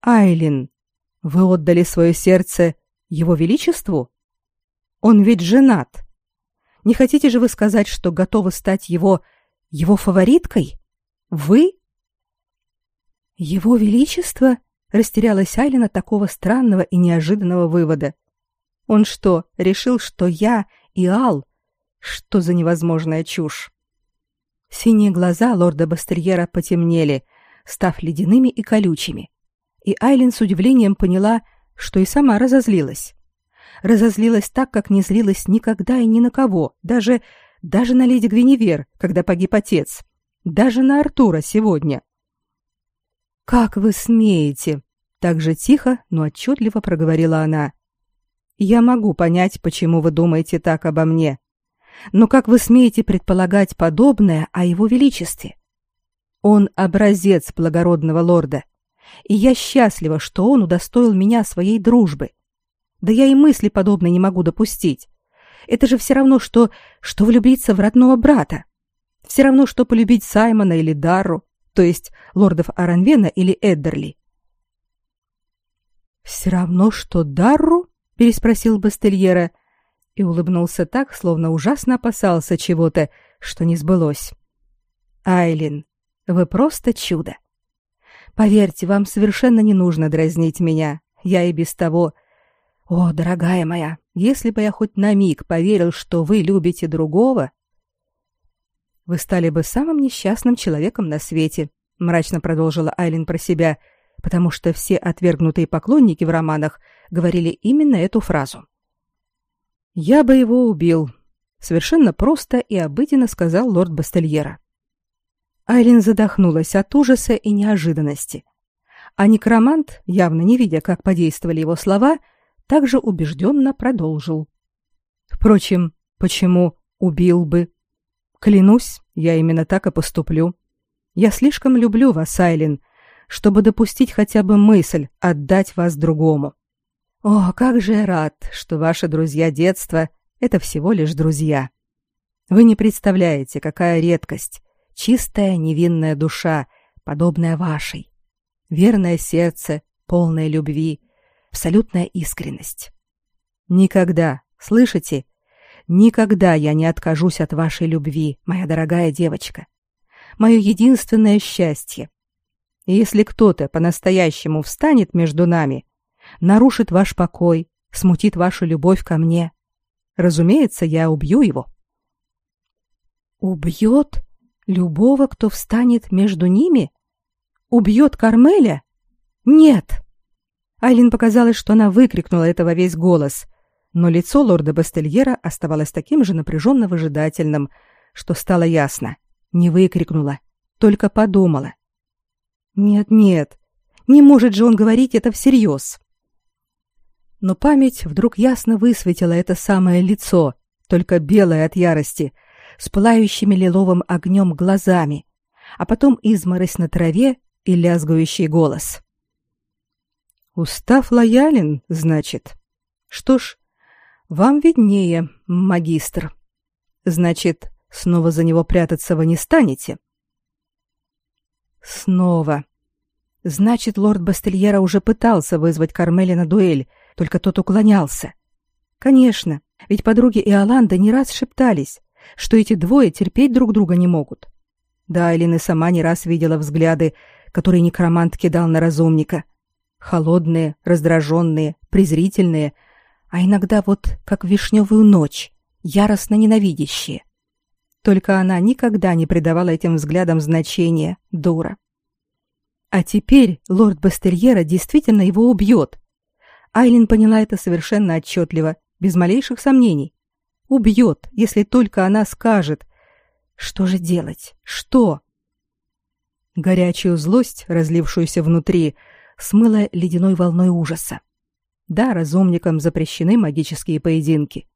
«Айлин, вы отдали свое сердце его величеству? Он ведь женат!» Не хотите же вы сказать, что готовы стать его его фавориткой? Вы? Его величество? Растерялась Айлина такого странного и неожиданного вывода. Он что, решил, что я и Ал? Что за невозможная чушь? Синие глаза лорда Бастерьера потемнели, став ледяными и колючими. И Айлин с удивлением поняла, что и сама разозлилась разозлилась так, как не злилась никогда и ни на кого, даже даже на леди Гвиневер, когда погиб отец, даже на Артура сегодня. Как вы смеете? так же тихо, но отчетливо проговорила она. Я могу понять, почему вы думаете так обо мне. Но как вы смеете предполагать подобное о его величестве? Он образец благородного лорда, и я счастлива, что он удостоил меня своей дружбы. Да я и мысли подобной не могу допустить. Это же все равно, что, что влюбиться в родного брата. Все равно, что полюбить Саймона или Дарру, то есть лордов Аранвена или Эддерли. «Все равно, что Дарру?» — переспросил Бастельера и улыбнулся так, словно ужасно опасался чего-то, что не сбылось. «Айлин, вы просто чудо. Поверьте, вам совершенно не нужно дразнить меня. Я и без того о, дорогая моя, если бы я хоть на миг поверил, что вы любите другого. Вы стали бы самым несчастным человеком на свете, мрачно продолжила Айлин про себя, потому что все отвергнутые поклонники в романах говорили именно эту фразу. Я бы его убил, совершенно просто и обыденно сказал лорд Бастельера. Айлин задохнулась от ужаса и неожиданности. А некромант, явно не видя, как подействовали его слова, также убежденно продолжил. Впрочем, почему убил бы? Клянусь, я именно так и поступлю. Я слишком люблю вас, Айлин, чтобы допустить хотя бы мысль отдать вас другому. О, как же я рад, что ваши друзья детства — это всего лишь друзья. Вы не представляете, какая редкость, чистая невинная душа, подобная вашей. Верное сердце, полное любви, абсолютная искренность. Никогда, слышите? Никогда я не откажусь от вашей любви, моя дорогая девочка. Мое единственное счастье. И если кто-то по-настоящему встанет между нами, нарушит ваш покой, смутит вашу любовь ко мне, разумеется, я убью его. Убьет любого, кто встанет между ними? Убьет Кармеля? Нет. Айлин показалось, что она выкрикнула это во весь голос, но лицо лорда Бастельера оставалось таким же напряженно выжидательным, что стало ясно. Не выкрикнула, только подумала. Нет, нет, не может же он говорить это всерьез. Но память вдруг ясно высветила это самое лицо, только белое от ярости, с пылающими лиловым огнем глазами, а потом изморозь на траве и лязгающий голос. «Устав лоялен, значит? Что ж, вам виднее, магистр. Значит, снова за него прятаться вы не станете?» «Снова. Значит, лорд Бастельера уже пытался вызвать Кармеля на дуэль, только тот уклонялся. Конечно, ведь подруги Иоланда не раз шептались, что эти двое терпеть друг друга не могут. Да, Элина сама не раз видела взгляды, которые некромант кидал на разумника. Холодные, раздраженные, презрительные, а иногда вот как вишневую ночь, яростно ненавидящие. Только она никогда не придавала этим взглядам значения, дура. А теперь лорд Бастерьера действительно его убьет. Айлин поняла это совершенно отчетливо, без малейших сомнений. Убьет, если только она скажет. Что же делать? Что? Горячую злость, разлившуюся внутри, смыла ледяной волной ужаса. Да, разумникам запрещены магические поединки.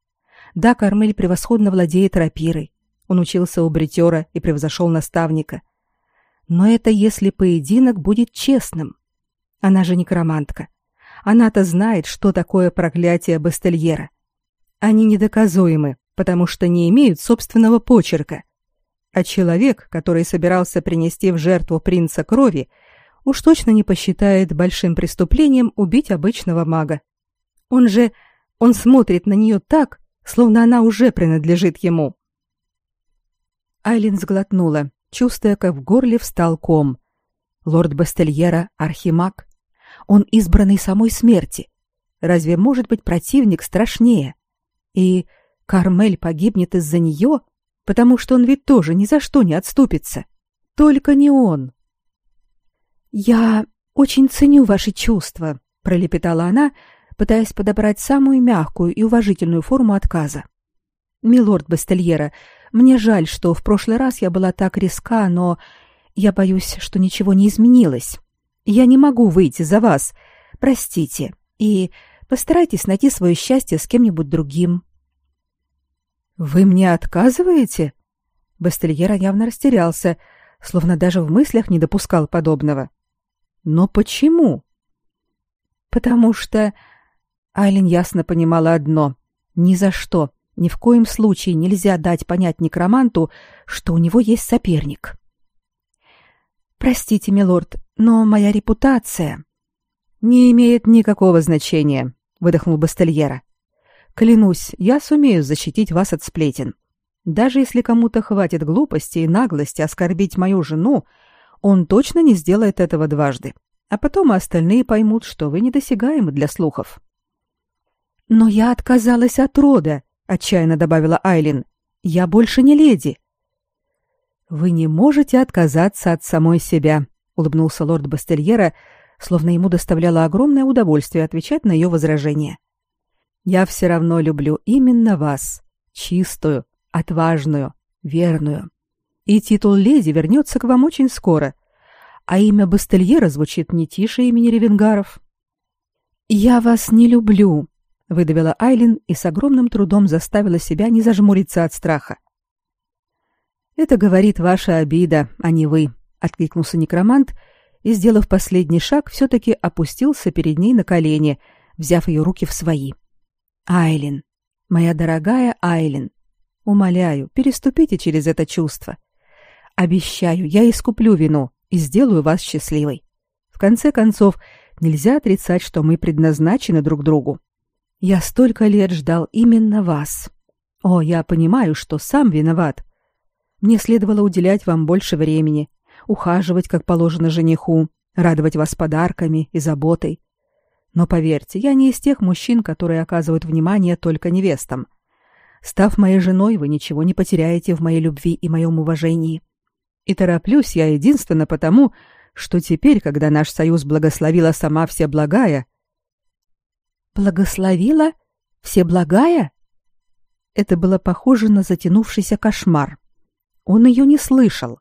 Да, Кармель превосходно владеет рапирой. Он учился у бритера и превзошел наставника. Но это если поединок будет честным. Она же некромантка. Она-то знает, что такое проклятие Бастельера. Они недоказуемы, потому что не имеют собственного почерка. А человек, который собирался принести в жертву принца крови, уж точно не посчитает большим преступлением убить обычного мага. Он же... он смотрит на нее так, словно она уже принадлежит ему. Айлин сглотнула, чувствуя, как в горле встал ком. Лорд Бастельера — архимаг. Он избранный самой смерти. Разве может быть противник страшнее? И Кармель погибнет из-за нее, потому что он ведь тоже ни за что не отступится. Только не он. «Я очень ценю ваши чувства», — пролепетала она, пытаясь подобрать самую мягкую и уважительную форму отказа. «Милорд Бастельера, мне жаль, что в прошлый раз я была так резка, но я боюсь, что ничего не изменилось. Я не могу выйти за вас. Простите. И постарайтесь найти свое счастье с кем-нибудь другим. Вы мне отказываете? Бастельера явно растерялся, словно даже в мыслях не допускал подобного. Но почему? Потому что Айлин ясно понимала одно: ни за что, ни в коем случае нельзя дать понять некроманту, что у него есть соперник. Простите, милорд, но моя репутация не имеет никакого значения, выдохнул Бастельера. Клянусь, я сумею защитить вас от сплетен. Даже если кому-то хватит глупости и наглости оскорбить мою жену, он точно не сделает этого дважды. А потом остальные поймут, что вы недосягаемы для слухов. Но я отказалась от рода, отчаянно добавила Айлин. Я больше не леди. Вы не можете отказаться от самой себя, улыбнулся лорд Бастельера, словно ему доставляло огромное удовольствие отвечать на ее возражения. Я все равно люблю именно вас, чистую, отважную, верную. И титул леди вернется к вам очень скоро, а имя Бастельера звучит не тише имени Ревенгаров. Я вас не люблю, выдавила Айлин и с огромным трудом заставила себя не зажмуриться от страха. Это говорит ваша обида, а не вы, откликнулся некромант и, сделав последний шаг, все-таки опустился перед ней на колени, взяв ее руки в свои. Айлин, моя дорогая Айлин, умоляю, переступите через это чувство. Обещаю, я искуплю вину и сделаю вас счастливой. В конце концов, нельзя отрицать, что мы предназначены друг другу. Я столько лет ждал именно вас. О, я понимаю, что сам виноват. Мне следовало уделять вам больше времени, ухаживать, как положено жениху, радовать вас подарками и заботой. Но поверьте, я не из тех мужчин, которые оказывают внимание только невестам. Став моей женой, вы ничего не потеряете в моей любви и моем уважении. И тороплюсь я единственно потому, что теперь, когда наш союз благословила сама Всеблагая... Благословила Всеблагая? Это было похоже на затянувшийся кошмар. Он ее не слышал.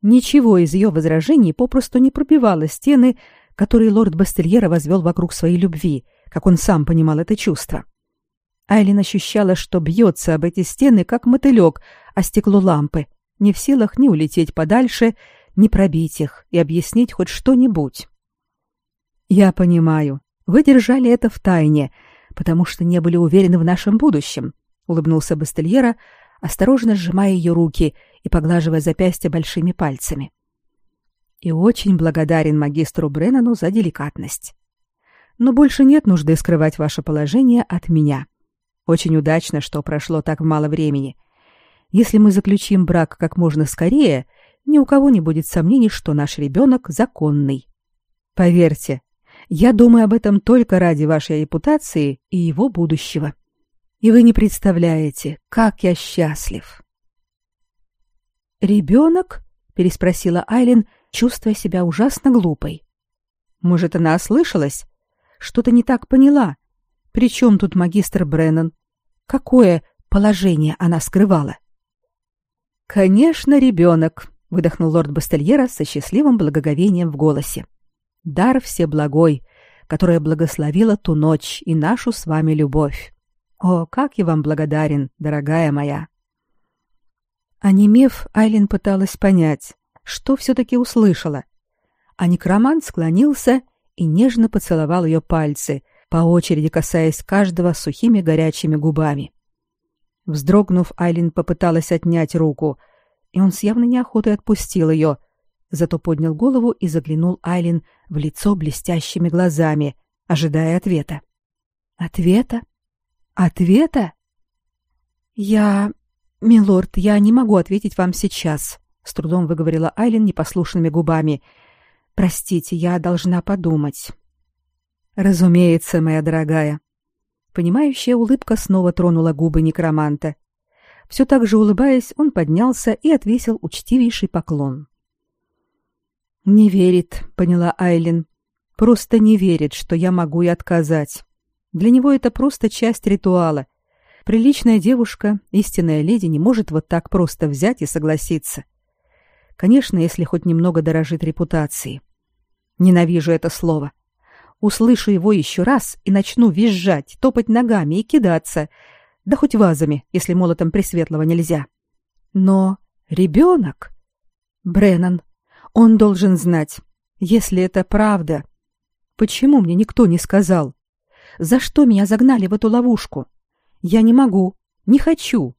Ничего из ее возражений попросту не пробивало стены, которые лорд Бастельера возвел вокруг своей любви, как он сам понимал это чувство. Айлин ощущала, что бьется об эти стены, как мотылек о стекло лампы, не в силах ни улететь подальше, ни пробить их и объяснить хоть что-нибудь. «Я понимаю. Вы держали это в тайне, потому что не были уверены в нашем будущем», — улыбнулся Бастельера, осторожно сжимая ее руки и поглаживая запястья большими пальцами. И очень благодарен магистру Бреннану за деликатность. Но больше нет нужды скрывать ваше положение от меня. Очень удачно, что прошло так мало времени. Если мы заключим брак как можно скорее, ни у кого не будет сомнений, что наш ребенок законный. Поверьте, я думаю об этом только ради вашей репутации и его будущего. И вы не представляете, как я счастлив. Ребенок? переспросила Айлин, чувствуя себя ужасно глупой. Может, она ослышалась? Что-то не так поняла. Причем тут магистр Бреннан? Какое положение она скрывала? Конечно, ребенок, выдохнул лорд Бастельера со счастливым благоговением в голосе. Дар всеблагой, которая благословила ту ночь и нашу с вами любовь. О, как я вам благодарен, дорогая моя. Онемев, Айлин пыталась понять, что все-таки услышала. А некромант склонился и нежно поцеловал ее пальцы, по очереди касаясь каждого сухими горячими губами. Вздрогнув, Айлин попыталась отнять руку, и он с явной неохотой отпустил ее, зато поднял голову и заглянул Айлин в лицо блестящими глазами, ожидая ответа. Ответа? Ответа? Я, милорд, я не могу ответить вам сейчас, с трудом выговорила Айлин непослушными губами. Простите, я должна подумать. Разумеется, моя дорогая. Понимающая улыбка снова тронула губы некроманта. Все так же улыбаясь, он поднялся и отвесил учтивейший поклон. Не верит, поняла Айлин. Просто не верит, что я могу и отказать. Для него это просто часть ритуала. Приличная девушка, истинная леди не может вот так просто взять и согласиться. Конечно, если хоть немного дорожит репутацией. Ненавижу это слово. Услышу его еще раз и начну визжать, топать ногами и кидаться, да хоть вазами, если молотом пресветлого нельзя. Но ребенок... Бреннан, он должен знать, если это правда. Почему мне никто не сказал? За что меня загнали в эту ловушку? Я не могу, не хочу.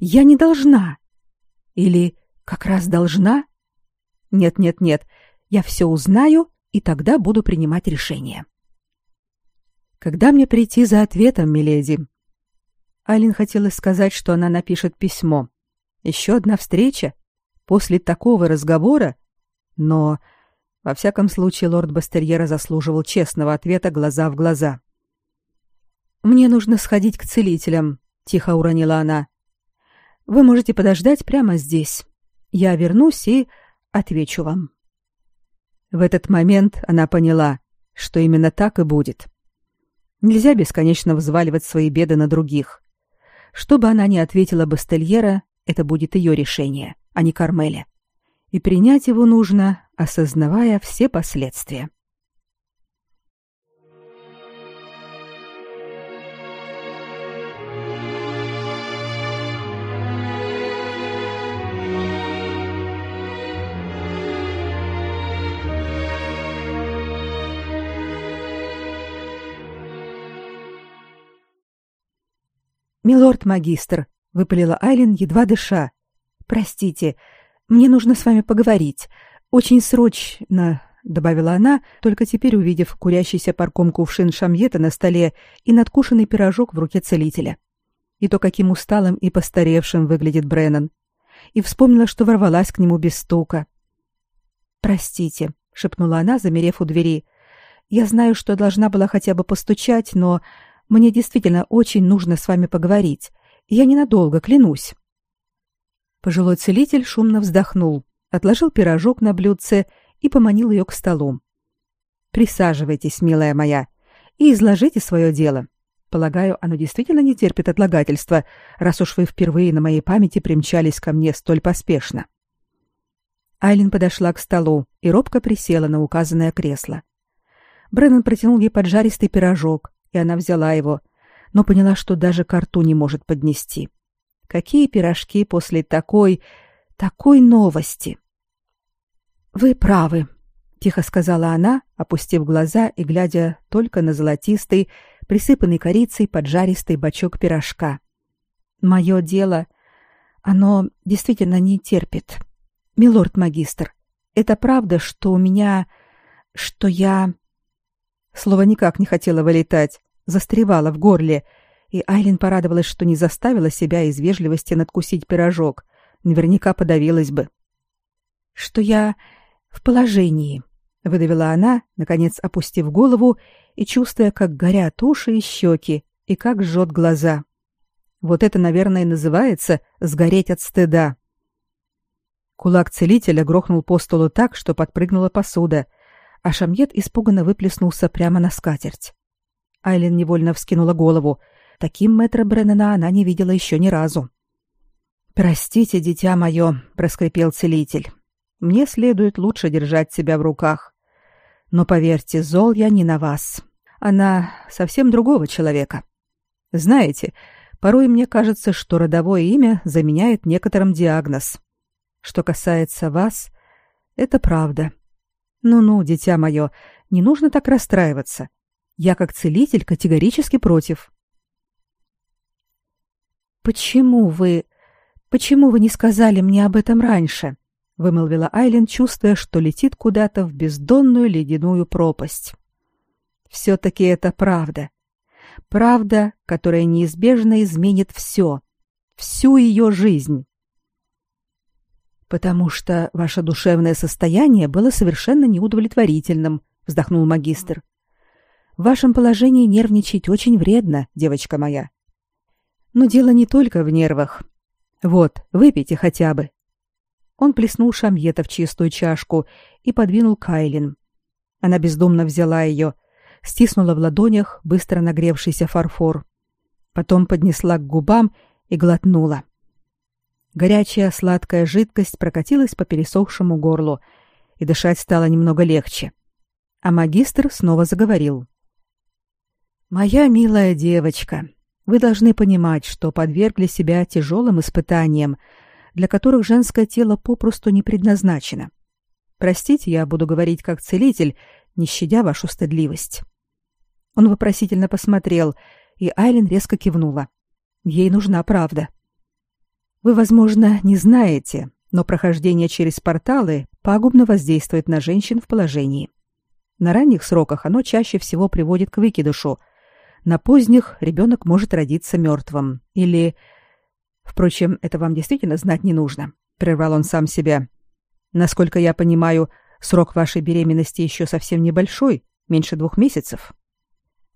Я не должна. Или как раз должна? Нет, нет, нет. Я все узнаю и тогда буду принимать решение. Когда мне прийти за ответом, миледи? Алин хотела сказать, что она напишет письмо. Еще одна встреча после такого разговора, но во всяком случае лорд Бастерьера заслуживал честного ответа глаза в глаза. Мне нужно сходить к целителям, тихо уронила она. Вы можете подождать прямо здесь. Я вернусь и отвечу вам. В этот момент она поняла, что именно так и будет. Нельзя бесконечно взваливать свои беды на других. Что бы она ни ответила Бастельера, это будет ее решение, а не Кармеля. И принять его нужно, осознавая все последствия. «Милорд-магистр», — выпалила Айлин, едва дыша. «Простите, мне нужно с вами поговорить. Очень срочно», — добавила она, только теперь увидев курящийся парком кувшин шамьета на столе и надкушенный пирожок в руке целителя. И то, каким усталым и постаревшим выглядит Бреннан. И вспомнила, что ворвалась к нему без стука. «Простите», — шепнула она, замерев у двери. «Я знаю, что должна была хотя бы постучать, но мне действительно очень нужно с вами поговорить. Я ненадолго, клянусь. Пожилой целитель шумно вздохнул, отложил пирожок на блюдце и поманил ее к столу. Присаживайтесь, милая моя, и изложите свое дело. Полагаю, оно действительно не терпит отлагательства, раз уж вы впервые на моей памяти примчались ко мне столь поспешно. Айлин подошла к столу и робко присела на указанное кресло. Бреннан протянул ей поджаристый пирожок, и она взяла его, но поняла, что даже к рту не может поднести. Какие пирожки после такой, такой новости? Вы правы, тихо сказала она, опустив глаза и глядя только на золотистый, присыпанный корицей поджаристый бочок пирожка. Мое дело, оно действительно не терпит. Милорд-магистр, это правда, что у меня, что я Слово никак не хотело вылетать, застревало в горле, и Айлин порадовалась, что не заставила себя из вежливости надкусить пирожок. Наверняка подавилась бы. «Что я в положении», — выдавила она, наконец опустив голову и чувствуя, как горят уши и щеки, и как жжет глаза. Вот это, наверное, называется «сгореть от стыда». Кулак целителя грохнул по столу так, что подпрыгнула посуда — а шамьет испуганно выплеснулся прямо на скатерть. Айлин невольно вскинула голову. Таким мэтра Бреннана она не видела еще ни разу. «Простите, дитя мое», — проскрипел целитель. «Мне следует лучше держать себя в руках. Но поверьте, зол я не на вас. Она совсем другого человека. Знаете, порой мне кажется, что родовое имя заменяет некоторым диагноз. Что касается вас, это правда. Ну-ну, дитя мое, не нужно так расстраиваться. Я как целитель категорически против. Почему вы Почему вы не сказали мне об этом раньше? вымолвила Айлин, чувствуя, что летит куда-то в бездонную ледяную пропасть. все таки это правда. Правда, которая неизбежно изменит все, всю ее жизнь потому что ваше душевное состояние было совершенно неудовлетворительным, вздохнул магистр. В вашем положении нервничать очень вредно, девочка моя. Но дело не только в нервах. Вот, выпейте хотя бы. Он плеснул шамьета в чистую чашку и подвинул Кайлин. Она бездумно взяла ее, стиснула в ладонях быстро нагревшийся фарфор, потом поднесла к губам и глотнула. Горячая сладкая жидкость прокатилась по пересохшему горлу, и дышать стало немного легче. А магистр снова заговорил. «Моя милая девочка, вы должны понимать, что подвергли себя тяжелым испытаниям, для которых женское тело попросту не предназначено. Простите, я буду говорить как целитель, не щадя вашу стыдливость». Он вопросительно посмотрел, и Айлин резко кивнула. Ей нужна правда. — вы, возможно, не знаете, но прохождение через порталы пагубно воздействует на женщин в положении. На ранних сроках оно чаще всего приводит к выкидышу. На поздних ребенок может родиться мертвым. Или... Впрочем, это вам действительно знать не нужно. Прервал он сам себя. Насколько я понимаю, срок вашей беременности еще совсем небольшой, меньше двух месяцев.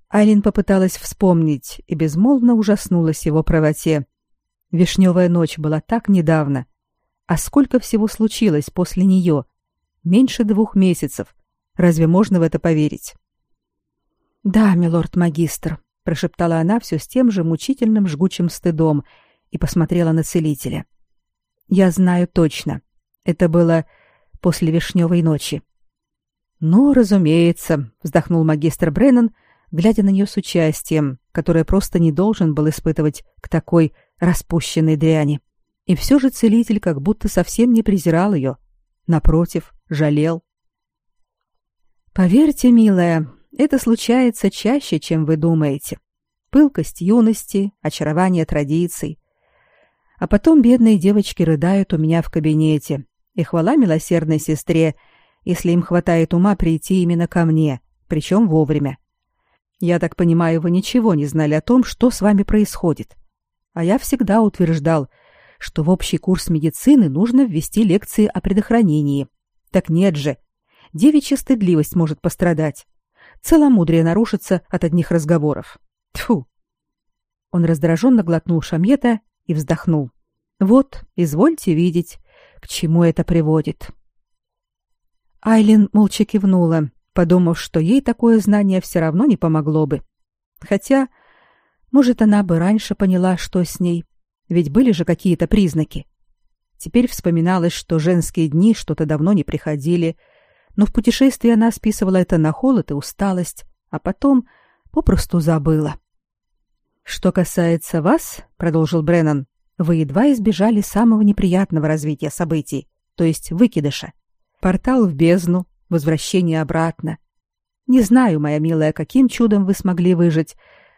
Айлин попыталась вспомнить и безмолвно ужаснулась его правоте. Вишневая ночь была так недавно. А сколько всего случилось после нее? Меньше двух месяцев. Разве можно в это поверить? Да, милорд-магистр, прошептала она все с тем же мучительным жгучим стыдом и посмотрела на целителя. Я знаю точно. Это было после вишневой ночи. Ну, разумеется, вздохнул магистр Бреннан, глядя на нее с участием, которое просто не должен был испытывать к такой распущенной дряни. И все же целитель как будто совсем не презирал ее. Напротив, жалел. Поверьте, милая, это случается чаще, чем вы думаете. Пылкость юности, очарование традиций. А потом бедные девочки рыдают у меня в кабинете. И хвала милосердной сестре, если им хватает ума прийти именно ко мне, причем вовремя. Я так понимаю, вы ничего не знали о том, что с вами происходит. А я всегда утверждал, что в общий курс медицины нужно ввести лекции о предохранении. Так нет же. Девичья стыдливость может пострадать. Целомудрие нарушится от одних разговоров. Тьфу. Он раздраженно глотнул шамьета и вздохнул. Вот, извольте видеть, к чему это приводит. Айлин молча кивнула, подумав, что ей такое знание все равно не помогло бы. Хотя, может, она бы раньше поняла, что с ней, ведь были же какие-то признаки. Теперь вспоминалось, что женские дни что-то давно не приходили, но в путешествии она списывала это на холод и усталость, а потом попросту забыла. Что касается вас, продолжил Бреннан, вы едва избежали самого неприятного развития событий, то есть выкидыша. Портал в бездну, возвращение обратно. Не знаю, моя милая, каким чудом вы смогли выжить,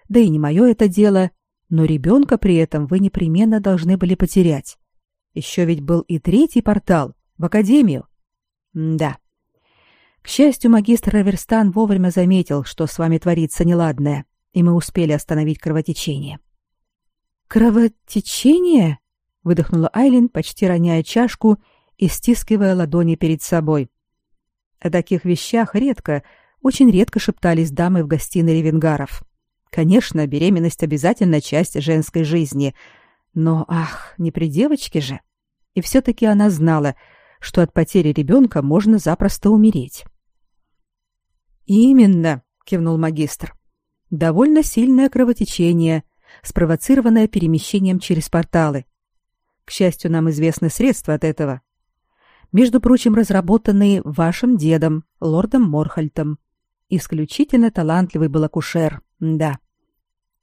да и не мое это дело, но ребенка при этом вы непременно должны были потерять. Еще ведь был и третий портал в академию. М да. К счастью, магистр Раверстан вовремя заметил, что с вами творится неладное, и мы успели остановить кровотечение. Кровотечение? выдохнула Айлин, почти роняя чашку и стискивая ладони перед собой. О таких вещах редко, очень редко шептались дамы в гостиной Ревенгаров. Конечно, беременность обязательно часть женской жизни, но ах, не при девочке же. И все таки она знала, что от потери ребенка можно запросто умереть. Именно, кивнул магистр. Довольно сильное кровотечение, спровоцированное перемещением через порталы. К счастью, нам известны средства от этого. Между прочим, разработанные вашим дедом, лордом Морхальтом. Исключительно талантливый был акушер. Да.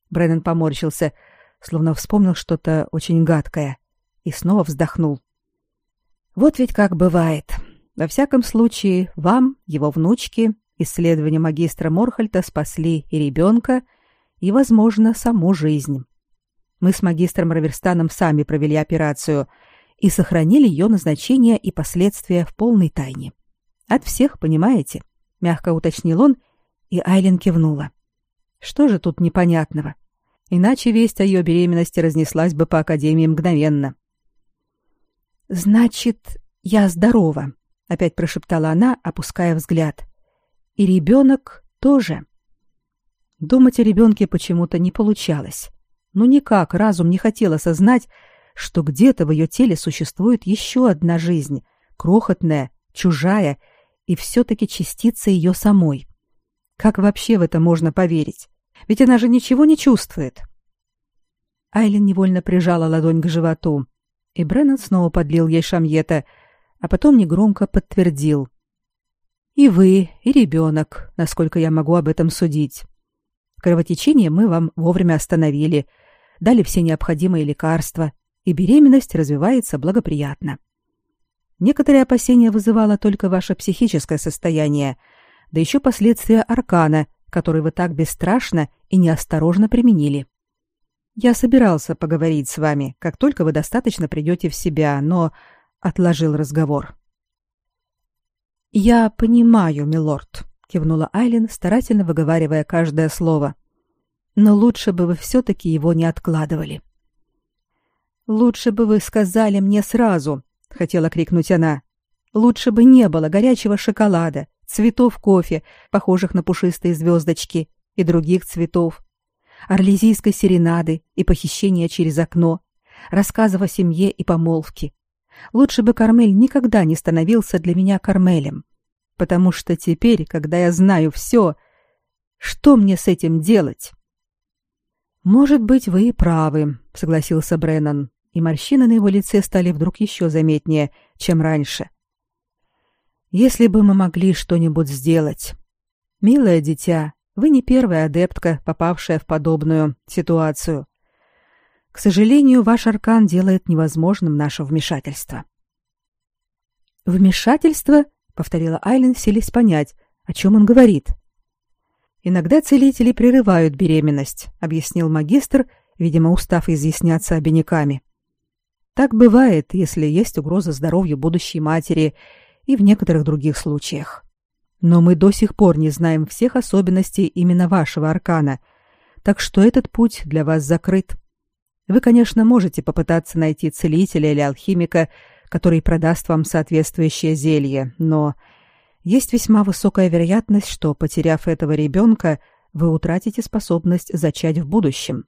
Бреннан поморщился, словно вспомнил что-то очень гадкое, и снова вздохнул. Вот ведь как бывает. Во всяком случае, вам, его внучке, исследования магистра Морхальта спасли и ребенка, и, возможно, саму жизнь. Мы с магистром Раверстаном сами провели операцию и сохранили ее назначение и последствия в полной тайне. От всех, понимаете? Мягко уточнил он, и Айлин кивнула. Что же тут непонятного? Иначе весть о ее беременности разнеслась бы по академии мгновенно. Значит, я здорова, опять прошептала она, опуская взгляд. И ребенок тоже. Думать о ребенке почему-то не получалось. Ну никак разум не хотел осознать, что где-то в ее теле существует еще одна жизнь, крохотная, чужая и все-таки частица ее самой. Как вообще в это можно поверить? Ведь она же ничего не чувствует. Айлин невольно прижала ладонь к животу, и Бреннан снова подлил ей шамьета, а потом негромко подтвердил. «И вы, и ребенок, насколько я могу об этом судить. Кровотечение мы вам вовремя остановили, дали все необходимые лекарства, и беременность развивается благоприятно. Некоторые опасения вызывало только ваше психическое состояние, да еще последствия аркана, который вы так бесстрашно и неосторожно применили. Я собирался поговорить с вами, как только вы достаточно придете в себя, но отложил разговор. Я понимаю, милорд, кивнула Айлин, старательно выговаривая каждое слово. Но лучше бы вы все таки его не откладывали. Лучше бы вы сказали мне сразу, хотела крикнуть она. Лучше бы не было горячего шоколада, цветов кофе, похожих на пушистые звездочки, и других цветов, орлезийской серенады и похищения через окно, рассказов о семье и помолвке, Лучше бы Кармель никогда не становился для меня Кармелем. Потому что теперь, когда я знаю все, что мне с этим делать? Может быть, вы и правы, согласился Бреннан, и морщины на его лице стали вдруг еще заметнее, чем раньше. Если бы мы могли что-нибудь сделать. Милое дитя, вы не первая адептка, попавшая в подобную ситуацию. К сожалению, ваш аркан делает невозможным наше вмешательство. Вмешательство, повторила Айлен, селись понять, о чем он говорит. Иногда целители прерывают беременность, объяснил магистр, видимо, устав изъясняться обиняками. Так бывает, если есть угроза здоровью будущей матери и в некоторых других случаях. Но мы до сих пор не знаем всех особенностей именно вашего аркана, так что этот путь для вас закрыт. Вы, конечно, можете попытаться найти целителя или алхимика, который продаст вам соответствующее зелье, но есть весьма высокая вероятность, что, потеряв этого ребенка, вы утратите способность зачать в будущем.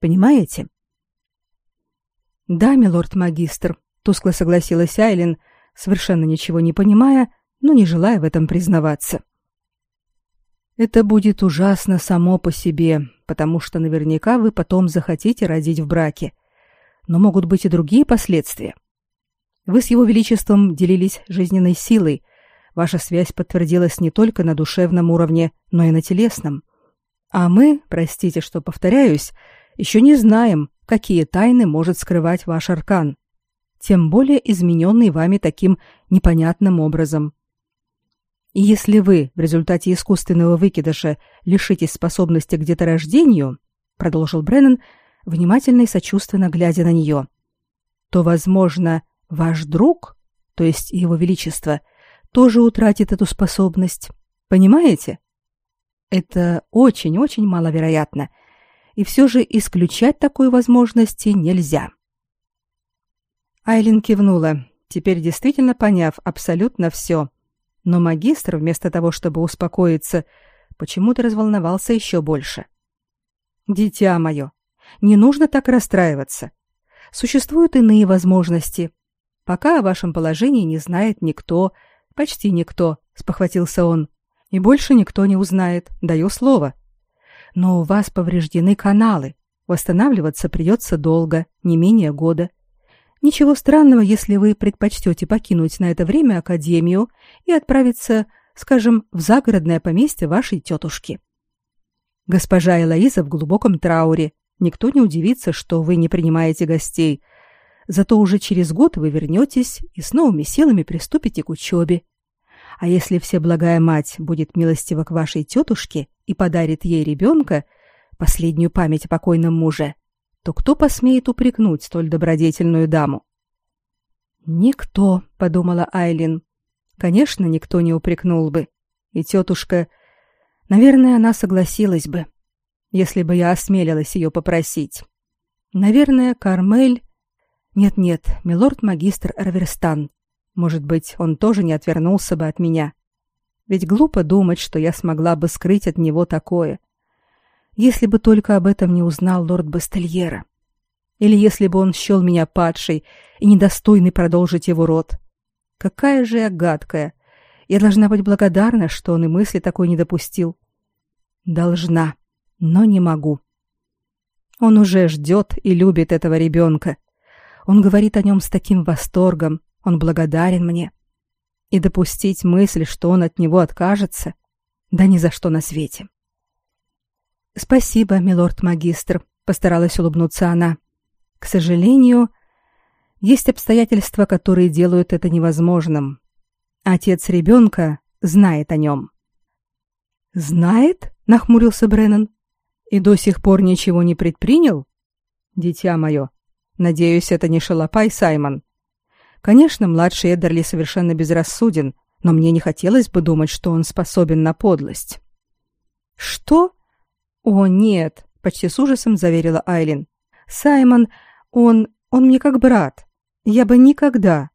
Понимаете? Да, милорд-магистр, тускло согласилась Айлин, совершенно ничего не понимая, но не желая в этом признаваться. Это будет ужасно само по себе, потому что наверняка вы потом захотите родить в браке. Но могут быть и другие последствия. Вы с его величеством делились жизненной силой. Ваша связь подтвердилась не только на душевном уровне, но и на телесном. А мы, простите, что повторяюсь, еще не знаем, какие тайны может скрывать ваш аркан. Тем более измененный вами таким непонятным образом. И если вы в результате искусственного выкидыша лишитесь способности к деторождению, продолжил Бреннан, внимательно и сочувственно глядя на нее, то, возможно, ваш друг, то есть его величество, тоже утратит эту способность. Понимаете? Это очень-очень маловероятно. И все же исключать такой возможности нельзя. Айлин кивнула, теперь действительно поняв абсолютно все но магистр, вместо того, чтобы успокоиться, почему-то разволновался еще больше. «Дитя мое, не нужно так расстраиваться. Существуют иные возможности. Пока о вашем положении не знает никто, почти никто», — спохватился он. «И больше никто не узнает, даю слово. Но у вас повреждены каналы. Восстанавливаться придется долго, не менее года. Ничего странного, если вы предпочтете покинуть на это время академию и отправиться, скажем, в загородное поместье вашей тетушки. Госпожа Элоиза в глубоком трауре. Никто не удивится, что вы не принимаете гостей. Зато уже через год вы вернетесь и с новыми силами приступите к учебе. А если Всеблагая Мать будет милостива к вашей тетушке и подарит ей ребенка, последнюю память о покойном муже, то кто посмеет упрекнуть столь добродетельную даму? Никто, подумала Айлин. Конечно, никто не упрекнул бы. И тетушка, наверное, она согласилась бы, если бы я осмелилась ее попросить. Наверное, Кармель Нет-нет, милорд-магистр Эрверстан. Может быть, он тоже не отвернулся бы от меня. Ведь глупо думать, что я смогла бы скрыть от него такое если бы только об этом не узнал лорд Бастельера. Или если бы он счел меня падшей и недостойной продолжить его род. Какая же я гадкая. Я должна быть благодарна, что он и мысли такой не допустил. Должна, но не могу. Он уже ждет и любит этого ребенка. Он говорит о нем с таким восторгом, он благодарен мне. И допустить мысль, что он от него откажется, да ни за что на свете. Спасибо, милорд-магистр, постаралась улыбнуться она. К сожалению, есть обстоятельства, которые делают это невозможным. Отец ребенка знает о нем. Знает? нахмурился Бреннан. И до сих пор ничего не предпринял? Дитя мое, надеюсь, это не шалопай, Саймон. Конечно, младший Эддерли совершенно безрассуден, но мне не хотелось бы думать, что он способен на подлость. Что? «О, нет», — почти с ужасом заверила Айлин. «Саймон, он... он мне как брат. Я бы никогда...»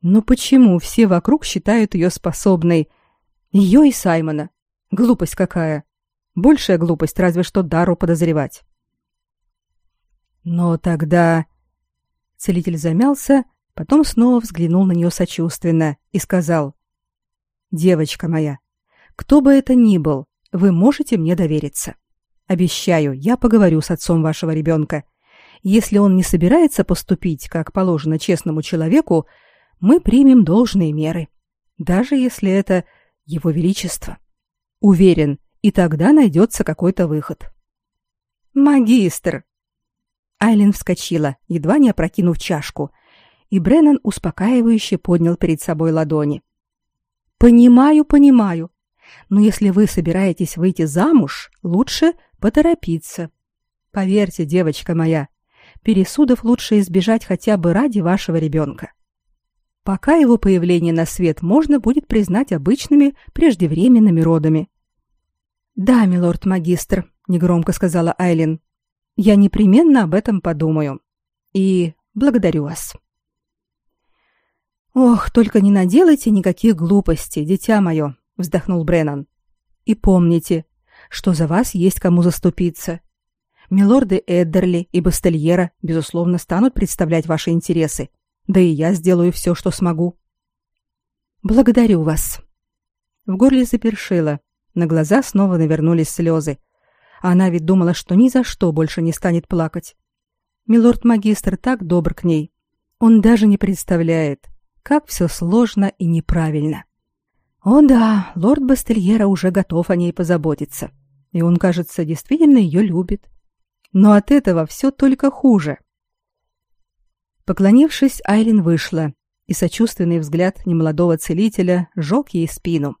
«Но почему все вокруг считают ее способной? Ее и Саймона. Глупость какая. Большая глупость, разве что Дару подозревать». «Но тогда...» Целитель замялся, потом снова взглянул на нее сочувственно и сказал: "Девочка моя, кто бы это ни был, вы можете мне довериться. Обещаю, я поговорю с отцом вашего ребенка. Если он не собирается поступить, как положено честному человеку, мы примем должные меры, даже если это его величество. Уверен, и тогда найдется какой-то выход. Магистр. Айлин вскочила, едва не опрокинув чашку, и Бреннан успокаивающе поднял перед собой ладони. Понимаю, понимаю. Но если вы собираетесь выйти замуж, лучше поторопиться. Поверьте, девочка моя, пересудов лучше избежать хотя бы ради вашего ребенка. Пока его появление на свет можно будет признать обычными преждевременными родами. Да, милорд-магистр, негромко сказала Айлин. Я непременно об этом подумаю. И благодарю вас. Ох, только не наделайте никаких глупостей, дитя мое, вздохнул Бреннан. И помните, что за вас есть кому заступиться. Милорды Эддерли и Бастельера, безусловно, станут представлять ваши интересы. Да и я сделаю все, что смогу. Благодарю вас. В горле запершило, на глаза снова навернулись слезы. Она ведь думала, что ни за что больше не станет плакать. Милорд-магистр так добр к ней. Он даже не представляет, как все сложно и неправильно. О да, лорд Бастельера уже готов о ней позаботиться. И он, кажется, действительно ее любит. Но от этого все только хуже. Поклонившись, Айлин вышла, и сочувственный взгляд немолодого целителя жег ей спину.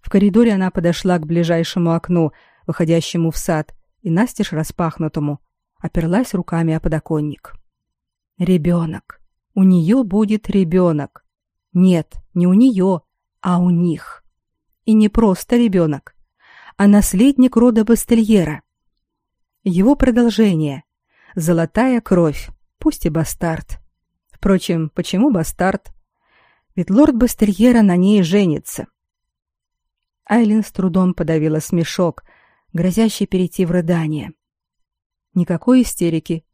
В коридоре она подошла к ближайшему окну, выходящему в сад, и настежь распахнутому, оперлась руками о подоконник. Ребенок. У нее будет ребенок. Нет, не у нее, а у них. И не просто ребенок, а наследник рода Бастельера. Его продолжение. Золотая кровь, пусть и бастард. Впрочем, почему бастард? Ведь лорд Бастельера на ней женится. Айлин с трудом подавила смешок, грозящий перейти в рыдание. Никакой истерики.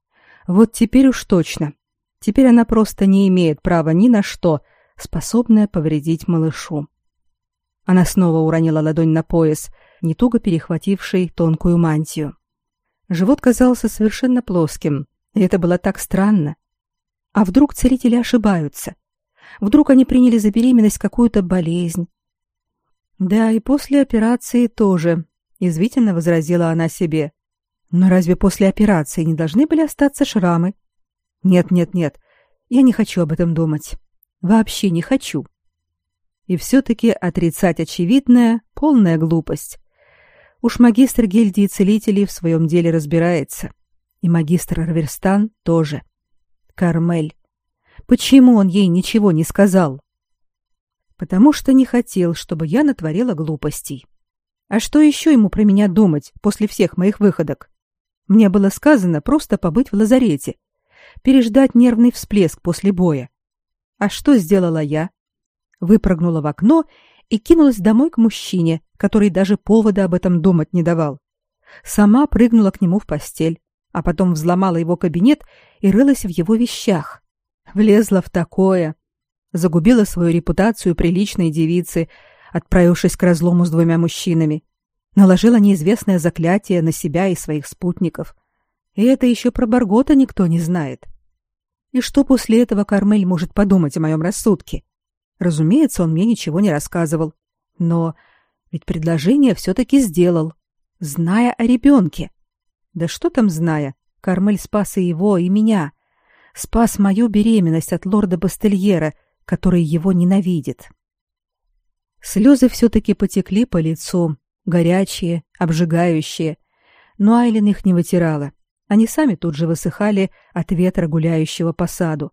Вот теперь уж точно. Теперь она просто не имеет права ни на что, способное повредить малышу. Она снова уронила ладонь на пояс, не туго перехвативший тонкую мантию. Живот казался совершенно плоским, и это было так странно. А вдруг целители ошибаются? Вдруг они приняли за беременность какую-то болезнь? Да, и после операции тоже, извитильно возразила она себе. Но разве после операции не должны были остаться шрамы? Нет, нет, нет. Я не хочу об этом думать. Вообще не хочу. И все-таки отрицать очевидное — полная глупость. Уж магистр гильдии целителей в своем деле разбирается. И магистр Раверстан тоже. Кармель. Почему он ей ничего не сказал? Потому что не хотел, чтобы я натворила глупостей. А что еще ему про меня думать после всех моих выходок? Мне было сказано просто побыть в лазарете, переждать нервный всплеск после боя. А что сделала я? Выпрыгнула в окно и кинулась домой к мужчине, который даже повода об этом думать не давал. Сама прыгнула к нему в постель, а потом взломала его кабинет и рылась в его вещах. Влезла в такое. Загубила свою репутацию приличной девицы, отправившись к разлому с двумя мужчинами. Наложила неизвестное заклятие на себя и своих спутников. И это еще про Баргота никто не знает. И что после этого Кармель может подумать о моем рассудке? Разумеется, он мне ничего не рассказывал. Но ведь предложение все-таки сделал, зная о ребенке. Да что там зная? Кармель спас и его, и меня. Спас мою беременность от лорда Бастельера, который его ненавидит. Слезы все-таки потекли по лицу, горячие, обжигающие, но Айлин их не вытирала. Они сами тут же высыхали от ветра, гуляющего по саду.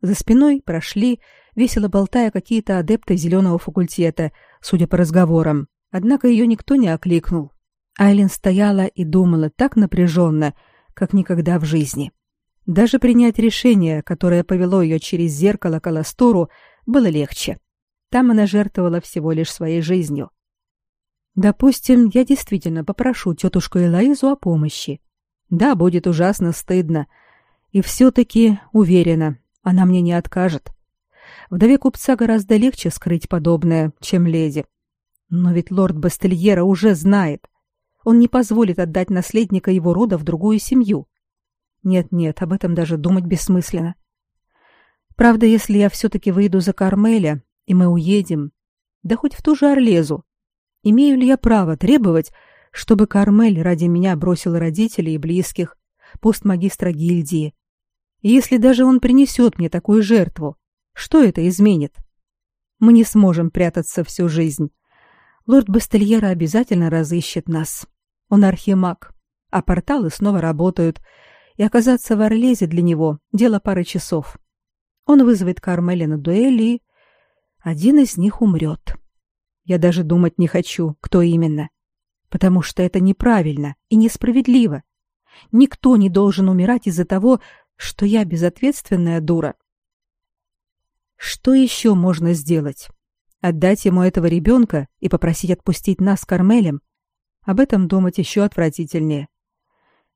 За спиной прошли, весело болтая какие-то адепты зеленого факультета, судя по разговорам. Однако ее никто не окликнул. Айлин стояла и думала так напряженно, как никогда в жизни. Даже принять решение, которое повело ее через зеркало к Аластору, было легче. Там она жертвовала всего лишь своей жизнью. Допустим, я действительно попрошу тетушку Элоизу о помощи. Да, будет ужасно стыдно. И все-таки, уверена, она мне не откажет. Вдове купца гораздо легче скрыть подобное, чем леди. Но ведь лорд Бастельера уже знает. Он не позволит отдать наследника его рода в другую семью. Нет-нет, об этом даже думать бессмысленно. Правда, если я все-таки выйду за Кармеля, и мы уедем, да хоть в ту же Орлезу, имею ли я право требовать, чтобы Кармель ради меня бросил родителей и близких, пост магистра гильдии? И если даже он принесет мне такую жертву, что это изменит? Мы не сможем прятаться всю жизнь. Лорд Бастельера обязательно разыщет нас. Он архимаг, а порталы снова работают, и оказаться в Орлезе для него — дело пары часов. Он вызовет Кармеля на дуэли, один из них умрет. Я даже думать не хочу, кто именно. Потому что это неправильно и несправедливо. Никто не должен умирать из-за того, что я безответственная дура. Что еще можно сделать? Отдать ему этого ребенка и попросить отпустить нас с Кармелем? Об этом думать еще отвратительнее.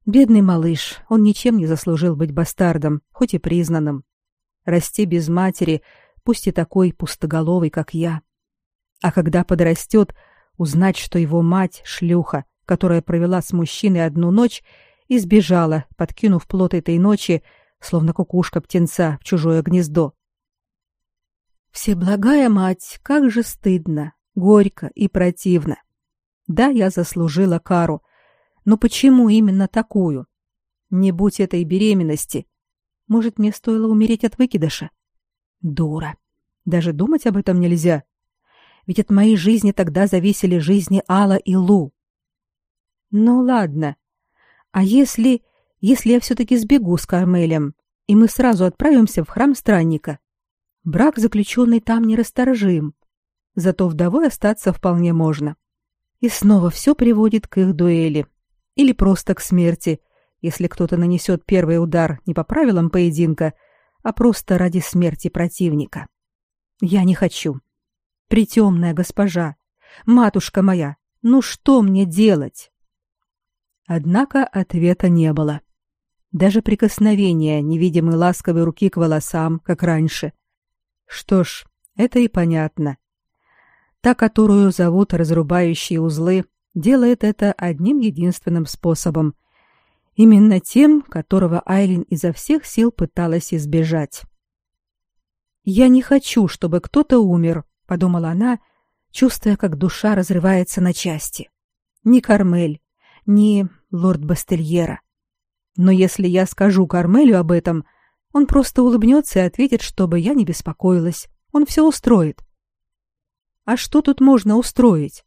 Бедный малыш, он ничем не заслужил быть бастардом, хоть и признанным расти без матери, пусть и такой пустоголовый, как я. А когда подрастет, узнать, что его мать — шлюха, которая провела с мужчиной одну ночь и сбежала, подкинув плод этой ночи, словно кукушка птенца в чужое гнездо. Всеблагая мать, как же стыдно, горько и противно. Да, я заслужила кару, но почему именно такую? Не будь этой беременности, может, мне стоило умереть от выкидыша? Дура. Даже думать об этом нельзя. Ведь от моей жизни тогда зависели жизни Алла и Лу. Ну ладно. А если... если я все-таки сбегу с Кармелем, и мы сразу отправимся в храм странника? Брак, заключенный там, нерасторжим. Зато вдовой остаться вполне можно. И снова все приводит к их дуэли. Или просто к смерти, если кто-то нанесет первый удар не по правилам поединка, а просто ради смерти противника. Я не хочу. Притемная госпожа, матушка моя, ну что мне делать? Однако ответа не было. Даже прикосновения невидимой ласковой руки к волосам, как раньше. Что ж, это и понятно. Та, которую зовут разрубающие узлы, делает это одним единственным способом — Именно тем, которого Айлин изо всех сил пыталась избежать. «Я не хочу, чтобы кто-то умер», — подумала она, чувствуя, как душа разрывается на части. «Ни Кармель, ни лорд Бастельера. Но если я скажу Кармелю об этом, он просто улыбнется и ответит, чтобы я не беспокоилась. Он все устроит. А что тут можно устроить?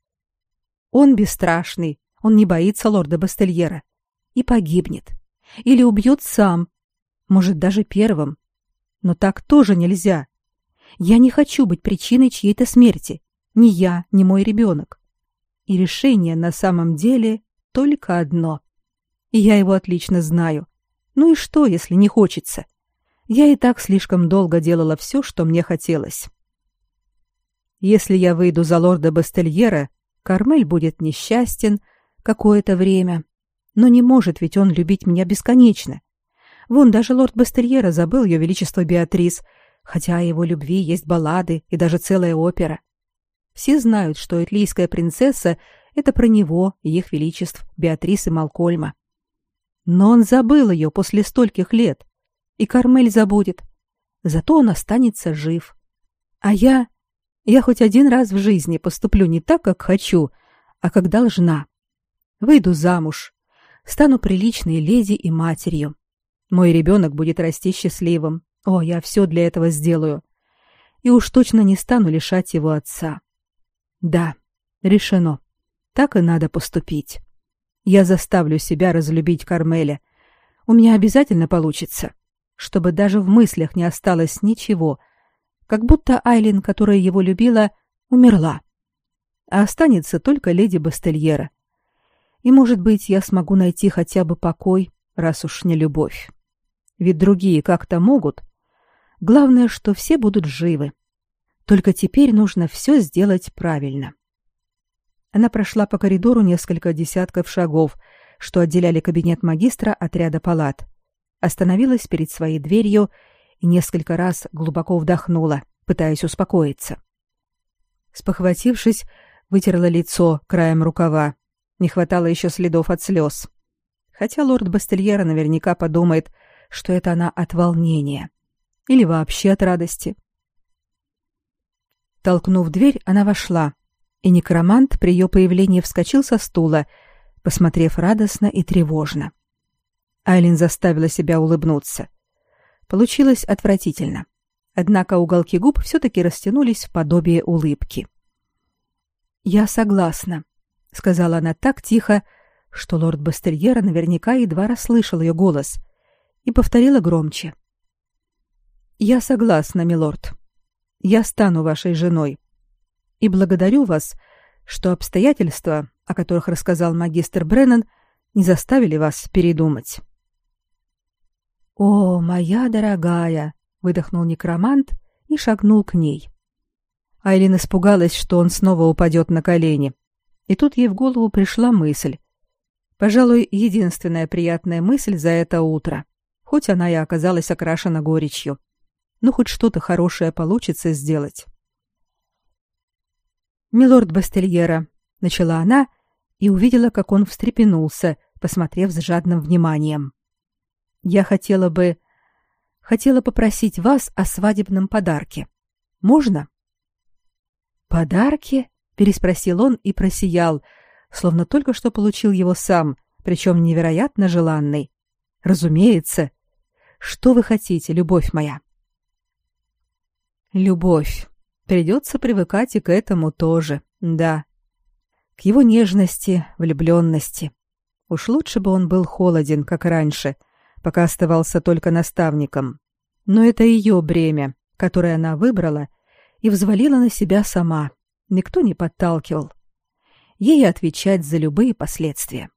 Он бесстрашный, он не боится лорда Бастельера и погибнет. Или убьет сам. Может, даже первым. Но так тоже нельзя. Я не хочу быть причиной чьей-то смерти. Ни я, ни мой ребенок. И решение на самом деле только одно. И я его отлично знаю. Ну и что, если не хочется? Я и так слишком долго делала все, что мне хотелось. Если я выйду за лорда Бастельера, Кармель будет несчастен какое-то время, но не может ведь он любить меня бесконечно. Вон даже лорд Бастельера забыл ее величество Беатрис, хотя о его любви есть баллады и даже целая опера. Все знают, что этлийская принцесса — это про него и их величеств Беатрис и Малкольма. Но он забыл ее после стольких лет, и Кармель забудет. Зато он останется жив. А я... Я хоть один раз в жизни поступлю не так, как хочу, а как должна. Выйду замуж, стану приличной леди и матерью. Мой ребенок будет расти счастливым. О, я все для этого сделаю. И уж точно не стану лишать его отца. Да, решено. Так и надо поступить. Я заставлю себя разлюбить Кармеля. У меня обязательно получится, чтобы даже в мыслях не осталось ничего, как будто Айлин, которая его любила, умерла. А останется только леди Бастельера — и, может быть, я смогу найти хотя бы покой, раз уж не любовь. Ведь другие как-то могут. Главное, что все будут живы. Только теперь нужно все сделать правильно. Она прошла по коридору несколько десятков шагов, что отделяли кабинет магистра от ряда палат. остановилась перед своей дверью и несколько раз глубоко вдохнула, пытаясь успокоиться. Спохватившись, вытерла лицо краем рукава. Не хватало еще следов от слез. Хотя лорд Бастельера наверняка подумает, что это она от волнения. Или вообще от радости. Толкнув дверь, она вошла, и некромант при ее появлении вскочил со стула, посмотрев радостно и тревожно. Айлин заставила себя улыбнуться. Получилось отвратительно. Однако уголки губ все-таки растянулись в подобие улыбки. «Я согласна», — сказала она так тихо, что лорд Бастельера наверняка едва расслышал ее голос, и повторила громче. «Я согласна, милорд. Я стану вашей женой. И благодарю вас, что обстоятельства, о которых рассказал магистр Бреннан, не заставили вас передумать». «О, моя дорогая!» — выдохнул некромант и шагнул к ней. Айлин испугалась, что он снова упадет на колени. И тут ей в голову пришла мысль. Пожалуй, единственная приятная мысль за это утро, хоть она и оказалась окрашена горечью. Ну, хоть что-то хорошее получится сделать. «Милорд Бастельера», — начала она и увидела, как он встрепенулся, посмотрев с жадным вниманием. «Я хотела бы... хотела попросить вас о свадебном подарке. Можно?» «Подарки?» — переспросил он и просиял, словно только что получил его сам, причем невероятно желанный. «Разумеется. Что вы хотите, любовь моя?» «Любовь. Придется привыкать и к этому тоже, да. К его нежности, влюбленности. Уж лучше бы он был холоден, как раньше, пока оставался только наставником. Но это ее бремя, которое она выбрала — и взвалила на себя сама. Никто не подталкивал. Ей отвечать за любые последствия.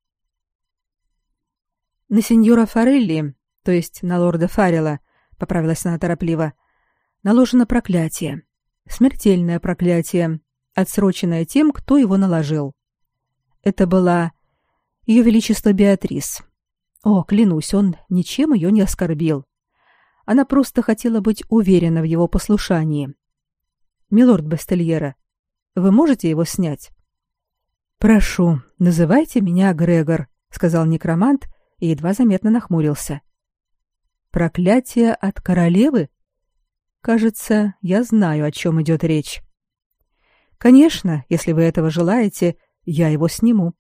На сеньора Форелли, то есть на лорда Фаррелла, поправилась она торопливо, наложено проклятие. Смертельное проклятие, отсроченное тем, кто его наложил. Это была ее величество Беатрис. О, клянусь, он ничем ее не оскорбил. Она просто хотела быть уверена в его послушании, милорд Бастельера, вы можете его снять? Прошу, называйте меня Грегор, сказал некромант и едва заметно нахмурился. Проклятие от королевы? Кажется, я знаю, о чем идет речь. Конечно, если вы этого желаете, я его сниму.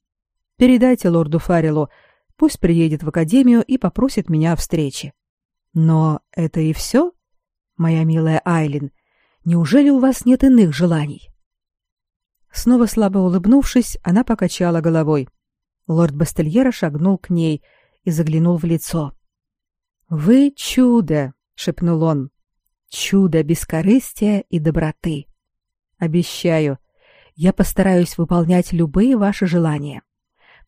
Передайте лорду Фаррелу, пусть приедет в академию и попросит меня о встрече. Но это и все, моя милая Айлин. Неужели у вас нет иных желаний? Снова слабо улыбнувшись, она покачала головой. Лорд Бастельера шагнул к ней и заглянул в лицо. Вы чудо, шепнул он. Чудо бескорыстия и доброты. Обещаю, я постараюсь выполнять любые ваши желания.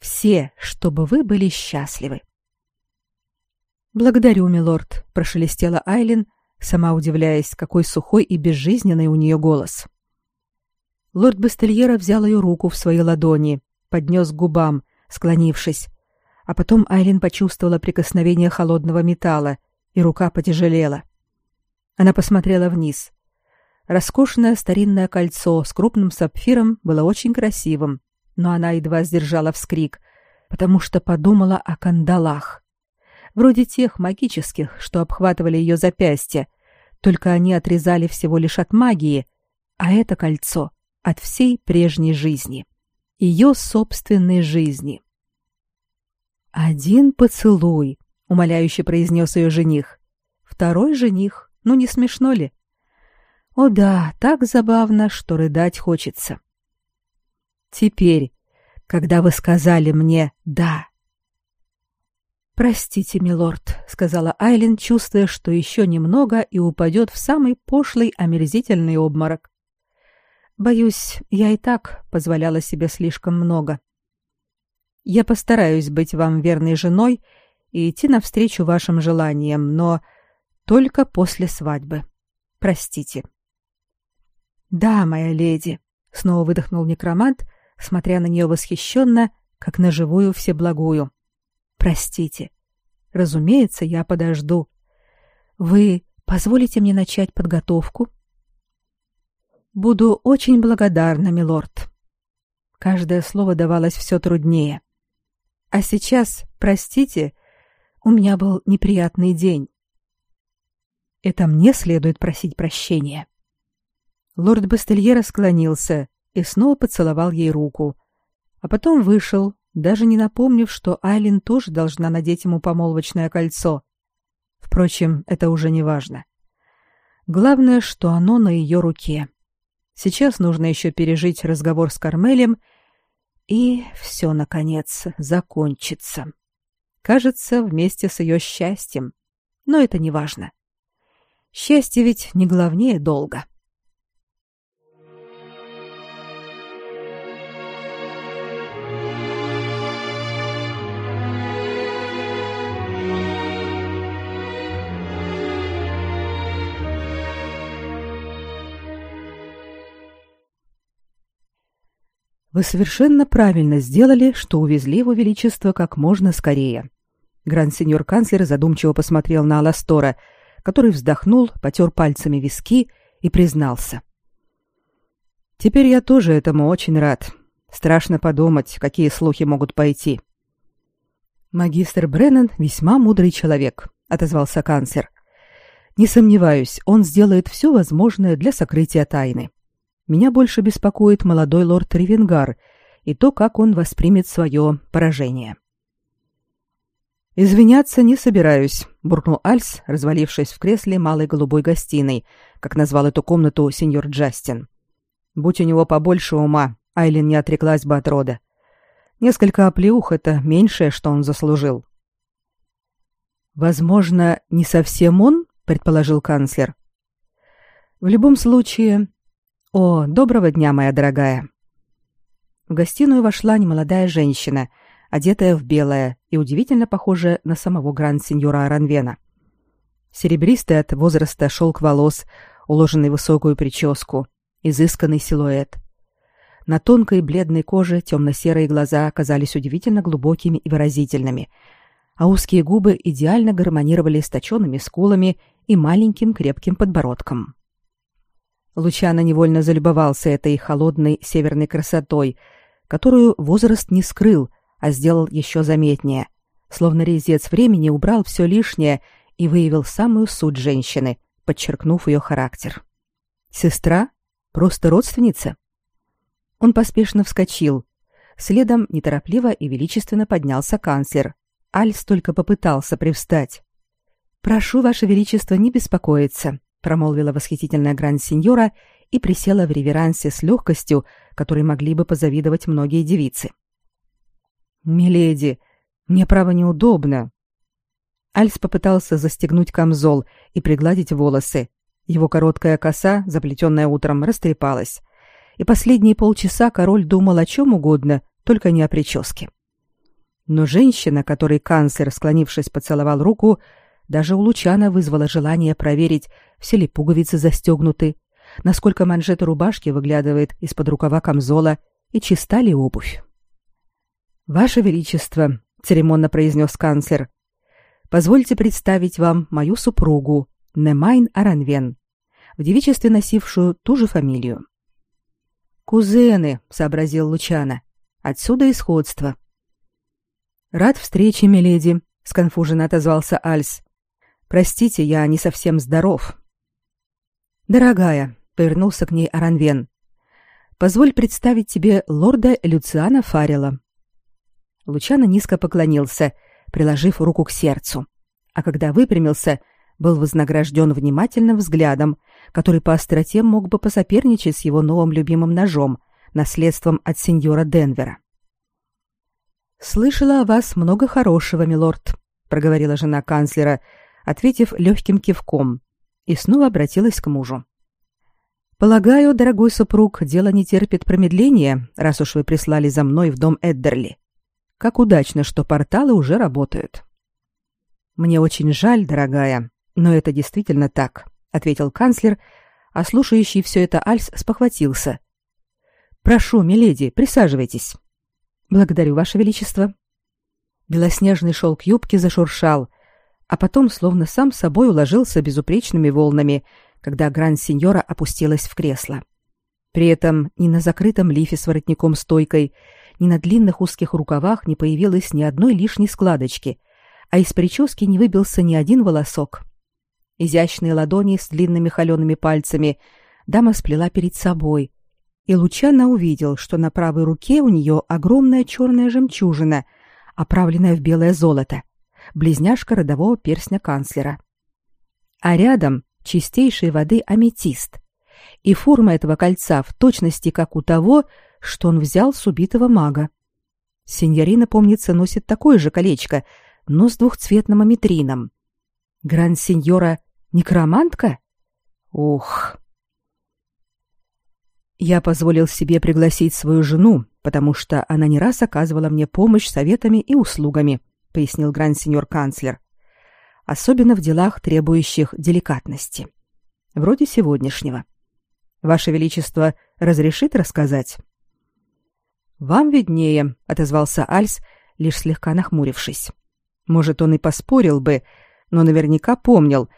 Все, чтобы вы были счастливы. Благодарю, милорд, прошелестела Айлин, сама удивляясь, какой сухой и безжизненный у нее голос. Лорд Бастельера взял ее руку в свои ладони, поднес к губам, склонившись, а потом Айлин почувствовала прикосновение холодного металла, и рука потяжелела. Она посмотрела вниз. Роскошное старинное кольцо с крупным сапфиром было очень красивым, но она едва сдержала вскрик, потому что подумала о кандалах вроде тех магических, что обхватывали ее запястья, только они отрезали всего лишь от магии, а это кольцо от всей прежней жизни, ее собственной жизни. Один поцелуй, умоляюще произнес ее жених. Второй жених, ну не смешно ли? О да, так забавно, что рыдать хочется. Теперь, когда вы сказали мне «да», Простите, милорд, сказала Айлин, чувствуя, что еще немного и упадет в самый пошлый, омерзительный обморок. Боюсь, я и так позволяла себе слишком много. Я постараюсь быть вам верной женой и идти навстречу вашим желаниям, но только после свадьбы. Простите. Да, моя леди, снова выдохнул некромант, смотря на нее восхищенно, как на живую всеблагую. Простите. Разумеется, я подожду. Вы позволите мне начать подготовку? Буду очень благодарна, милорд. Каждое слово давалось все труднее. А сейчас, простите, у меня был неприятный день. Это мне следует просить прощения. Лорд Бастельера склонился и снова поцеловал ей руку, а потом вышел, даже не напомнив, что Айлин тоже должна надеть ему помолвочное кольцо. Впрочем, это уже не важно. Главное, что оно на ее руке. Сейчас нужно еще пережить разговор с Кармелем, и все, наконец, закончится. Кажется, вместе с ее счастьем. Но это не важно. Счастье ведь не главнее долга. — Вы совершенно правильно сделали, что увезли его величество как можно скорее. Гранд-сеньор канцлер задумчиво посмотрел на Аластора, который вздохнул, потер пальцами виски и признался. Теперь я тоже этому очень рад. Страшно подумать, какие слухи могут пойти. Магистр Бреннан весьма мудрый человек, отозвался канцлер. Не сомневаюсь, он сделает все возможное для сокрытия тайны. Меня больше беспокоит молодой лорд Ревенгар и то, как он воспримет свое поражение. «Извиняться не собираюсь», — буркнул Альс, развалившись в кресле малой голубой гостиной, как назвал эту комнату сеньор Джастин. «Будь у него побольше ума, Айлин не отреклась бы от рода. Несколько оплеух — это меньшее, что он заслужил». «Возможно, не совсем он?» — предположил канцлер. «В любом случае, «О, доброго дня, моя дорогая!» В гостиную вошла немолодая женщина, одетая в белое и удивительно похожая на самого гранд-сеньора Аранвена. Серебристый от возраста шелк волос, уложенный в высокую прическу, изысканный силуэт. На тонкой бледной коже темно-серые глаза оказались удивительно глубокими и выразительными, а узкие губы идеально гармонировали с точенными скулами и маленьким крепким подбородком. Лучано невольно залюбовался этой холодной северной красотой, которую возраст не скрыл, а сделал еще заметнее, словно резец времени убрал все лишнее и выявил самую суть женщины, подчеркнув ее характер. Сестра? Просто родственница? Он поспешно вскочил. Следом неторопливо и величественно поднялся канцлер. Альс только попытался привстать. «Прошу, Ваше Величество, не беспокоиться промолвила восхитительная гранд-сеньора и присела в реверансе с легкостью, которой могли бы позавидовать многие девицы. «Миледи, мне право неудобно». Альс попытался застегнуть камзол и пригладить волосы. Его короткая коса, заплетенная утром, растрепалась. И последние полчаса король думал о чем угодно, только не о прическе. Но женщина, которой канцлер, склонившись, поцеловал руку, даже у Лучана вызвало желание проверить, все ли пуговицы застегнуты, насколько манжета рубашки выглядывает из-под рукава камзола и чиста ли обувь. «Ваше Величество», — церемонно произнес канцлер, — «позвольте представить вам мою супругу, Немайн Аранвен, в девичестве носившую ту же фамилию». «Кузены», — сообразил Лучана, — «отсюда и сходство». «Рад встрече, миледи», — сконфуженно отозвался Альс. Простите, я не совсем здоров. Дорогая, повернулся к ней Аранвен. Позволь представить тебе лорда Люциана Фаррелла. Лучано низко поклонился, приложив руку к сердцу, а когда выпрямился, был вознагражден внимательным взглядом, который по остроте мог бы посоперничать с его новым любимым ножом, наследством от сеньора Денвера. «Слышала о вас много хорошего, милорд», — проговорила жена канцлера, ответив легким кивком, и снова обратилась к мужу. «Полагаю, дорогой супруг, дело не терпит промедления, раз уж вы прислали за мной в дом Эддерли. Как удачно, что порталы уже работают». «Мне очень жаль, дорогая, но это действительно так», — ответил канцлер, а слушающий все это Альс спохватился. «Прошу, миледи, присаживайтесь». «Благодарю, Ваше Величество». Белоснежный шелк юбки зашуршал, а потом словно сам собой уложился безупречными волнами, когда гранд-сеньора опустилась в кресло. При этом ни на закрытом лифе с воротником-стойкой, ни на длинных узких рукавах не появилось ни одной лишней складочки, а из прически не выбился ни один волосок. Изящные ладони с длинными холеными пальцами дама сплела перед собой, и Лучано увидел, что на правой руке у нее огромная черная жемчужина, оправленная в белое золото, близняшка родового перстня канцлера. А рядом чистейшей воды аметист, и форма этого кольца в точности как у того, что он взял с убитого мага. Синьорина, помнится, носит такое же колечко, но с двухцветным аметрином. Гранд-сеньора некромантка? Ух! Я позволил себе пригласить свою жену, потому что она не раз оказывала мне помощь советами и услугами, пояснил гранд-сеньор канцлер. Особенно в делах, требующих деликатности. Вроде сегодняшнего. Ваше величество разрешит рассказать? Вам виднее, отозвался Альс, лишь слегка нахмурившись. Может, он и поспорил бы, но наверняка помнил,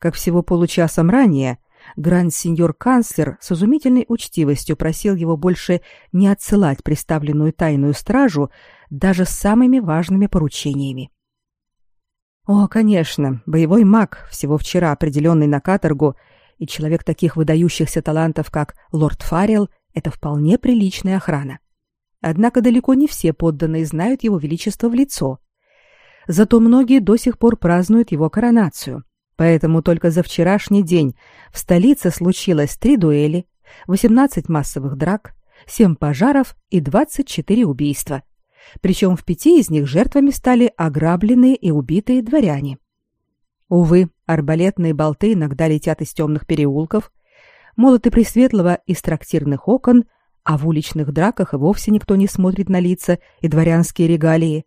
как всего получасом ранее гранд-сеньор-канцлер с изумительной учтивостью просил его больше не отсылать представленную тайную стражу даже с самыми важными поручениями. О, конечно, боевой маг, всего вчера определенный на каторгу, и человек таких выдающихся талантов, как лорд Фаррелл, это вполне приличная охрана. Однако далеко не все подданные знают его величество в лицо. Зато многие до сих пор празднуют его коронацию. Поэтому только за вчерашний день в столице случилось три дуэли, 18 массовых драк, 7 пожаров и 24 убийства. Причем в пяти из них жертвами стали ограбленные и убитые дворяне. Увы, арбалетные болты иногда летят из темных переулков, молоты Пресветлого из трактирных окон, а в уличных драках и вовсе никто не смотрит на лица и дворянские регалии.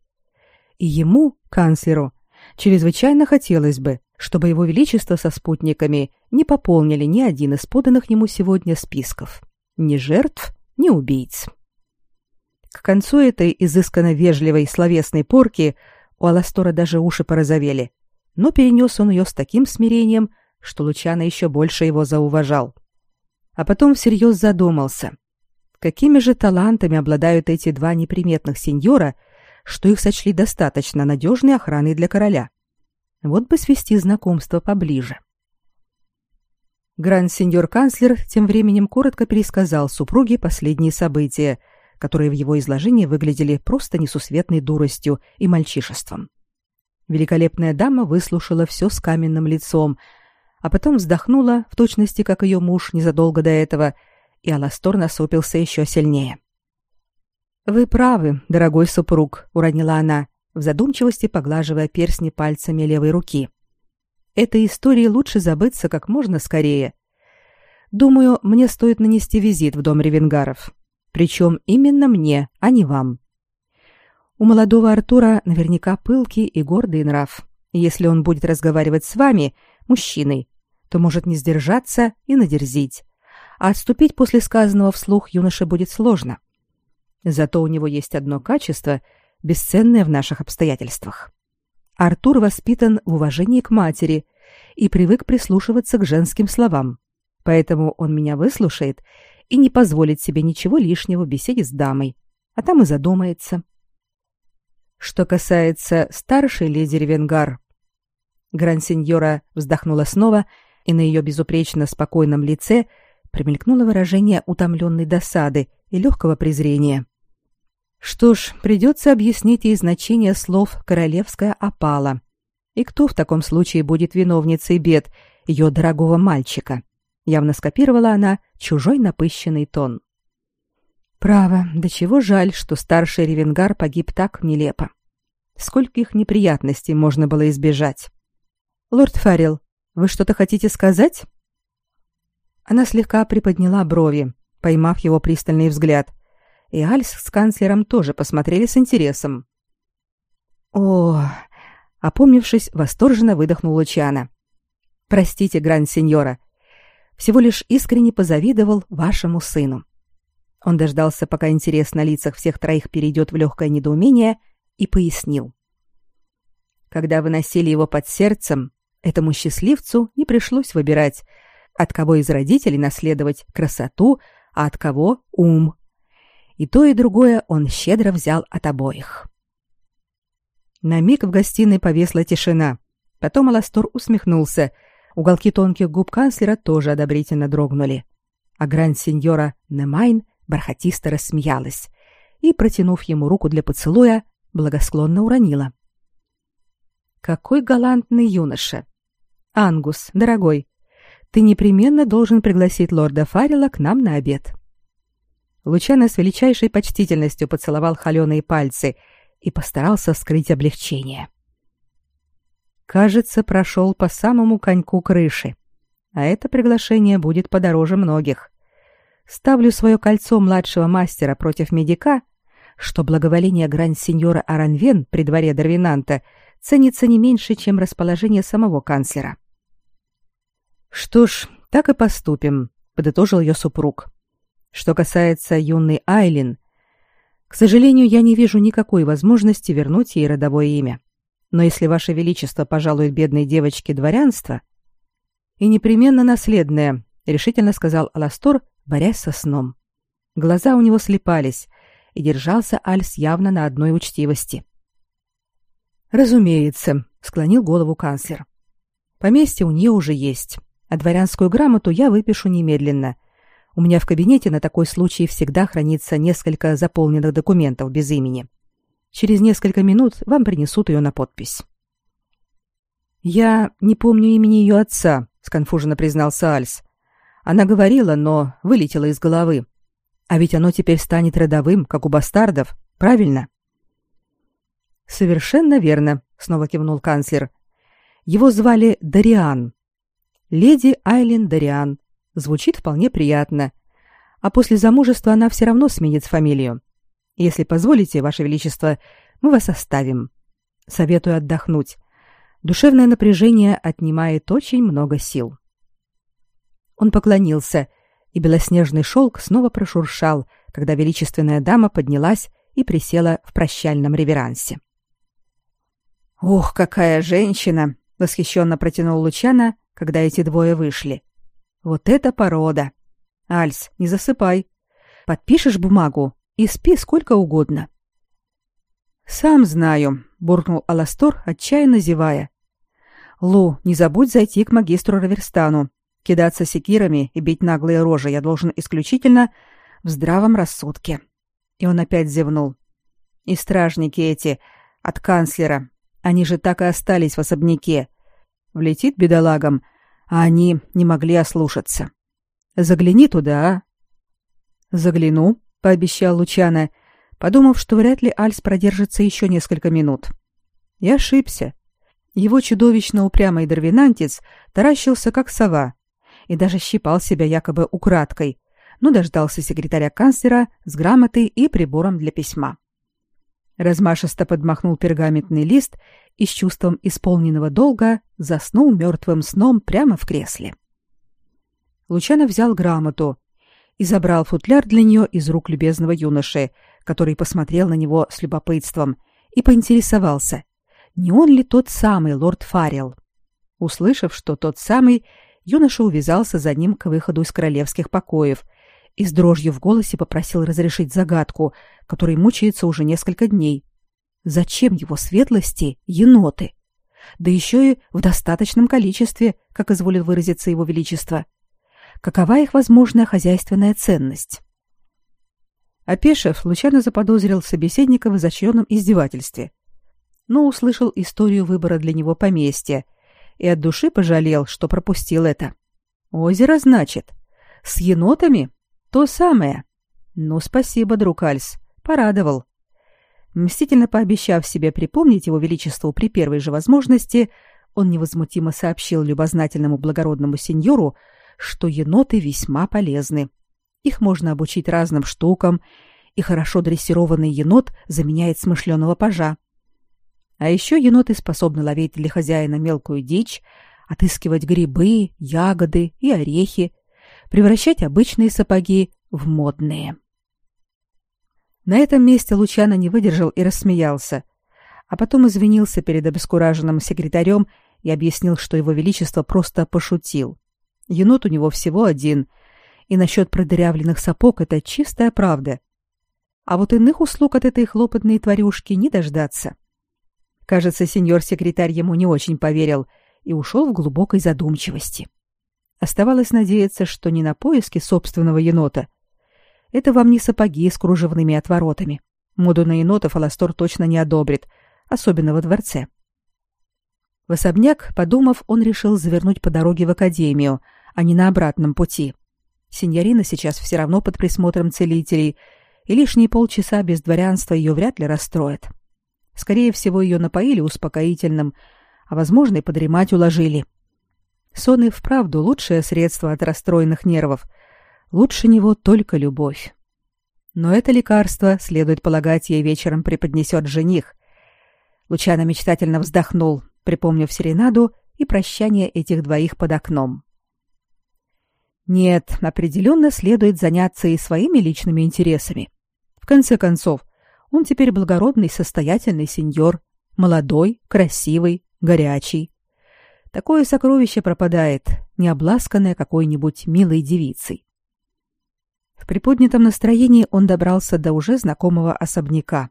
И ему, канцлеру, чрезвычайно хотелось бы, чтобы его величество со спутниками не пополнили ни один из поданных ему сегодня списков. Ни жертв, ни убийц. К концу этой изысканно вежливой словесной порки у Аластора даже уши порозовели, но перенес он ее с таким смирением, что Лучано еще больше его зауважал. А потом всерьез задумался, какими же талантами обладают эти два неприметных сеньора, что их сочли достаточно надежной охраной для короля. Вот бы свести знакомство поближе. Гранд-сеньор-канцлер тем временем коротко пересказал супруге последние события, которые в его изложении выглядели просто несусветной дуростью и мальчишеством. Великолепная дама выслушала все с каменным лицом, а потом вздохнула, в точности, как ее муж незадолго до этого, и Аластор насупился еще сильнее. «Вы правы, дорогой супруг», — уронила она, в задумчивости поглаживая перстни пальцами левой руки. Этой истории лучше забыться как можно скорее. Думаю, мне стоит нанести визит в дом Ревенгаров. Причем именно мне, а не вам. У молодого Артура наверняка пылкий и гордый нрав. если он будет разговаривать с вами, мужчиной, то может не сдержаться и надерзить. А отступить после сказанного вслух юноше будет сложно. Зато у него есть одно качество — бесценное в наших обстоятельствах. Артур воспитан в уважении к матери и привык прислушиваться к женским словам. Поэтому он меня выслушает и не позволит себе ничего лишнего в беседе с дамой, а там и задумается. Что касается старшей леди Ревенгар, гранд-сеньора вздохнула снова, и на ее безупречно спокойном лице промелькнуло выражение утомленной досады и легкого презрения. Что ж, придется объяснить ей значение слов «королевская опала». И кто в таком случае будет виновницей бед ее дорогого мальчика? Явно скопировала она чужой напыщенный тон. Право, до чего жаль, что старший Ревенгар погиб так нелепо. Скольких неприятностей можно было избежать. Лорд Фаррелл, вы что-то хотите сказать? Она слегка приподняла брови, поймав его пристальный взгляд, и Альс с канцлером тоже посмотрели с интересом. О, опомнившись, восторженно выдохнул Лучано. Простите, гранд-сеньора, всего лишь искренне позавидовал вашему сыну. Он дождался, пока интерес на лицах всех троих перейдет в легкое недоумение, и пояснил. Когда выносили его под сердцем, этому счастливцу не пришлось выбирать, от кого из родителей наследовать красоту, а от кого ум. И то, и другое он щедро взял от обоих. На миг в гостиной повесла тишина. Потом Аластор усмехнулся. Уголки тонких губ канцлера тоже одобрительно дрогнули. А гранд-сеньора Немайн бархатисто рассмеялась и, протянув ему руку для поцелуя, благосклонно уронила. «Какой галантный юноша! Ангус, дорогой, ты непременно должен пригласить лорда Фаррелла к нам на обед». Лучано с величайшей почтительностью поцеловал холеные пальцы и постарался скрыть облегчение. Кажется, прошел по самому коньку крыши, а это приглашение будет подороже многих. Ставлю свое кольцо младшего мастера против медика, что благоволение гранд-сеньора Аранвен при дворе Дарвинанта ценится не меньше, чем расположение самого канцлера. Что ж, так и поступим, подытожил ее супруг. Что касается юной Айлин, к сожалению, я не вижу никакой возможности вернуть ей родовое имя. Но если ваше величество пожалует бедной девочке дворянство и непременно наследное, решительно сказал Аластор, борясь со сном. Глаза у него слепались, и держался Альс явно на одной учтивости. Разумеется, склонил голову канцлер. Поместье у нее уже есть, а дворянскую грамоту я выпишу немедленно. У меня в кабинете на такой случай всегда хранится несколько заполненных документов без имени. Через несколько минут вам принесут ее на подпись. Я не помню имени ее отца, сконфуженно признался Альс. Она говорила, но вылетела из головы. А ведь оно теперь станет родовым, как у бастардов, правильно? Совершенно верно, снова кивнул канцлер. Его звали Дариан. Леди Айлин Дариан. Звучит вполне приятно. А после замужества она все равно сменит фамилию. Если позволите, ваше величество, мы вас оставим. Советую отдохнуть. Душевное напряжение отнимает очень много сил. Он поклонился, и белоснежный шелк снова прошуршал, когда величественная дама поднялась и присела в прощальном реверансе. «Ох, какая женщина!» — восхищенно протянул Лучана, когда эти двое вышли. Вот это порода. Альс, не засыпай. Подпишешь бумагу и спи сколько угодно. Сам знаю, буркнул Аластор, отчаянно зевая. Лу, не забудь зайти к магистру Раверстану. Кидаться секирами и бить наглые рожи я должен исключительно в здравом рассудке. И он опять зевнул. И стражники эти от канцлера, они же так и остались в особняке. Влетит бедолагам, а они не могли ослушаться. Загляни туда, а? Загляну, пообещал Лучано, подумав, что вряд ли Альс продержится еще несколько минут. Я ошибся. Его чудовищно упрямый дарвинантец таращился как сова и даже щипал себя якобы украдкой, но дождался секретаря канцлера с грамотой и прибором для письма. Размашисто подмахнул пергаментный лист и с чувством исполненного долга заснул мертвым сном прямо в кресле. Лучано взял грамоту и забрал футляр для нее из рук любезного юноши, который посмотрел на него с любопытством и поинтересовался, не он ли тот самый лорд Фаррелл. Услышав, что тот самый, юноша увязался за ним к выходу из королевских покоев и с дрожью в голосе попросил разрешить загадку, которой мучается уже несколько дней. Зачем его светлости еноты? Да еще и в достаточном количестве, как изволил выразиться его величество. Какова их возможная хозяйственная ценность? Опешив, Лучано заподозрил собеседника в изощренном издевательстве, но услышал историю выбора для него поместья и от души пожалел, что пропустил это. Озеро, значит? С енотами? То самое. Ну, спасибо, друг Альс, порадовал. Мстительно пообещав себе припомнить его величеству при первой же возможности, он невозмутимо сообщил любознательному благородному сеньору, что еноты весьма полезны. Их можно обучить разным штукам, и хорошо дрессированный енот заменяет смышленого пажа. А еще еноты способны ловить для хозяина мелкую дичь, отыскивать грибы, ягоды и орехи, превращать обычные сапоги в модные. На этом месте Лучано не выдержал и рассмеялся. а потом извинился перед обескураженным секретарем и объяснил, что его величество просто пошутил. Енот у него всего один, и насчет продырявленных сапог это чистая правда. А вот иных услуг от этой хлопотной тварюшки не дождаться. Кажется, сеньор-секретарь ему не очень поверил и ушел в глубокой задумчивости. Оставалось надеяться, что не на поиски собственного енота. Это вам не сапоги с кружевными отворотами. Моду на енотов Аластор точно не одобрит, особенно во дворце. В особняк, подумав, он решил завернуть по дороге в академию, а не на обратном пути. Синьорина сейчас все равно под присмотром целителей, и лишние полчаса без дворянства ее вряд ли расстроят. Скорее всего, ее напоили успокоительным, а, возможно, и подремать уложили. Сон и вправду лучшее средство от расстроенных нервов. Лучше него только любовь. Но это лекарство, следует полагать, ей вечером преподнесет жених. Лучано мечтательно вздохнул, припомнив серенаду и прощание этих двоих под окном. Нет, определенно следует заняться и своими личными интересами. В конце концов, он теперь благородный, состоятельный сеньор, молодой, красивый, горячий. Такое сокровище пропадает, не обласканное какой-нибудь милой девицей. В приподнятом настроении он добрался до уже знакомого особняка.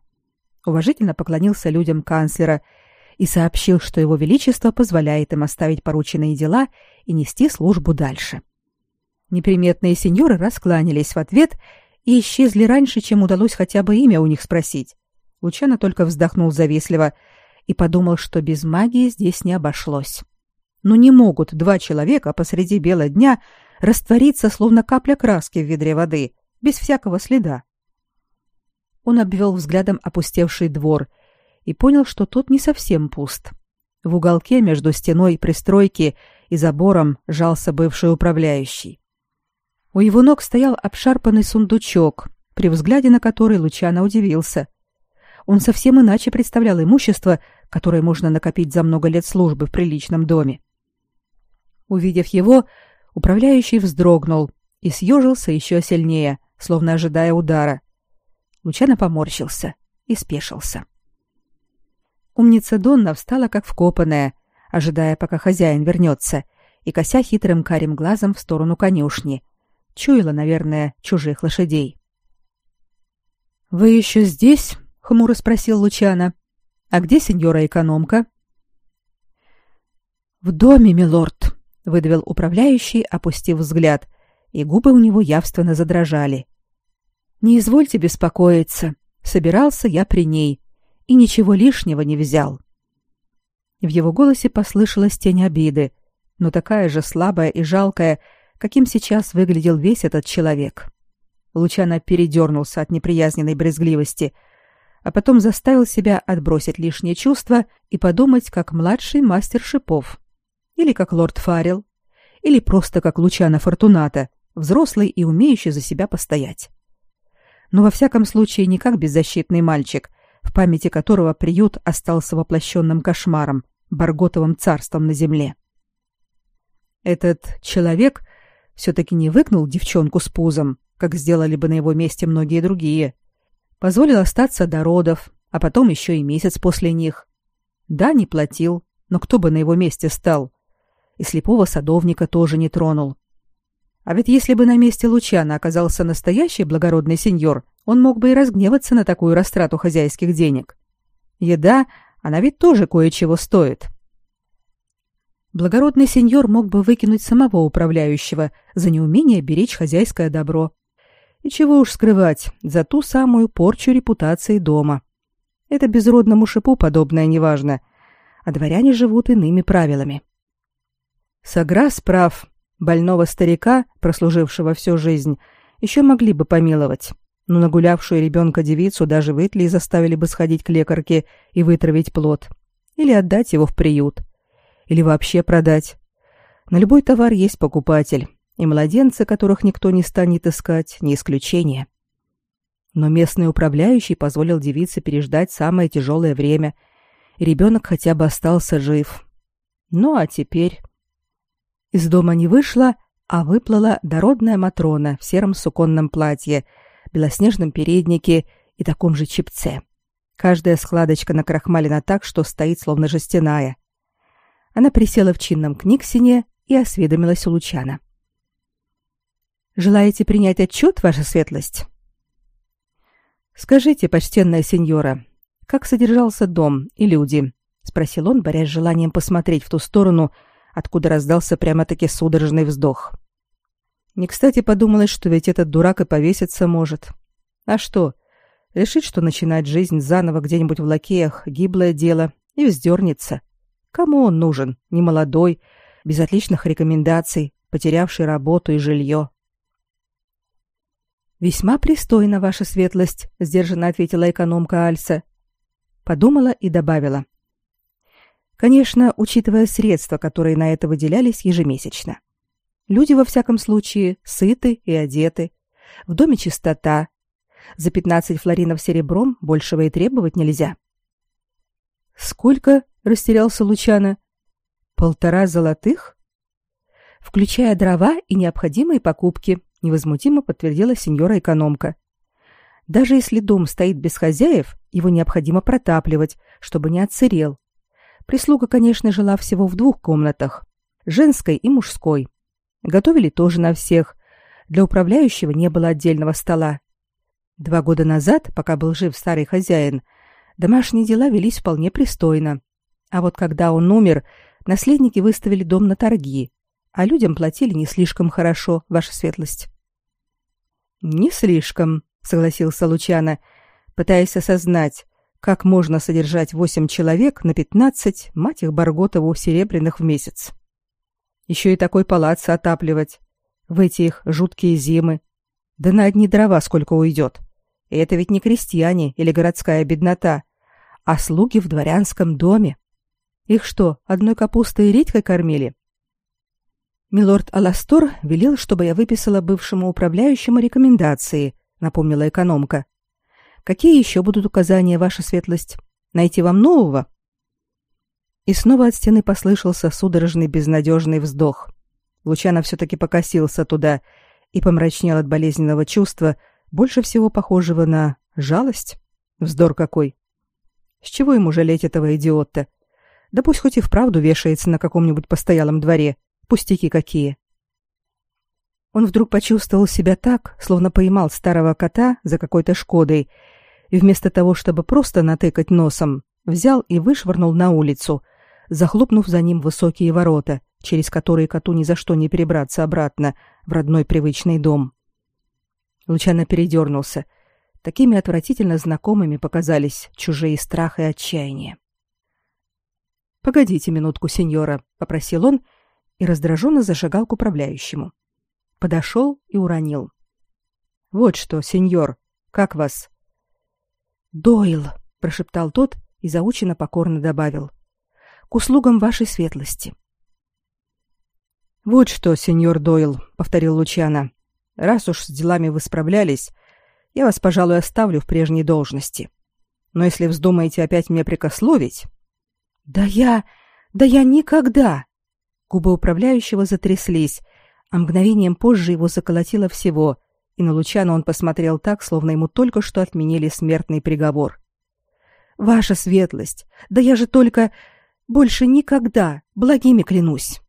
Уважительно поклонился людям канцлера и сообщил, что его величество позволяет им оставить порученные дела и нести службу дальше. Неприметные сеньоры раскланялись в ответ и исчезли раньше, чем удалось хотя бы имя у них спросить. Лучано только вздохнул завистливо и подумал, что без магии здесь не обошлось. Но не могут два человека посреди бела дня раствориться, словно капля краски в ведре воды, без всякого следа. Он обвел взглядом опустевший двор и понял, что тот не совсем пуст. В уголке между стеной пристройки и забором жался бывший управляющий. У его ног стоял обшарпанный сундучок, при взгляде на который Лучано удивился. Он совсем иначе представлял имущество, которое можно накопить за много лет службы в приличном доме. Увидев его, управляющий вздрогнул и съежился еще сильнее, словно ожидая удара. Лучано поморщился и спешился. Умница Донна встала как вкопанная, ожидая, пока хозяин вернется, и кося хитрым карим глазом в сторону конюшни. Чуяла, наверное, чужих лошадей. «Вы еще здесь?» — хмуро спросил Лучано. «А где сеньора-экономка?» «В доме, милорд», выдавил управляющий, опустив взгляд, и губы у него явственно задрожали. Не извольте беспокоиться, собирался я при ней и ничего лишнего не взял. В его голосе послышалась тень обиды, но такая же слабая и жалкая, каким сейчас выглядел весь этот человек. Лучано передернулся от неприязненной брезгливости, а потом заставил себя отбросить лишние чувства и подумать, как младший мастер шипов или как лорд Фаррелл, или просто как Лучано Фортуната, взрослый и умеющий за себя постоять. Но во всяком случае не как беззащитный мальчик, в памяти которого приют остался воплощенным кошмаром, Барготовым царством на земле. Этот человек все-таки не выгнал девчонку с пузом, как сделали бы на его месте многие другие. Позволил остаться до родов, а потом еще и месяц после них. Да, не платил, но кто бы на его месте стал? И слепого садовника тоже не тронул. А ведь если бы на месте Лучана оказался настоящий благородный сеньор, он мог бы и разгневаться на такую растрату хозяйских денег. Еда, она ведь тоже кое-чего стоит. Благородный сеньор мог бы выкинуть самого управляющего за неумение беречь хозяйское добро. И чего уж скрывать, за ту самую порчу репутации дома. Это безродному шипу подобное неважно, а дворяне живут иными правилами. Саграс прав. Больного старика, прослужившего всю жизнь, еще могли бы помиловать. Но нагулявшую ребенка девицу даже в Итлии заставили бы сходить к лекарке и вытравить плод. Или отдать его в приют. Или вообще продать. На любой товар есть покупатель, и младенцы, которых никто не станет искать, не исключение. Но местный управляющий позволил девице переждать самое тяжелое время, и ребенок хотя бы остался жив. Ну а теперь... Из дома не вышла, а выплыла дородная Матрона в сером суконном платье, белоснежном переднике и таком же чепце. Каждая складочка накрахмалена так, что стоит словно жестяная. Она присела в чинном книгсине и осведомилась у Лучана. «Желаете принять отчет, ваша светлость?» «Скажите, почтенная сеньора, как содержался дом и люди?» — спросил он, борясь с желанием посмотреть в ту сторону, откуда раздался прямо-таки судорожный вздох. Не кстати подумалось, что ведь этот дурак и повеситься может. А что, решит, что начинать жизнь заново где-нибудь в лакеях — гиблое дело, и вздернется. Кому он нужен? Не молодой, без отличных рекомендаций, потерявший работу и жилье. «Весьма пристойно, ваша светлость», — сдержанно ответила экономка Альса. Подумала и добавила. «Конечно, учитывая средства, которые на это выделялись ежемесячно. Люди, во всяком случае, сыты и одеты. В доме чистота. За пятнадцать флоринов серебром большего и требовать нельзя». «Сколько?» — растерялся Лучана. «Полтора золотых?» «Включая дрова и необходимые покупки», невозмутимо подтвердила сеньора-экономка. Даже если дом стоит без хозяев, его необходимо протапливать, чтобы не отсырел. Прислуга, конечно, жила всего в двух комнатах, женской и мужской. Готовили тоже на всех. Для управляющего не было отдельного стола. Два года назад, пока был жив старый хозяин, домашние дела велись вполне пристойно. А вот когда он умер, наследники выставили дом на торги, а людям платили не слишком хорошо, ваша светлость. Не слишком, согласился Лучано, пытаясь осознать, как можно содержать восемь человек на пятнадцать, мать их Барготову, серебряных в месяц. Еще и такой палац отапливать. В эти их жуткие зимы. Да на одни дрова сколько уйдет. И это ведь не крестьяне или городская беднота, а слуги в дворянском доме. Их что, одной капустой и редькой кормили? Милорд Аластор велел, чтобы я выписала бывшему управляющему рекомендации, напомнила экономка. Какие еще будут указания, ваша светлость? Найти вам нового? И снова от стены послышался судорожный безнадежный вздох. Лучано все-таки покосился туда и помрачнел от болезненного чувства, больше всего похожего на жалость. Вздор какой! С чего ему жалеть этого идиота? Да пусть хоть и вправду вешается на каком-нибудь постоялом дворе, Пустяки какие. Он вдруг почувствовал себя так, словно поймал старого кота за какой-то шкодой, и вместо того, чтобы просто натыкать носом, взял и вышвырнул на улицу, захлопнув за ним высокие ворота, через которые коту ни за что не перебраться обратно в родной привычный дом. Лучано передернулся. Такими отвратительно знакомыми показались чужие страх и отчаяние. «Погодите минутку, сеньора», — попросил он, — и раздраженно зашагал к управляющему. Подошел и уронил. «Вот что, сеньор, как вас?» «Дойл», — прошептал тот и заученно покорно добавил. «К услугам вашей светлости». «Вот что, сеньор Дойл», — повторил Лучано. «Раз уж с делами вы справлялись, я вас, пожалуй, оставлю в прежней должности. Но если вздумаете опять мне прикословить...» «Да я... да я никогда...» Губы управляющего затряслись, а мгновением позже его заколотило всего, и на Лучана он посмотрел так, словно ему только что отменили смертный приговор. «Ваша светлость! Да я же только... Больше никогда! Благими клянусь!»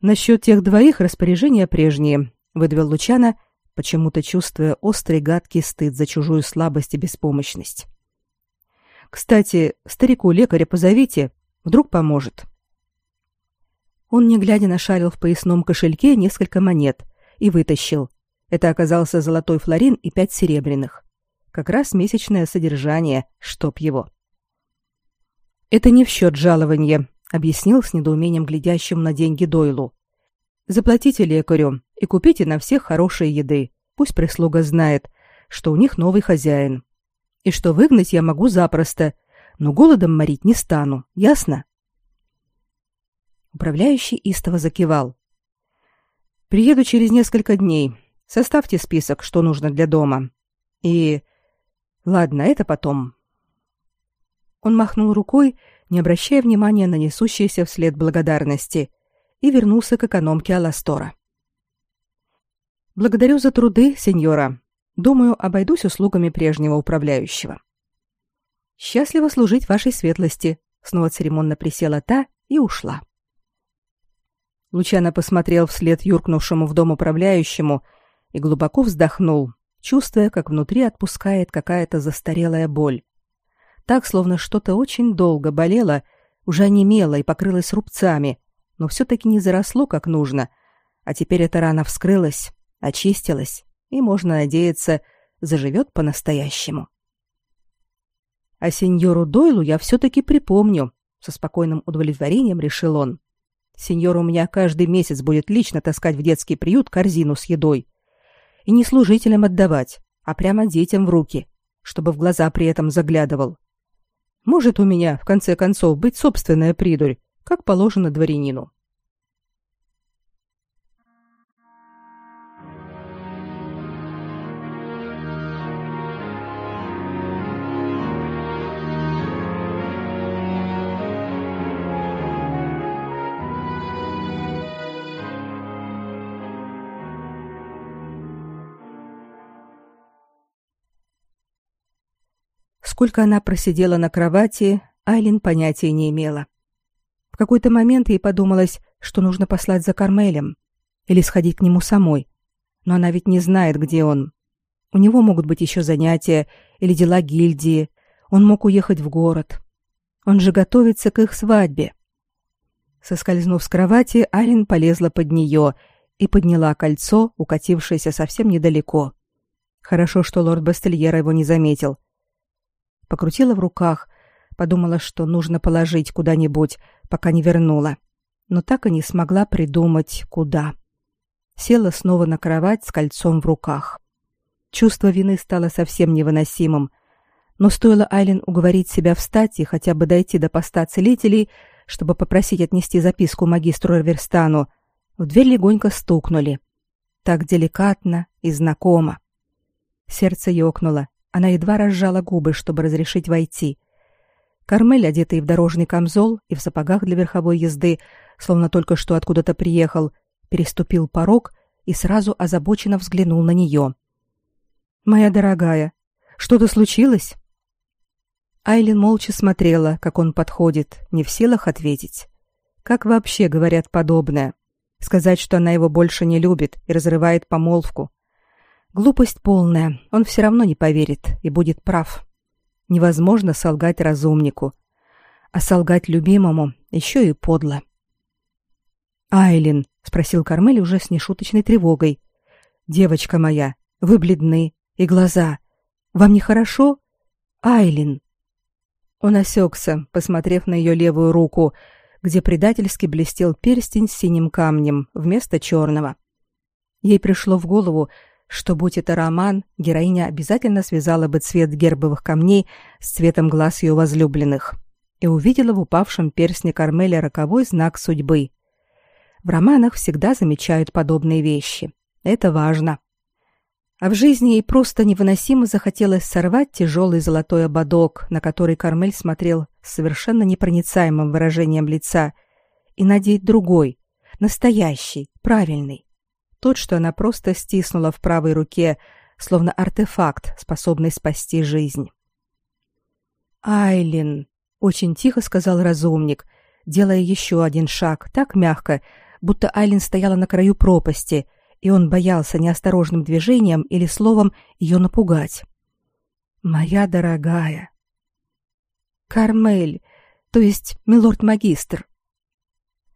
«Насчет тех двоих распоряжения прежние», — выдавил Лучана, почему-то чувствуя острый гадкий стыд за чужую слабость и беспомощность. «Кстати, старику лекаря позовите, вдруг поможет». Он, не глядя, нашарил в поясном кошельке несколько монет и вытащил. Это оказался золотой флорин и пять серебряных. Как раз месячное содержание, чтоб его. «Это не в счет жалования», — объяснил с недоумением глядящим на деньги Дойлу. «Заплатите лекарю и купите на всех хорошей еды. Пусть прислуга знает, что у них новый хозяин. И что выгнать я могу запросто, но голодом морить не стану, ясно?» Управляющий истово закивал. Приеду через несколько дней. Составьте список, что нужно для дома. И ладно, это потом. Он махнул рукой, не обращая внимания на несущиеся вслед благодарности, и вернулся к экономке Аластора. Благодарю за труды, сеньора. Думаю, обойдусь услугами прежнего управляющего. Счастливо служить вашей светлости, снова церемонно присела та и ушла. Лучано посмотрел вслед юркнувшему в дом управляющему и глубоко вздохнул, чувствуя, как внутри отпускает какая-то застарелая боль. Так, словно что-то очень долго болело, уже онемело и покрылось рубцами, но все-таки не заросло как нужно, а теперь эта рана вскрылась, очистилась, и, можно надеяться, заживет по-настоящему. А сеньору Дойлу я все-таки припомню, со спокойным удовлетворением решил он. Сеньор у меня каждый месяц будет лично таскать в детский приют корзину с едой. И не служителям отдавать, а прямо детям в руки, чтобы в глаза при этом заглядывал. Может у меня, в конце концов, быть собственная придурь, как положено дворянину. Сколько она просидела на кровати, Айлин понятия не имела. В какой-то момент ей подумалось, что нужно послать за Кармелем или сходить к нему самой. Но она ведь не знает, где он. У него могут быть еще занятия или дела гильдии. Он мог уехать в город. Он же готовится к их свадьбе. Соскользнув с кровати, Айлин полезла под нее и подняла кольцо, укатившееся совсем недалеко. Хорошо, что лорд Бастельера его не заметил покрутила в руках, подумала, что нужно положить куда-нибудь, пока не вернула, но так и не смогла придумать, куда. Села снова на кровать с кольцом в руках. Чувство вины стало совсем невыносимым, но стоило Айлин уговорить себя встать и хотя бы дойти до поста целителей, чтобы попросить отнести записку магистру Эрверстану, в дверь легонько стукнули. Так деликатно и знакомо. Сердце ёкнуло, она едва разжала губы, чтобы разрешить войти. Кармель, одетый в дорожный камзол и в сапогах для верховой езды, словно только что откуда-то приехал, переступил порог и сразу озабоченно взглянул на нее. «Моя дорогая, что-то случилось?» Айлин молча смотрела, как он подходит, не в силах ответить. Как вообще говорят подобное? Сказать, что она его больше не любит и разрывает помолвку. Глупость полная, он все равно не поверит и будет прав. Невозможно солгать разумнику. А солгать любимому еще и подло. «Айлин», — спросил Кармель уже с нешуточной тревогой, — «девочка моя, вы бледны, и глаза. Вам нехорошо? Айлин». Он осекся, посмотрев на ее левую руку, где предательски блестел перстень с синим камнем вместо черного. Ей пришло в голову, что будь это роман, героиня обязательно связала бы цвет гербовых камней с цветом глаз ее возлюбленных и увидела в упавшем перстне Кармеля роковой знак судьбы. В романах всегда замечают подобные вещи. Это важно. А в жизни ей просто невыносимо захотелось сорвать тяжелый золотой ободок, на который Кармель смотрел с совершенно непроницаемым выражением лица, и надеть другой, настоящий, правильный тот, что она просто стиснула в правой руке, словно артефакт, способный спасти жизнь. «Айлин», — очень тихо сказал разумник, делая еще один шаг, так мягко, будто Айлин стояла на краю пропасти, и он боялся неосторожным движением или словом ее напугать. «Моя дорогая». «Кармель, то есть милорд-магистр».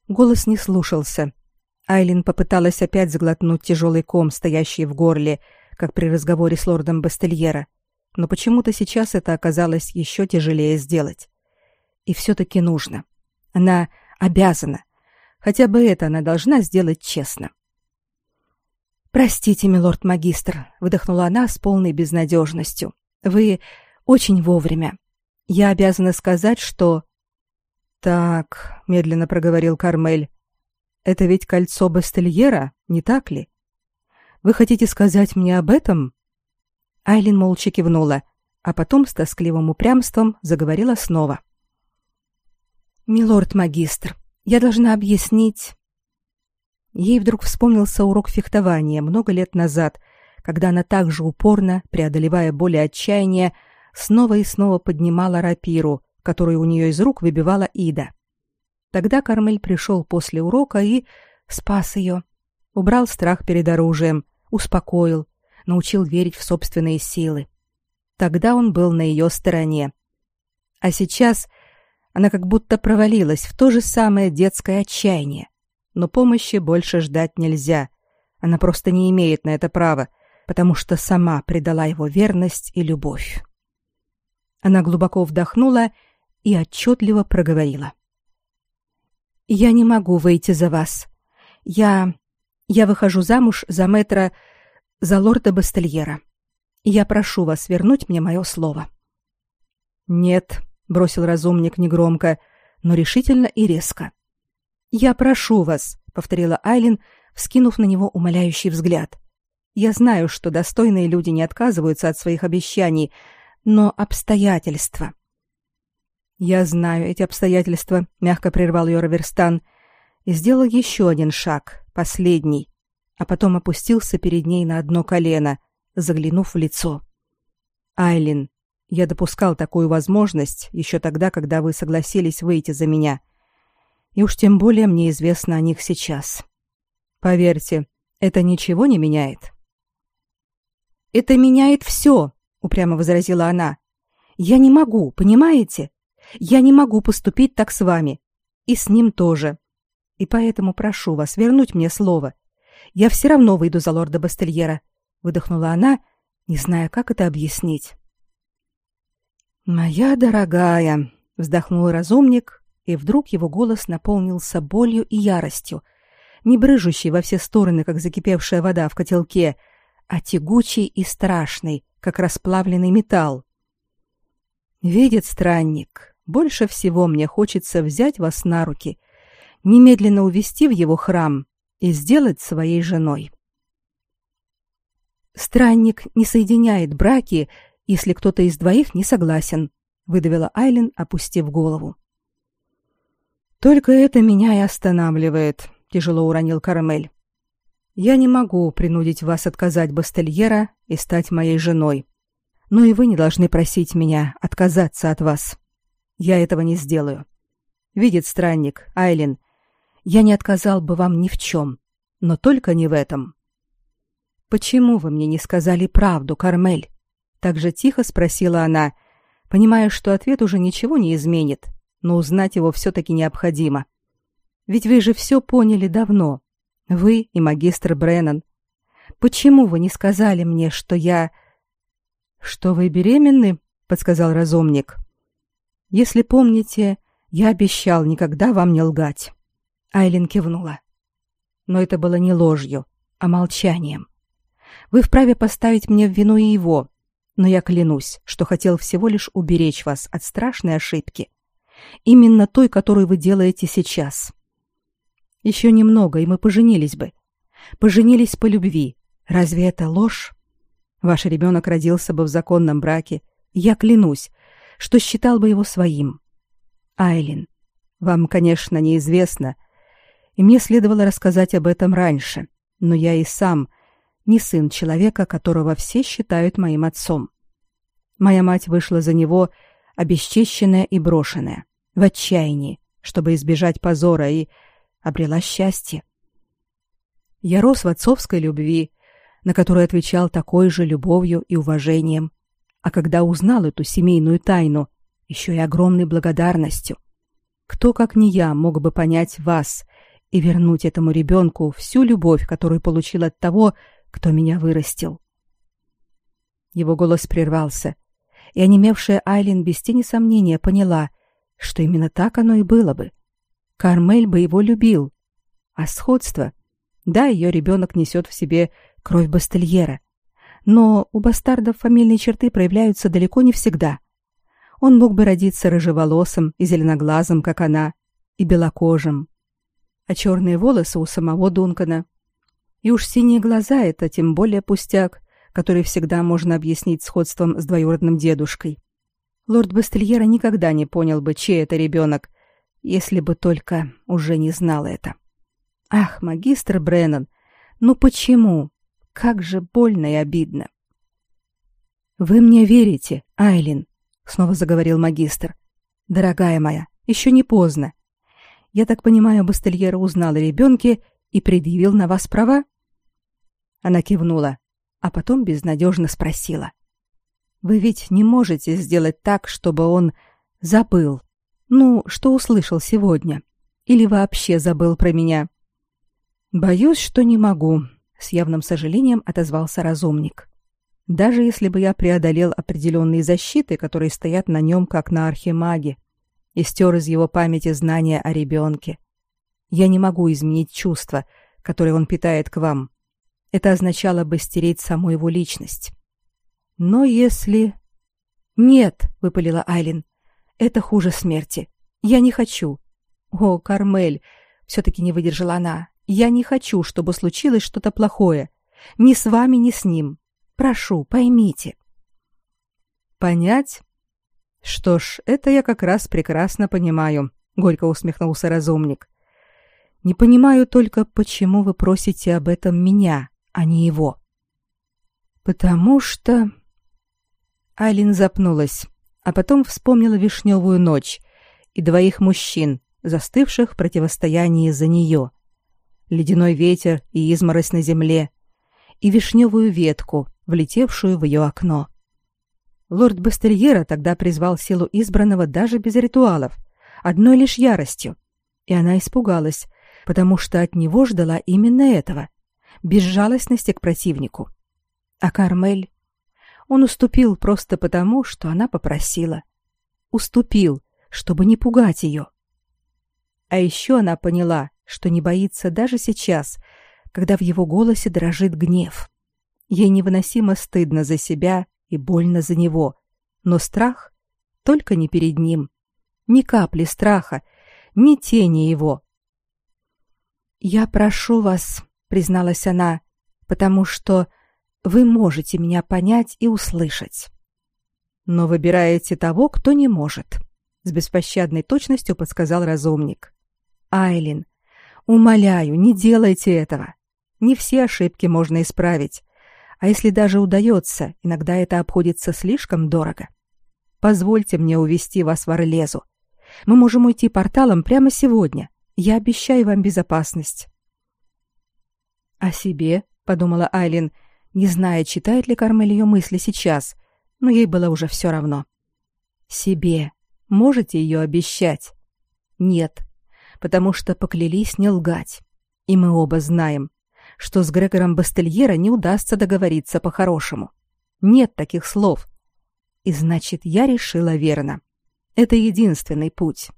Голос не слушался, Айлин попыталась опять заглотнуть тяжелый ком, стоящий в горле, как при разговоре с лордом Бастельера, но почему-то сейчас это оказалось еще тяжелее сделать. И все-таки нужно. Она обязана. Хотя бы это она должна сделать честно. «Простите, милорд-магистр», — выдохнула она с полной безнадежностью. «Вы очень вовремя. Я обязана сказать, что...» «Так», — медленно проговорил Кармель, это ведь кольцо Бастельера, не так ли? Вы хотите сказать мне об этом? Айлин молча кивнула, а потом с тоскливым упрямством заговорила снова. Милорд-магистр, я должна объяснить. Ей вдруг вспомнился урок фехтования много лет назад, когда она так же упорно, преодолевая боль и отчаяние, снова и снова поднимала рапиру, которую у нее из рук выбивала Ида. Тогда Кармель пришел после урока и спас ее, убрал страх перед оружием, успокоил, научил верить в собственные силы. Тогда он был на ее стороне. А сейчас она как будто провалилась в то же самое детское отчаяние. Но помощи больше ждать нельзя. Она просто не имеет на это права, потому что сама предала его верность и любовь. Она глубоко вдохнула и отчетливо проговорила. «Я не могу выйти за вас. Я... я выхожу замуж за мэтра... за лорда Бастельера. Я прошу вас вернуть мне мое слово». «Нет», — бросил разумник негромко, но решительно и резко. «Я прошу вас», — повторила Айлин, вскинув на него умоляющий взгляд. «Я знаю, что достойные люди не отказываются от своих обещаний, но обстоятельства...» «Я знаю эти обстоятельства», — мягко прервал ее Раверстан, и сделал еще один шаг, последний, а потом опустился перед ней на одно колено, заглянув в лицо. «Айлин, я допускал такую возможность еще тогда, когда вы согласились выйти за меня и уж тем более мне известно о них сейчас. Поверьте, это ничего не меняет. Это меняет все, упрямо возразила она. Я не могу, понимаете? Я не могу поступить так с вами и с ним тоже. И поэтому прошу вас вернуть мне слово. Я все равно выйду за лорда Бастельера, выдохнула она, не зная, как это объяснить. Моя дорогая, вздохнул разумник и вдруг его голос наполнился болью и яростью, не брыжущей во все стороны, как закипевшая вода в котелке, а тягучей и страшной, как расплавленный металл. Видит странник, больше всего мне хочется взять вас на руки, немедленно увести в его храм и сделать своей женой. Странник не соединяет браки, если кто-то из двоих не согласен, выдавила Айлин, опустив голову. Только это меня и останавливает, тяжело уронил Кармель. Я не могу принудить вас отказать Бастельера и стать моей женой. Но и вы не должны просить меня отказаться от вас. Я этого не сделаю. Видит странник, Айлин, я не отказал бы вам ни в чем, но только не в этом. Почему вы мне не сказали правду, Кармель? Так же тихо спросила она, понимая, что ответ уже ничего не изменит, но узнать его все-таки необходимо. Ведь вы же все поняли давно. Вы и магистр Бреннан. Почему вы не сказали мне, что я... Что вы беременны? подсказал разумник. Если помните, я обещал никогда вам не лгать. Айлин кивнула. Но это было не ложью, а молчанием. Вы вправе поставить мне в вину и его, но я клянусь, что хотел всего лишь уберечь вас от страшной ошибки именно той, которую вы делаете сейчас. Еще немного, и мы поженились бы. Поженились по любви. Разве это ложь? Ваш ребенок родился бы в законном браке, я клянусь, что считал бы его своим. Айлин, вам, конечно, неизвестно, и мне следовало рассказать об этом раньше, но я и сам не сын человека, которого все считают моим отцом. Моя мать вышла за него обесчищенная и брошенная в отчаянии, чтобы избежать позора, и обрела счастье. Я рос в отцовской любви, на которую отвечал такой же любовью и уважением, а когда узнал эту семейную тайну, еще и огромной благодарностью. Кто, как не я, мог бы понять вас и вернуть этому ребенку всю любовь, которую получил от того, кто меня вырастил? Его голос прервался, и онемевшая Айлин без тени сомнения поняла — что именно так оно и было бы. Кармель бы его любил. А сходство? Да, ее ребенок несет в себе кровь Бастельера. Но у бастардов фамильные черты проявляются далеко не всегда. Он мог бы родиться рыжеволосым и зеленоглазым, как она, и белокожим. А черные волосы у самого Дункана. И уж синие глаза — это тем более пустяк, который всегда можно объяснить сходством с двоюродным дедушкой лорд Бастельера никогда не понял бы, чей это ребенок, если бы только уже не знал это. Ах, магистр Бреннан, ну почему? Как же больно и обидно. Вы мне верите, Айлин, снова заговорил магистр. Дорогая моя, еще не поздно. Я так понимаю, Бастельера узнал о ребенке и предъявил на вас права? Она кивнула, а потом безнадежно спросила: Вы ведь не можете сделать так, чтобы он забыл, ну, что услышал сегодня, или вообще забыл про меня? Боюсь, что не могу, с явным сожалением отозвался разумник. Даже если бы я преодолел определенные защиты, которые стоят на нем как на архимаге, и стер из его памяти знания о ребенке, я не могу изменить чувства, которые он питает к вам. Это означало бы стереть саму его личность. Но если... Нет, выпалила Айлин. Это хуже смерти. Я не хочу. О, Кармель, все-таки не выдержала она. Я не хочу, чтобы случилось что-то плохое. Ни с вами, ни с ним. Прошу, поймите. Понять? Что ж, это я как раз прекрасно понимаю, горько усмехнулся разумник. Не понимаю только, почему вы просите об этом меня, а не его. Потому что Айлин запнулась, а потом вспомнила вишневую ночь и двоих мужчин, застывших в противостоянии за нее. Ледяной ветер и изморозь на земле, и вишневую ветку, влетевшую в ее окно. Лорд Бастельера тогда призвал силу избранного даже без ритуалов, одной лишь яростью, и она испугалась, потому что от него ждала именно этого — безжалостности к противнику. А Кармель? Он уступил просто потому, что она попросила. Уступил, чтобы не пугать ее. А еще она поняла, что не боится даже сейчас, когда в его голосе дрожит гнев. Ей невыносимо стыдно за себя и больно за него, но страх только не перед ним. Ни капли страха, ни тени его. «Я прошу вас», — призналась она, — «потому что вы можете меня понять и услышать». «Но выбираете того, кто не может», — с беспощадной точностью подсказал разумник. «Айлин, умоляю, не делайте этого. Не все ошибки можно исправить. А если даже удается, иногда это обходится слишком дорого. Позвольте мне увести вас в Орлезу. Мы можем уйти порталом прямо сегодня. Я обещаю вам безопасность. О себе, подумала Айлин, не зная, читает ли Кармель ее мысли сейчас, но ей было уже все равно. Себе. Можете ее обещать? Нет, потому что поклялись не лгать. И мы оба знаем, что с Грегором Бастельера не удастся договориться по-хорошему. Нет таких слов. И значит, я решила верно. Это единственный путь.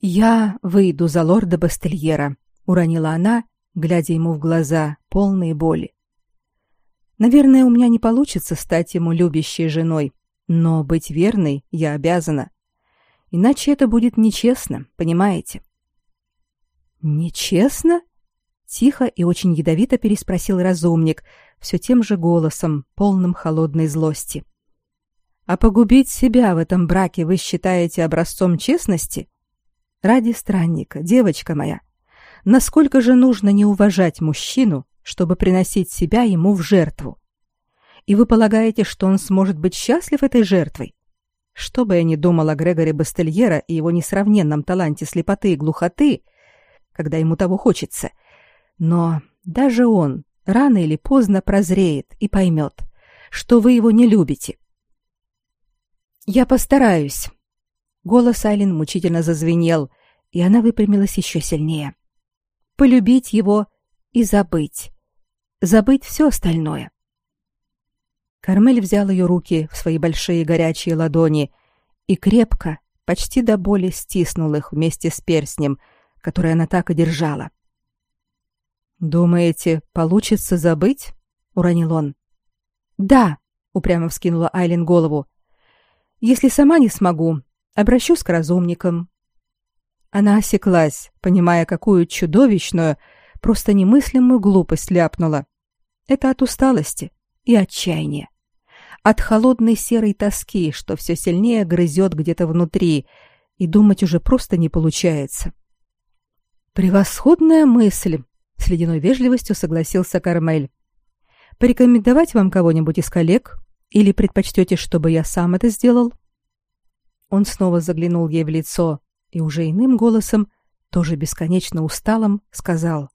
Я выйду за лорда Бастельера, уронила она, глядя ему в глаза, полные боли. Наверное, у меня не получится стать ему любящей женой, но быть верной я обязана. Иначе это будет нечестно, понимаете? Нечестно? Тихо и очень ядовито переспросил разумник, все тем же голосом, полным холодной злости. А погубить себя в этом браке вы считаете образцом честности? Ради странника, девочка моя, насколько же нужно не уважать мужчину, чтобы приносить себя ему в жертву? И вы полагаете, что он сможет быть счастлив этой жертвой? Что бы я ни думал о Грегоре Бастельера и его несравненном таланте слепоты и глухоты, когда ему того хочется — но даже он рано или поздно прозреет и поймет, что вы его не любите. Я постараюсь. Голос Айлин мучительно зазвенел, и она выпрямилась еще сильнее. Полюбить его и забыть. Забыть все остальное. Кармель взял ее руки в свои большие горячие ладони и крепко, почти до боли стиснул их вместе с перстнем, который она так и держала. Думаете, получится забыть? уронил он. Да, упрямо вскинула Айлин голову. Если сама не смогу, обращусь к разумникам. Она осеклась, понимая, какую чудовищную, просто немыслимую глупость ляпнула. Это от усталости и отчаяния. От холодной серой тоски, что все сильнее грызет где-то внутри, и думать уже просто не получается. Превосходная мысль, с ледяной вежливостью согласился Кармель. Порекомендовать вам кого-нибудь из коллег или предпочтете, чтобы я сам это сделал? Он снова заглянул ей в лицо и уже иным голосом, тоже бесконечно усталым, сказал: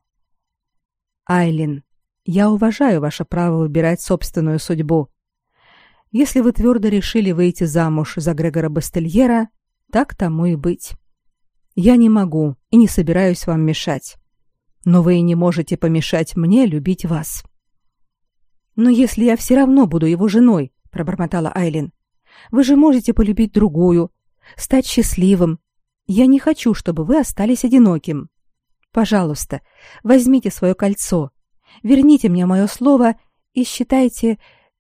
"Айлин, я уважаю ваше право выбирать собственную судьбу. Если вы твердо решили выйти замуж за Грегора Бастельера, так тому и быть. Я не могу и не собираюсь вам мешать. Но вы и не можете помешать мне любить вас. Но если я все равно буду его женой, пробормотала Айлин. Вы же можете полюбить другую, стать счастливым. Я не хочу, чтобы вы остались одиноким. Пожалуйста, возьмите свое кольцо, верните мне мое слово и считайте,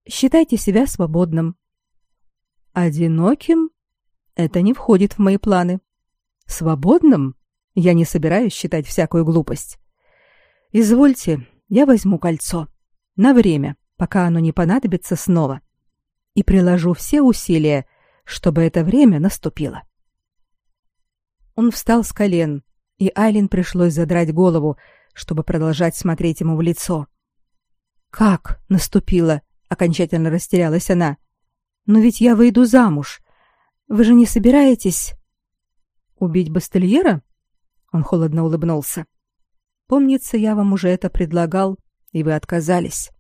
считайте себя свободным. Одиноким? Это не входит в мои планы. Свободным? Я не собираюсь считать всякую глупость. Извольте, я возьму кольцо. На время, пока оно не понадобится снова. И приложу все усилия, чтобы это время наступило. Он встал с колен, и Айлин пришлось задрать голову, чтобы продолжать смотреть ему в лицо. «Как наступило?» — окончательно растерялась она. «Но ведь я выйду замуж. Вы же не собираетесь...» Убить Бастельера? Он холодно улыбнулся. Помнится, я вам уже это предлагал, и вы отказались.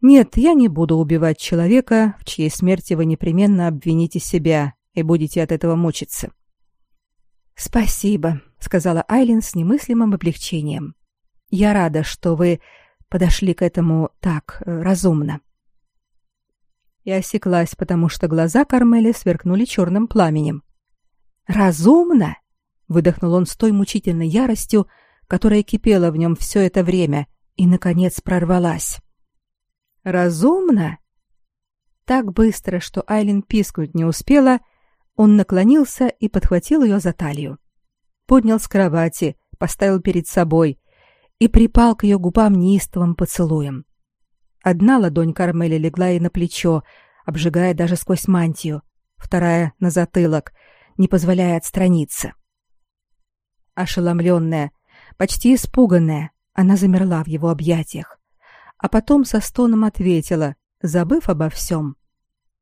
Нет, я не буду убивать человека, в чьей смерти вы непременно обвините себя и будете от этого мучиться. Спасибо, сказала Айлин с немыслимым облегчением. Я рада, что вы подошли к этому так э, разумно. Я осеклась, потому что глаза Кармели сверкнули черным пламенем. Разумно, выдохнул он с той мучительной яростью, которая кипела в нем все это время и наконец прорвалась. Разумно? Так быстро, что Айлин пискнуть не успела, он наклонился и подхватил ее за талию. Поднял с кровати, поставил перед собой и припал к ее губам неистовым поцелуем. Одна ладонь Кармели легла ей на плечо, обжигая даже сквозь мантию, вторая — на затылок — не позволяя отстраниться. Ошеломленная, почти испуганная, она замерла в его объятиях, а потом со стоном ответила, забыв обо всем.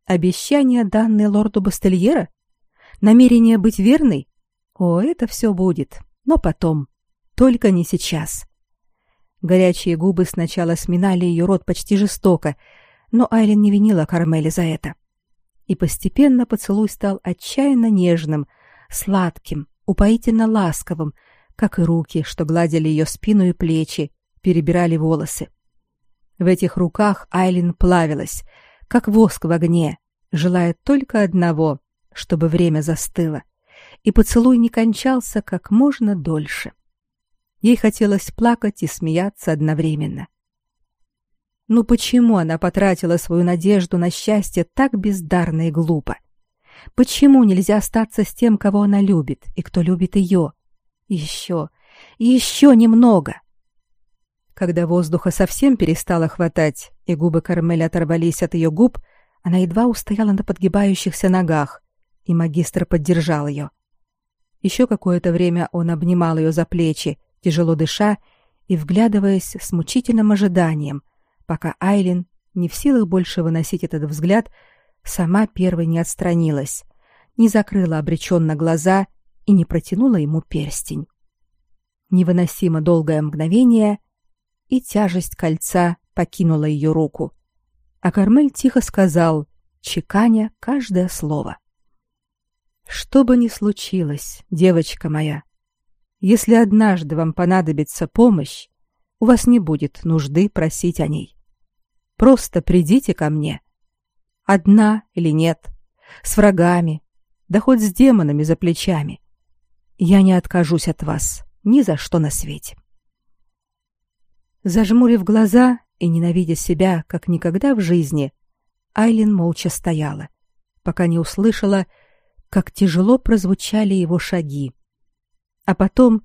Обещание, данное лорду Бастельера? Намерение быть верной? О, это все будет, но потом, только не сейчас. Горячие губы сначала сминали ее рот почти жестоко, но Айлин не винила Кармели за это. — и постепенно поцелуй стал отчаянно нежным, сладким, упоительно ласковым, как и руки, что гладили ее спину и плечи, перебирали волосы. В этих руках Айлин плавилась, как воск в огне, желая только одного, чтобы время застыло, и поцелуй не кончался как можно дольше. Ей хотелось плакать и смеяться одновременно. Ну почему она потратила свою надежду на счастье так бездарно и глупо? Почему нельзя остаться с тем, кого она любит и кто любит ее? Еще, еще немного. Когда воздуха совсем перестало хватать, и губы Кармель оторвались от ее губ, она едва устояла на подгибающихся ногах, и магистр поддержал ее. Еще какое-то время он обнимал ее за плечи, тяжело дыша и вглядываясь с мучительным ожиданием, пока Айлин, не в силах больше выносить этот взгляд, сама первой не отстранилась, не закрыла обреченно глаза и не протянула ему перстень. Невыносимо долгое мгновение, и тяжесть кольца покинула ее руку. А Кармель тихо сказал, чеканя каждое слово. «Что бы ни случилось, девочка моя, если однажды вам понадобится помощь, у вас не будет нужды просить о ней. Просто придите ко мне. Одна или нет, с врагами, да хоть с демонами за плечами. Я не откажусь от вас ни за что на свете. Зажмурив глаза и ненавидя себя, как никогда в жизни, Айлин молча стояла, пока не услышала, как тяжело прозвучали его шаги. А потом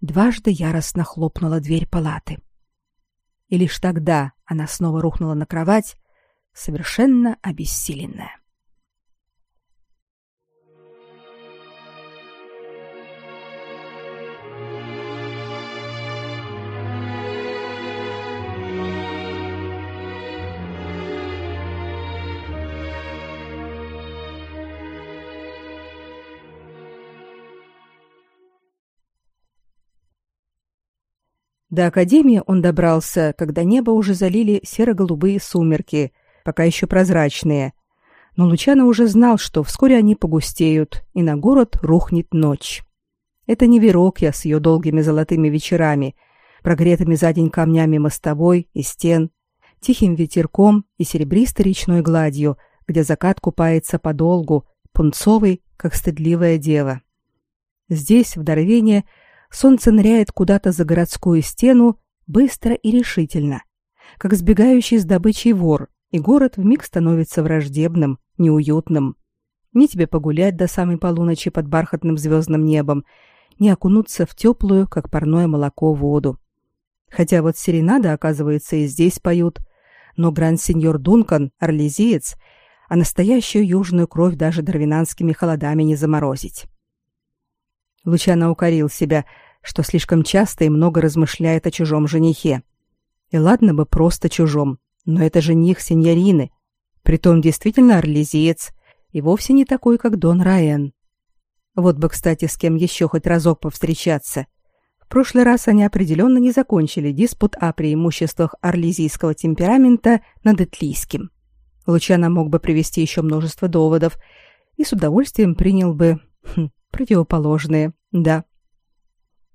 дважды яростно хлопнула дверь палаты и лишь тогда она снова рухнула на кровать, совершенно обессиленная. До академии он добрался, когда небо уже залили серо-голубые сумерки, пока еще прозрачные. Но Лучано уже знал, что вскоре они погустеют, и на город рухнет ночь. Это не Верокья с ее долгими золотыми вечерами, прогретыми за день камнями мостовой и стен, тихим ветерком и серебристой речной гладью, где закат купается подолгу, пунцовый, как стыдливая дева. Здесь, в Дарвине, солнце ныряет куда-то за городскую стену быстро и решительно, как сбегающий с добычей вор, и город вмиг становится враждебным, неуютным. Ни тебе погулять до самой полуночи под бархатным звездным небом, ни окунуться в теплую, как парное молоко, воду. Хотя вот серенады, оказывается, и здесь поют, но гранд-сеньор Дункан, орлезиец, а настоящую южную кровь даже дарвинанскими холодами не заморозить. Лучано укорил себя, что слишком часто и много размышляет о чужом женихе. И ладно бы просто чужом, но это жених сеньорины, притом действительно орлезиец, и вовсе не такой, как Дон Раен. Вот бы, кстати, с кем еще хоть разок повстречаться. В прошлый раз они определенно не закончили диспут о преимуществах орлезийского темперамента над этлийским. Лучано мог бы привести еще множество доводов и с удовольствием принял бы хм, противоположные, да.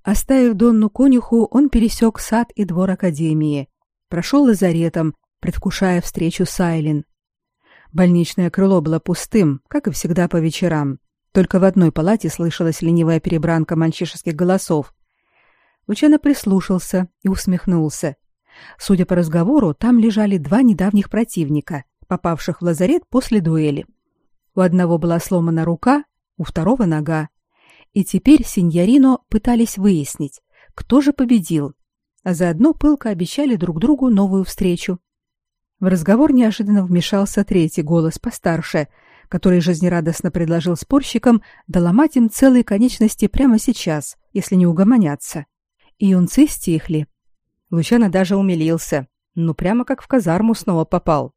Оставив Донну конюху, он пересек сад и двор академии, прошел лазаретом, предвкушая встречу с Айлин. Больничное крыло было пустым, как и всегда по вечерам. Только в одной палате слышалась ленивая перебранка мальчишеских голосов. Лучано прислушался и усмехнулся. Судя по разговору, там лежали два недавних противника, попавших в лазарет после дуэли. У одного была сломана рука, у второго нога. И теперь синьорино пытались выяснить, кто же победил, а заодно пылко обещали друг другу новую встречу. В разговор неожиданно вмешался третий голос постарше, который жизнерадостно предложил спорщикам доломать им целые конечности прямо сейчас, если не угомонятся. И юнцы стихли. Лучано даже умилился, ну прямо как в казарму снова попал.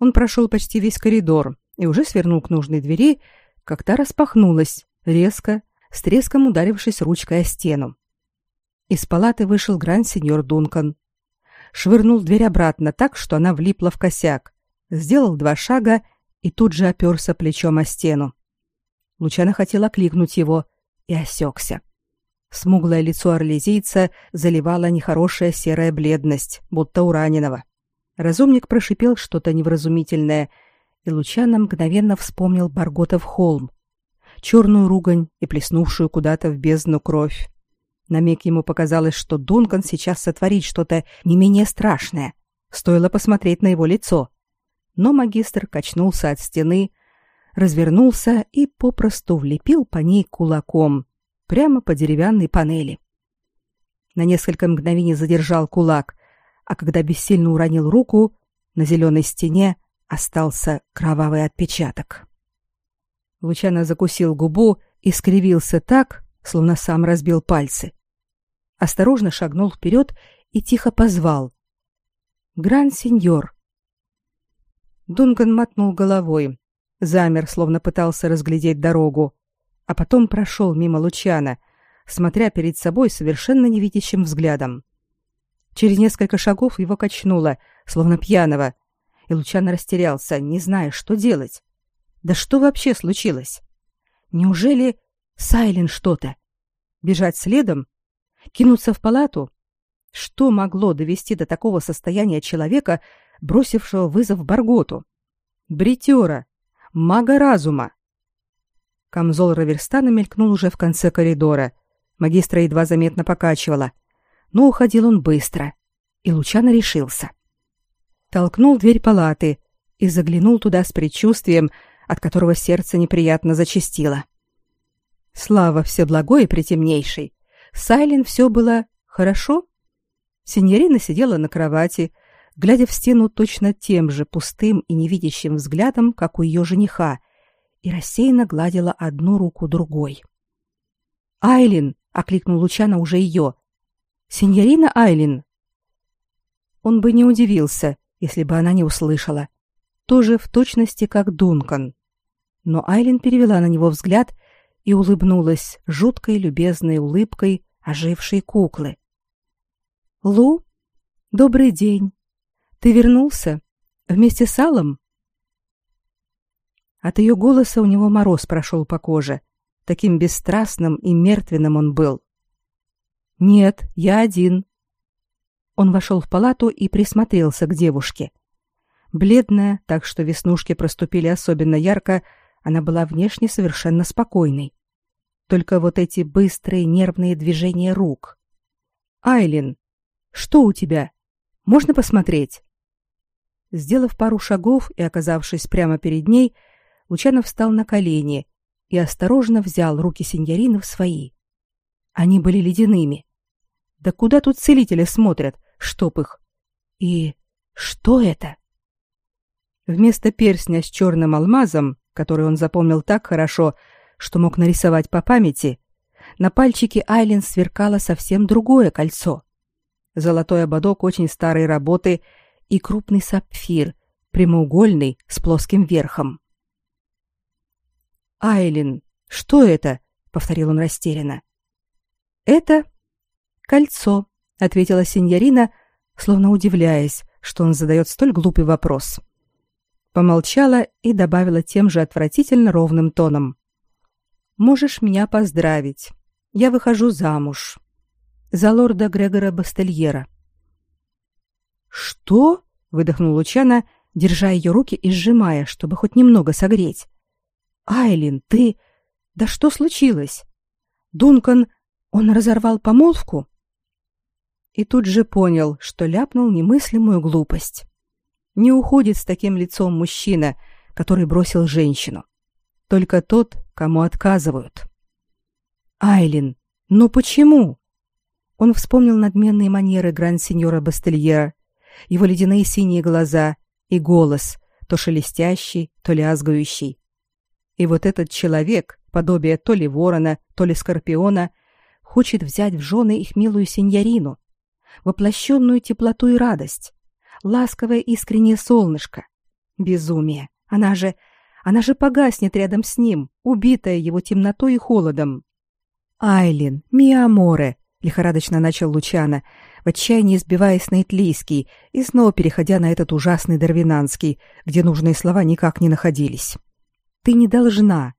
Он прошел почти весь коридор и уже свернул к нужной двери, как та распахнулась, резко, с треском ударившись ручкой о стену. Из палаты вышел гранд-сеньор Дункан, швырнул дверь обратно так, что она влипла в косяк, сделал два шага и тут же оперся плечом о стену. Лучано хотел окликнуть его и осекся. Смуглое лицо орлезийца заливала нехорошая серая бледность, будто у раненого. Разумник прошипел что-то невразумительное, и Лучано мгновенно вспомнил Барготов холм, черную ругань и плеснувшую куда-то в бездну кровь. На миг ему показалось, что Дункан сейчас сотворит что-то не менее страшное. Стоило посмотреть на его лицо. Но магистр качнулся от стены, развернулся и попросту влепил по ней кулаком, прямо по деревянной панели. На несколько мгновений задержал кулак, а когда бессильно уронил руку, на зеленой стене остался кровавый отпечаток. Лучано закусил губу и скривился так, словно сам разбил пальцы осторожно шагнул вперед и тихо позвал. «Гран-сеньор!» Дунган мотнул головой, замер, словно пытался разглядеть дорогу, а потом прошел мимо Лучана, смотря перед собой совершенно невидящим взглядом. Через несколько шагов его качнуло, словно пьяного, и Лучано растерялся, не зная, что делать. Да что вообще случилось? Неужели Сайлен что-то? Бежать следом Кинуться в палату? Что могло довести до такого состояния человека, бросившего вызов Барготу? Бритера, мага разума. Камзол Раверстана мелькнул уже в конце коридора. Магистра едва заметно покачивала. Но уходил он быстро. И Лучано решился. Толкнул дверь палаты и заглянул туда с предчувствием, от которого сердце неприятно зачастило. Слава Всеблагой и Притемнейшей! Сайлен все было хорошо. Синьорина сидела на кровати, глядя в стену точно тем же пустым и невидящим взглядом, как у ее жениха, и рассеянно гладила одну руку другой. «Айлин!» — окликнул Лучана уже ее. «Синьорина Айлин!» Он бы не удивился, если бы она не услышала. Тоже в точности, как Дункан. Но Айлин перевела на него взгляд и улыбнулась жуткой любезной улыбкой ожившей куклы, Лу? Добрый день. Ты вернулся? Вместе с Аллом?» От ее голоса у него мороз прошел по коже. Таким бесстрастным и мертвенным он был. «Нет, я один». Он вошел в палату и присмотрелся к девушке. Бледная, так что веснушки проступили особенно ярко, она была внешне совершенно спокойной. Только вот эти быстрые нервные движения рук. «Айлин, что у тебя? Можно посмотреть?» Сделав пару шагов и оказавшись прямо перед ней, Лучанов встал на колени и осторожно взял руки сеньорины в свои. Они были ледяными. Да куда тут целители смотрят, чтоб их? И что это? Вместо перстня с черным алмазом, который он запомнил так хорошо, что мог нарисовать по памяти, на пальчике Айлин сверкало совсем другое кольцо. Золотой ободок очень старой работы и крупный сапфир, прямоугольный, с плоским верхом. «Айлин, что это?» — повторил он растерянно. «Это кольцо», — ответила сеньорина, словно удивляясь, что он задает столь глупый вопрос. Помолчала и добавила тем же отвратительно ровным тоном. «Можешь меня поздравить. Я выхожу замуж. За лорда Грегора Бастельера». «Что?» — выдохнул Лучана, держа ее руки и сжимая, чтобы хоть немного согреть. «Айлин, ты... Да что случилось? Дункан... Он разорвал помолвку?» И тут же понял, что ляпнул немыслимую глупость. Не уходит с таким лицом мужчина, который бросил женщину. Только тот, кому отказывают. «Айлин, но почему?» Он вспомнил надменные манеры гранд-сеньора Бастельера, его ледяные синие глаза и голос, то шелестящий, то лязгающий. И вот этот человек, подобие то ли ворона, то ли скорпиона, хочет взять в жены их милую сеньорину, воплощенную теплоту и радость, ласковое искреннее солнышко. Безумие. Она же... Она же погаснет рядом с ним, убитая его темнотой и холодом. «Айлин, миаморе!» — лихорадочно начал Лучана, в отчаянии сбиваясь на итлийский и снова переходя на этот ужасный дарвинанский, где нужные слова никак не находились. «Ты не должна.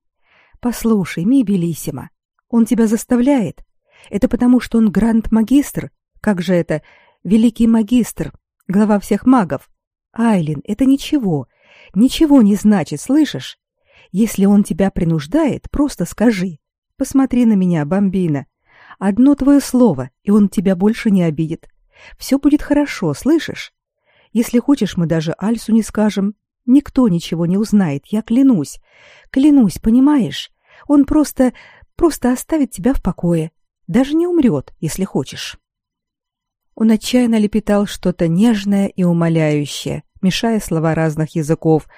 Послушай, ми Белиссима, он тебя заставляет. Это потому, что он гранд-магистр. Как же это? Великий магистр, глава всех магов. Айлин, это ничего. Ничего не значит, слышишь? Если он тебя принуждает, просто скажи. Посмотри на меня, бомбина. Одно твое слово, и он тебя больше не обидит. Все будет хорошо, слышишь? Если хочешь, мы даже Альсу не скажем. Никто ничего не узнает, я клянусь. Клянусь, понимаешь? Он просто... просто оставит тебя в покое. Даже не умрет, если хочешь. Он отчаянно лепетал что-то нежное и умоляющее, мешая слова разных языков,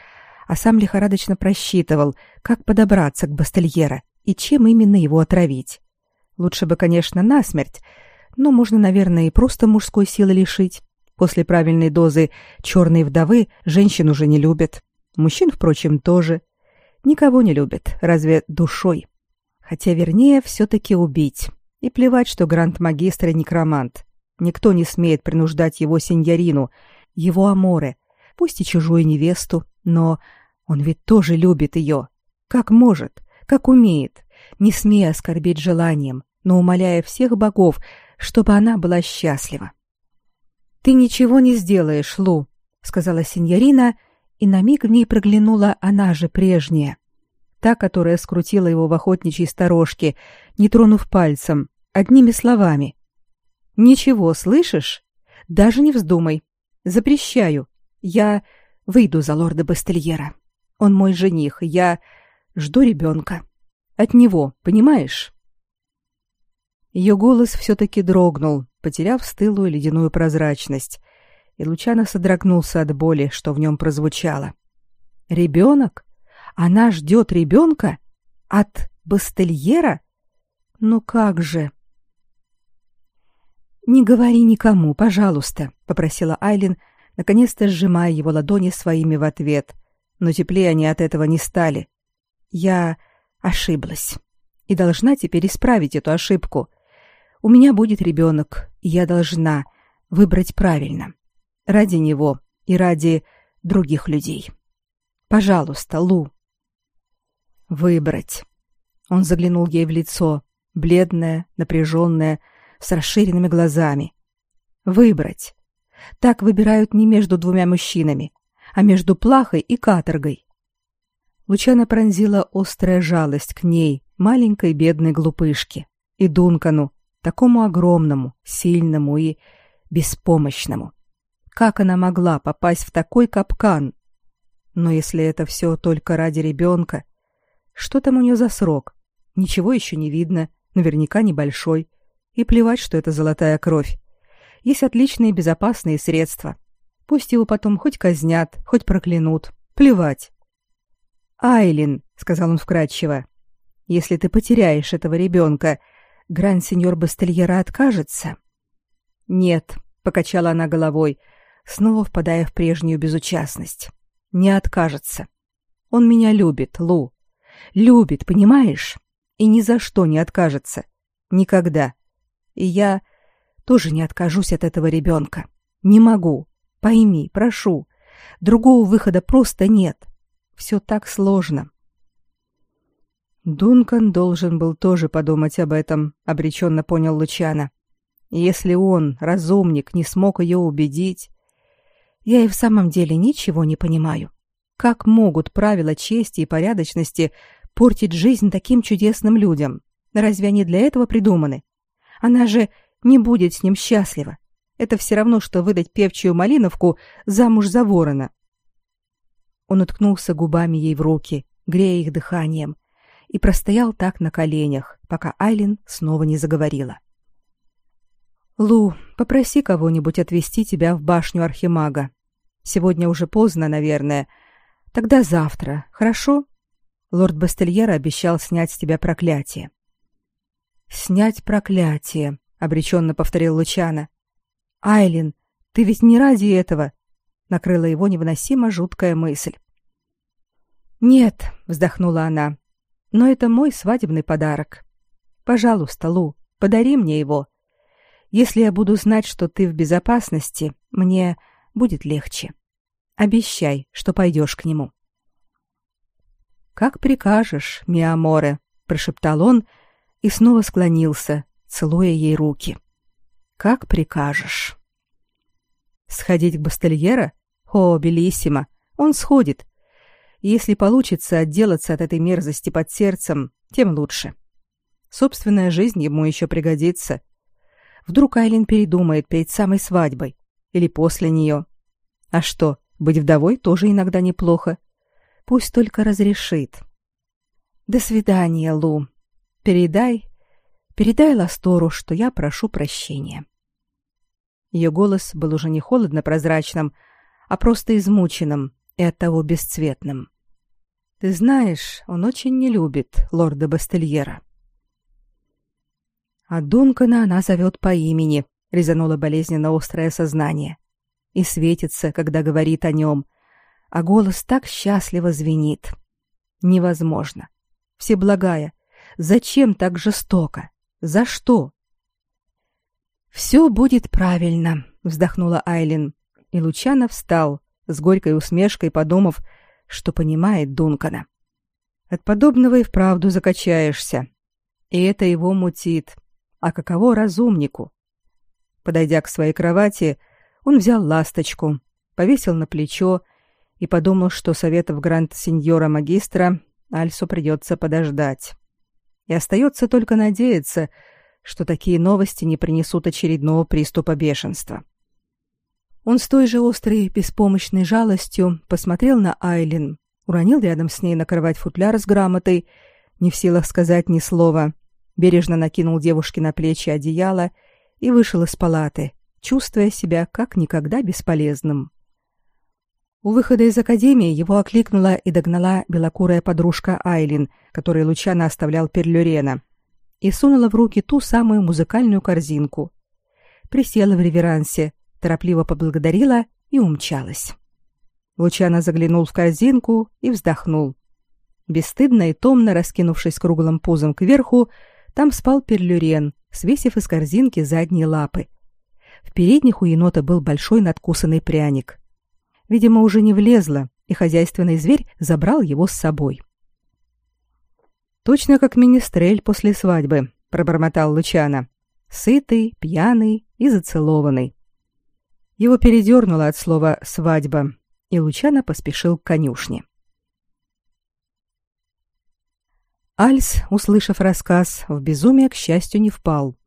а сам лихорадочно просчитывал, как подобраться к Бастельера и чем именно его отравить. Лучше бы, конечно, насмерть, но можно, наверное, и просто мужской силы лишить. После правильной дозы черной вдовы женщин уже не любят. Мужчин, впрочем, тоже. Никого не любят, разве душой. Хотя, вернее, все-таки убить. И плевать, что гранд-магистр и некромант. Никто не смеет принуждать его сеньорину, его аморе, пусть и чужую невесту, но он ведь тоже любит ее. Как может, как умеет, не смея оскорбить желанием, но умоляя всех богов, чтобы она была счастлива. «Ты ничего не сделаешь, Лу», — сказала сеньорина, и на миг в ней проглянула она же прежняя. Та, которая скрутила его в охотничьей сторожке, не тронув пальцем, одними словами. «Ничего, слышишь? Даже не вздумай. Запрещаю. Я выйду за лорда Бастельера. Он мой жених, я жду ребенка. От него, понимаешь?» Ее голос все-таки дрогнул, потеряв стылую ледяную прозрачность, и Лучано содрогнулся от боли, что в нем прозвучало. «Ребенок? Она ждет ребенка? От Бастельера? Ну как же?» «Не говори никому, пожалуйста», — попросила Айлин, наконец-то сжимая его ладони своими в ответ, но теплее они от этого не стали. «Я ошиблась и должна теперь исправить эту ошибку. У меня будет ребенок, и я должна, выбрать правильно. Ради него и ради других людей. Пожалуйста, Лу. Выбрать. Он заглянул ей в лицо, бледное, напряженное, с расширенными глазами. Выбрать. Так выбирают не между двумя мужчинами, а между плахой и каторгой. Лучана пронзила острая жалость к ней, маленькой бедной глупышке, и Дункану, такому огромному, сильному и беспомощному. Как она могла попасть в такой капкан? Но если это все только ради ребенка, что там у нее за срок? Ничего еще не видно, наверняка небольшой. И плевать, что это золотая кровь. Есть отличные безопасные средства. Пусть его потом хоть казнят, хоть проклянут. Плевать. «Айлин», — сказал он вкратчиво, — «если ты потеряешь этого ребенка, гранд-сеньор Бастельера откажется?» «Нет», — покачала она головой, снова впадая в прежнюю безучастность. «Не откажется. Он меня любит, Лу. Любит, понимаешь? И ни за что не откажется. Никогда. И я тоже не откажусь от этого ребенка. Не могу. Пойми, прошу. Другого выхода просто нет все так сложно. Дункан должен был тоже подумать об этом, обреченно понял Лучана. Если он, разумник, не смог ее убедить, я и в самом деле ничего не понимаю. Как могут правила чести и порядочности портить жизнь таким чудесным людям? Разве они для этого придуманы? Она же не будет с ним счастлива. Это все равно, что выдать певчую Малиновку замуж за ворона. Он уткнулся губами ей в руки, грея их дыханием, и простоял так на коленях, пока Айлин снова не заговорила. «Лу, попроси кого-нибудь отвезти тебя в башню Архимага. Сегодня уже поздно, наверное. Тогда завтра, хорошо?» Лорд Бастельера обещал снять с тебя проклятие. «Снять проклятие», — обреченно повторил Лучана. «Айлин, ты ведь не ради этого накрыла его невыносимо жуткая мысль. «Нет», — вздохнула она, — «но это мой свадебный подарок. Пожалуйста, Лу, подари мне его. Если я буду знать, что ты в безопасности, мне будет легче. Обещай, что пойдешь к нему». «Как прикажешь, миаморе», — прошептал он и снова склонился, целуя ей руки. «Как прикажешь». «Сходить к Бастельера?» О, Белиссимо, он сходит. Если получится отделаться от этой мерзости под сердцем, тем лучше. Собственная жизнь ему еще пригодится. Вдруг Айлин передумает перед самой свадьбой или после нее. А что, быть вдовой тоже иногда неплохо. Пусть только разрешит. До свидания, Лу. Передай, передай Ластору, что я прошу прощения. Ее голос был уже не холодно прозрачным, а просто измученным и оттого бесцветным. Ты знаешь, он очень не любит лорда Бастельера. А Дункана она зовет по имени, резануло болезненно острое сознание. И светится, когда говорит о нем, а голос так счастливо звенит. Невозможно. Всеблагая, зачем так жестоко? За что? Все будет правильно, вздохнула Айлин и Лучано встал, с горькой усмешкой подумав, что понимает Дункана. От подобного и вправду закачаешься. И это его мутит. А каково разумнику? Подойдя к своей кровати, он взял ласточку, повесил на плечо и подумал, что советов гранд-сеньора магистра Альсу придется подождать. И остается только надеяться, что такие новости не принесут очередного приступа бешенства. Он с той же острой беспомощной жалостью посмотрел на Айлин, уронил рядом с ней на кровать футляр с грамотой, не в силах сказать ни слова, бережно накинул девушке на плечи одеяло и вышел из палаты, чувствуя себя как никогда бесполезным. У выхода из академии его окликнула и догнала белокурая подружка Айлин, которой Лучано оставлял Перлюрена, и сунула в руки ту самую музыкальную корзинку. Присела в реверансе, торопливо поблагодарила и умчалась. Лучано заглянул в корзинку и вздохнул. Бесстыдно и томно раскинувшись круглым пузом кверху, там спал перлюрен, свесив из корзинки задние лапы. В передних у енота был большой надкусанный пряник. Видимо, уже не влезло, и хозяйственный зверь забрал его с собой. Точно как министрель после свадьбы, пробормотал Лучана. Сытый, пьяный и зацелованный. Его передернуло от слова свадьба, и Лучана поспешил к конюшне. Альс, услышав рассказ, в безумие, к счастью, не впал.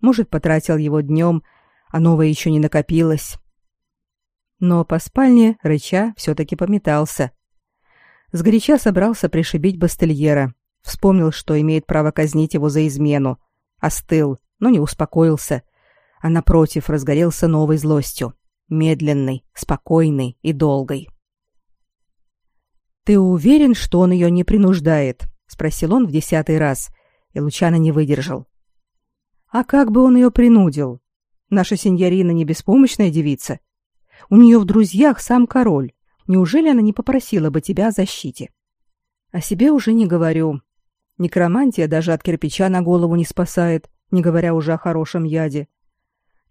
Может, потратил его днем, а новое еще не накопилось. Но по спальне рыча все-таки пометался. Сгоряча собрался пришибить Бастельера. Вспомнил, что имеет право казнить его за измену. Остыл, но не успокоился, а напротив разгорелся новой злостью, медленной, спокойной и долгой. «Ты уверен, что он ее не принуждает?» — спросил он в десятый раз, и Лучано не выдержал. «А как бы он ее принудил? Наша сеньорина не беспомощная девица. У нее в друзьях сам король. Неужели она не попросила бы тебя о защите? О себе уже не говорю. Некромантия даже от кирпича на голову не спасает, не говоря уже о хорошем яде.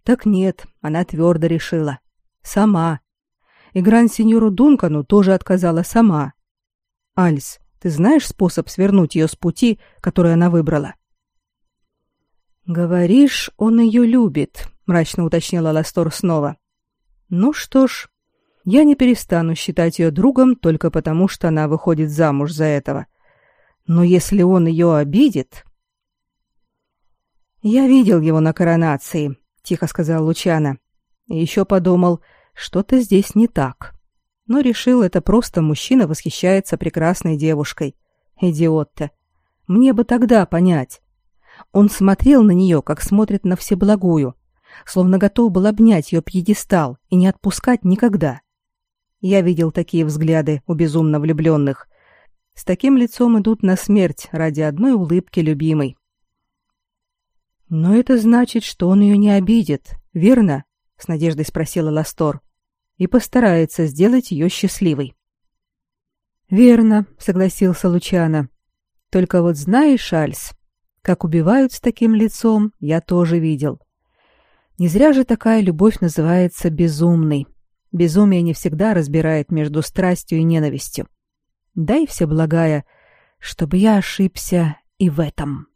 Так нет, она твердо решила. Сама. И гранд-сеньору Дункану тоже отказала сама. Альс, ты знаешь способ свернуть ее с пути, который она выбрала? Говоришь, он ее любит, мрачно уточнила Ластор снова. Ну что ж, я не перестану считать ее другом только потому, что она выходит замуж за этого. Но если он ее обидит... Я видел его на коронации, тихо сказал Лучана. И еще подумал, что-то здесь не так. Но решил, это просто мужчина восхищается прекрасной девушкой. Идиот-то. Мне бы тогда понять. Он смотрел на нее, как смотрит на всеблагую, словно готов был обнять ее пьедестал и не отпускать никогда. Я видел такие взгляды у безумно влюбленных. С таким лицом идут на смерть ради одной улыбки любимой. Но это значит, что он ее не обидит, верно? с надеждой спросила Ластор. И постарается сделать ее счастливой. Верно, согласился Лучано. Только вот знаешь, Альс, как убивают с таким лицом, я тоже видел. Не зря же такая любовь называется безумной. Безумие не всегда разбирает между страстью и ненавистью. Дай все благая, чтобы я ошибся и в этом.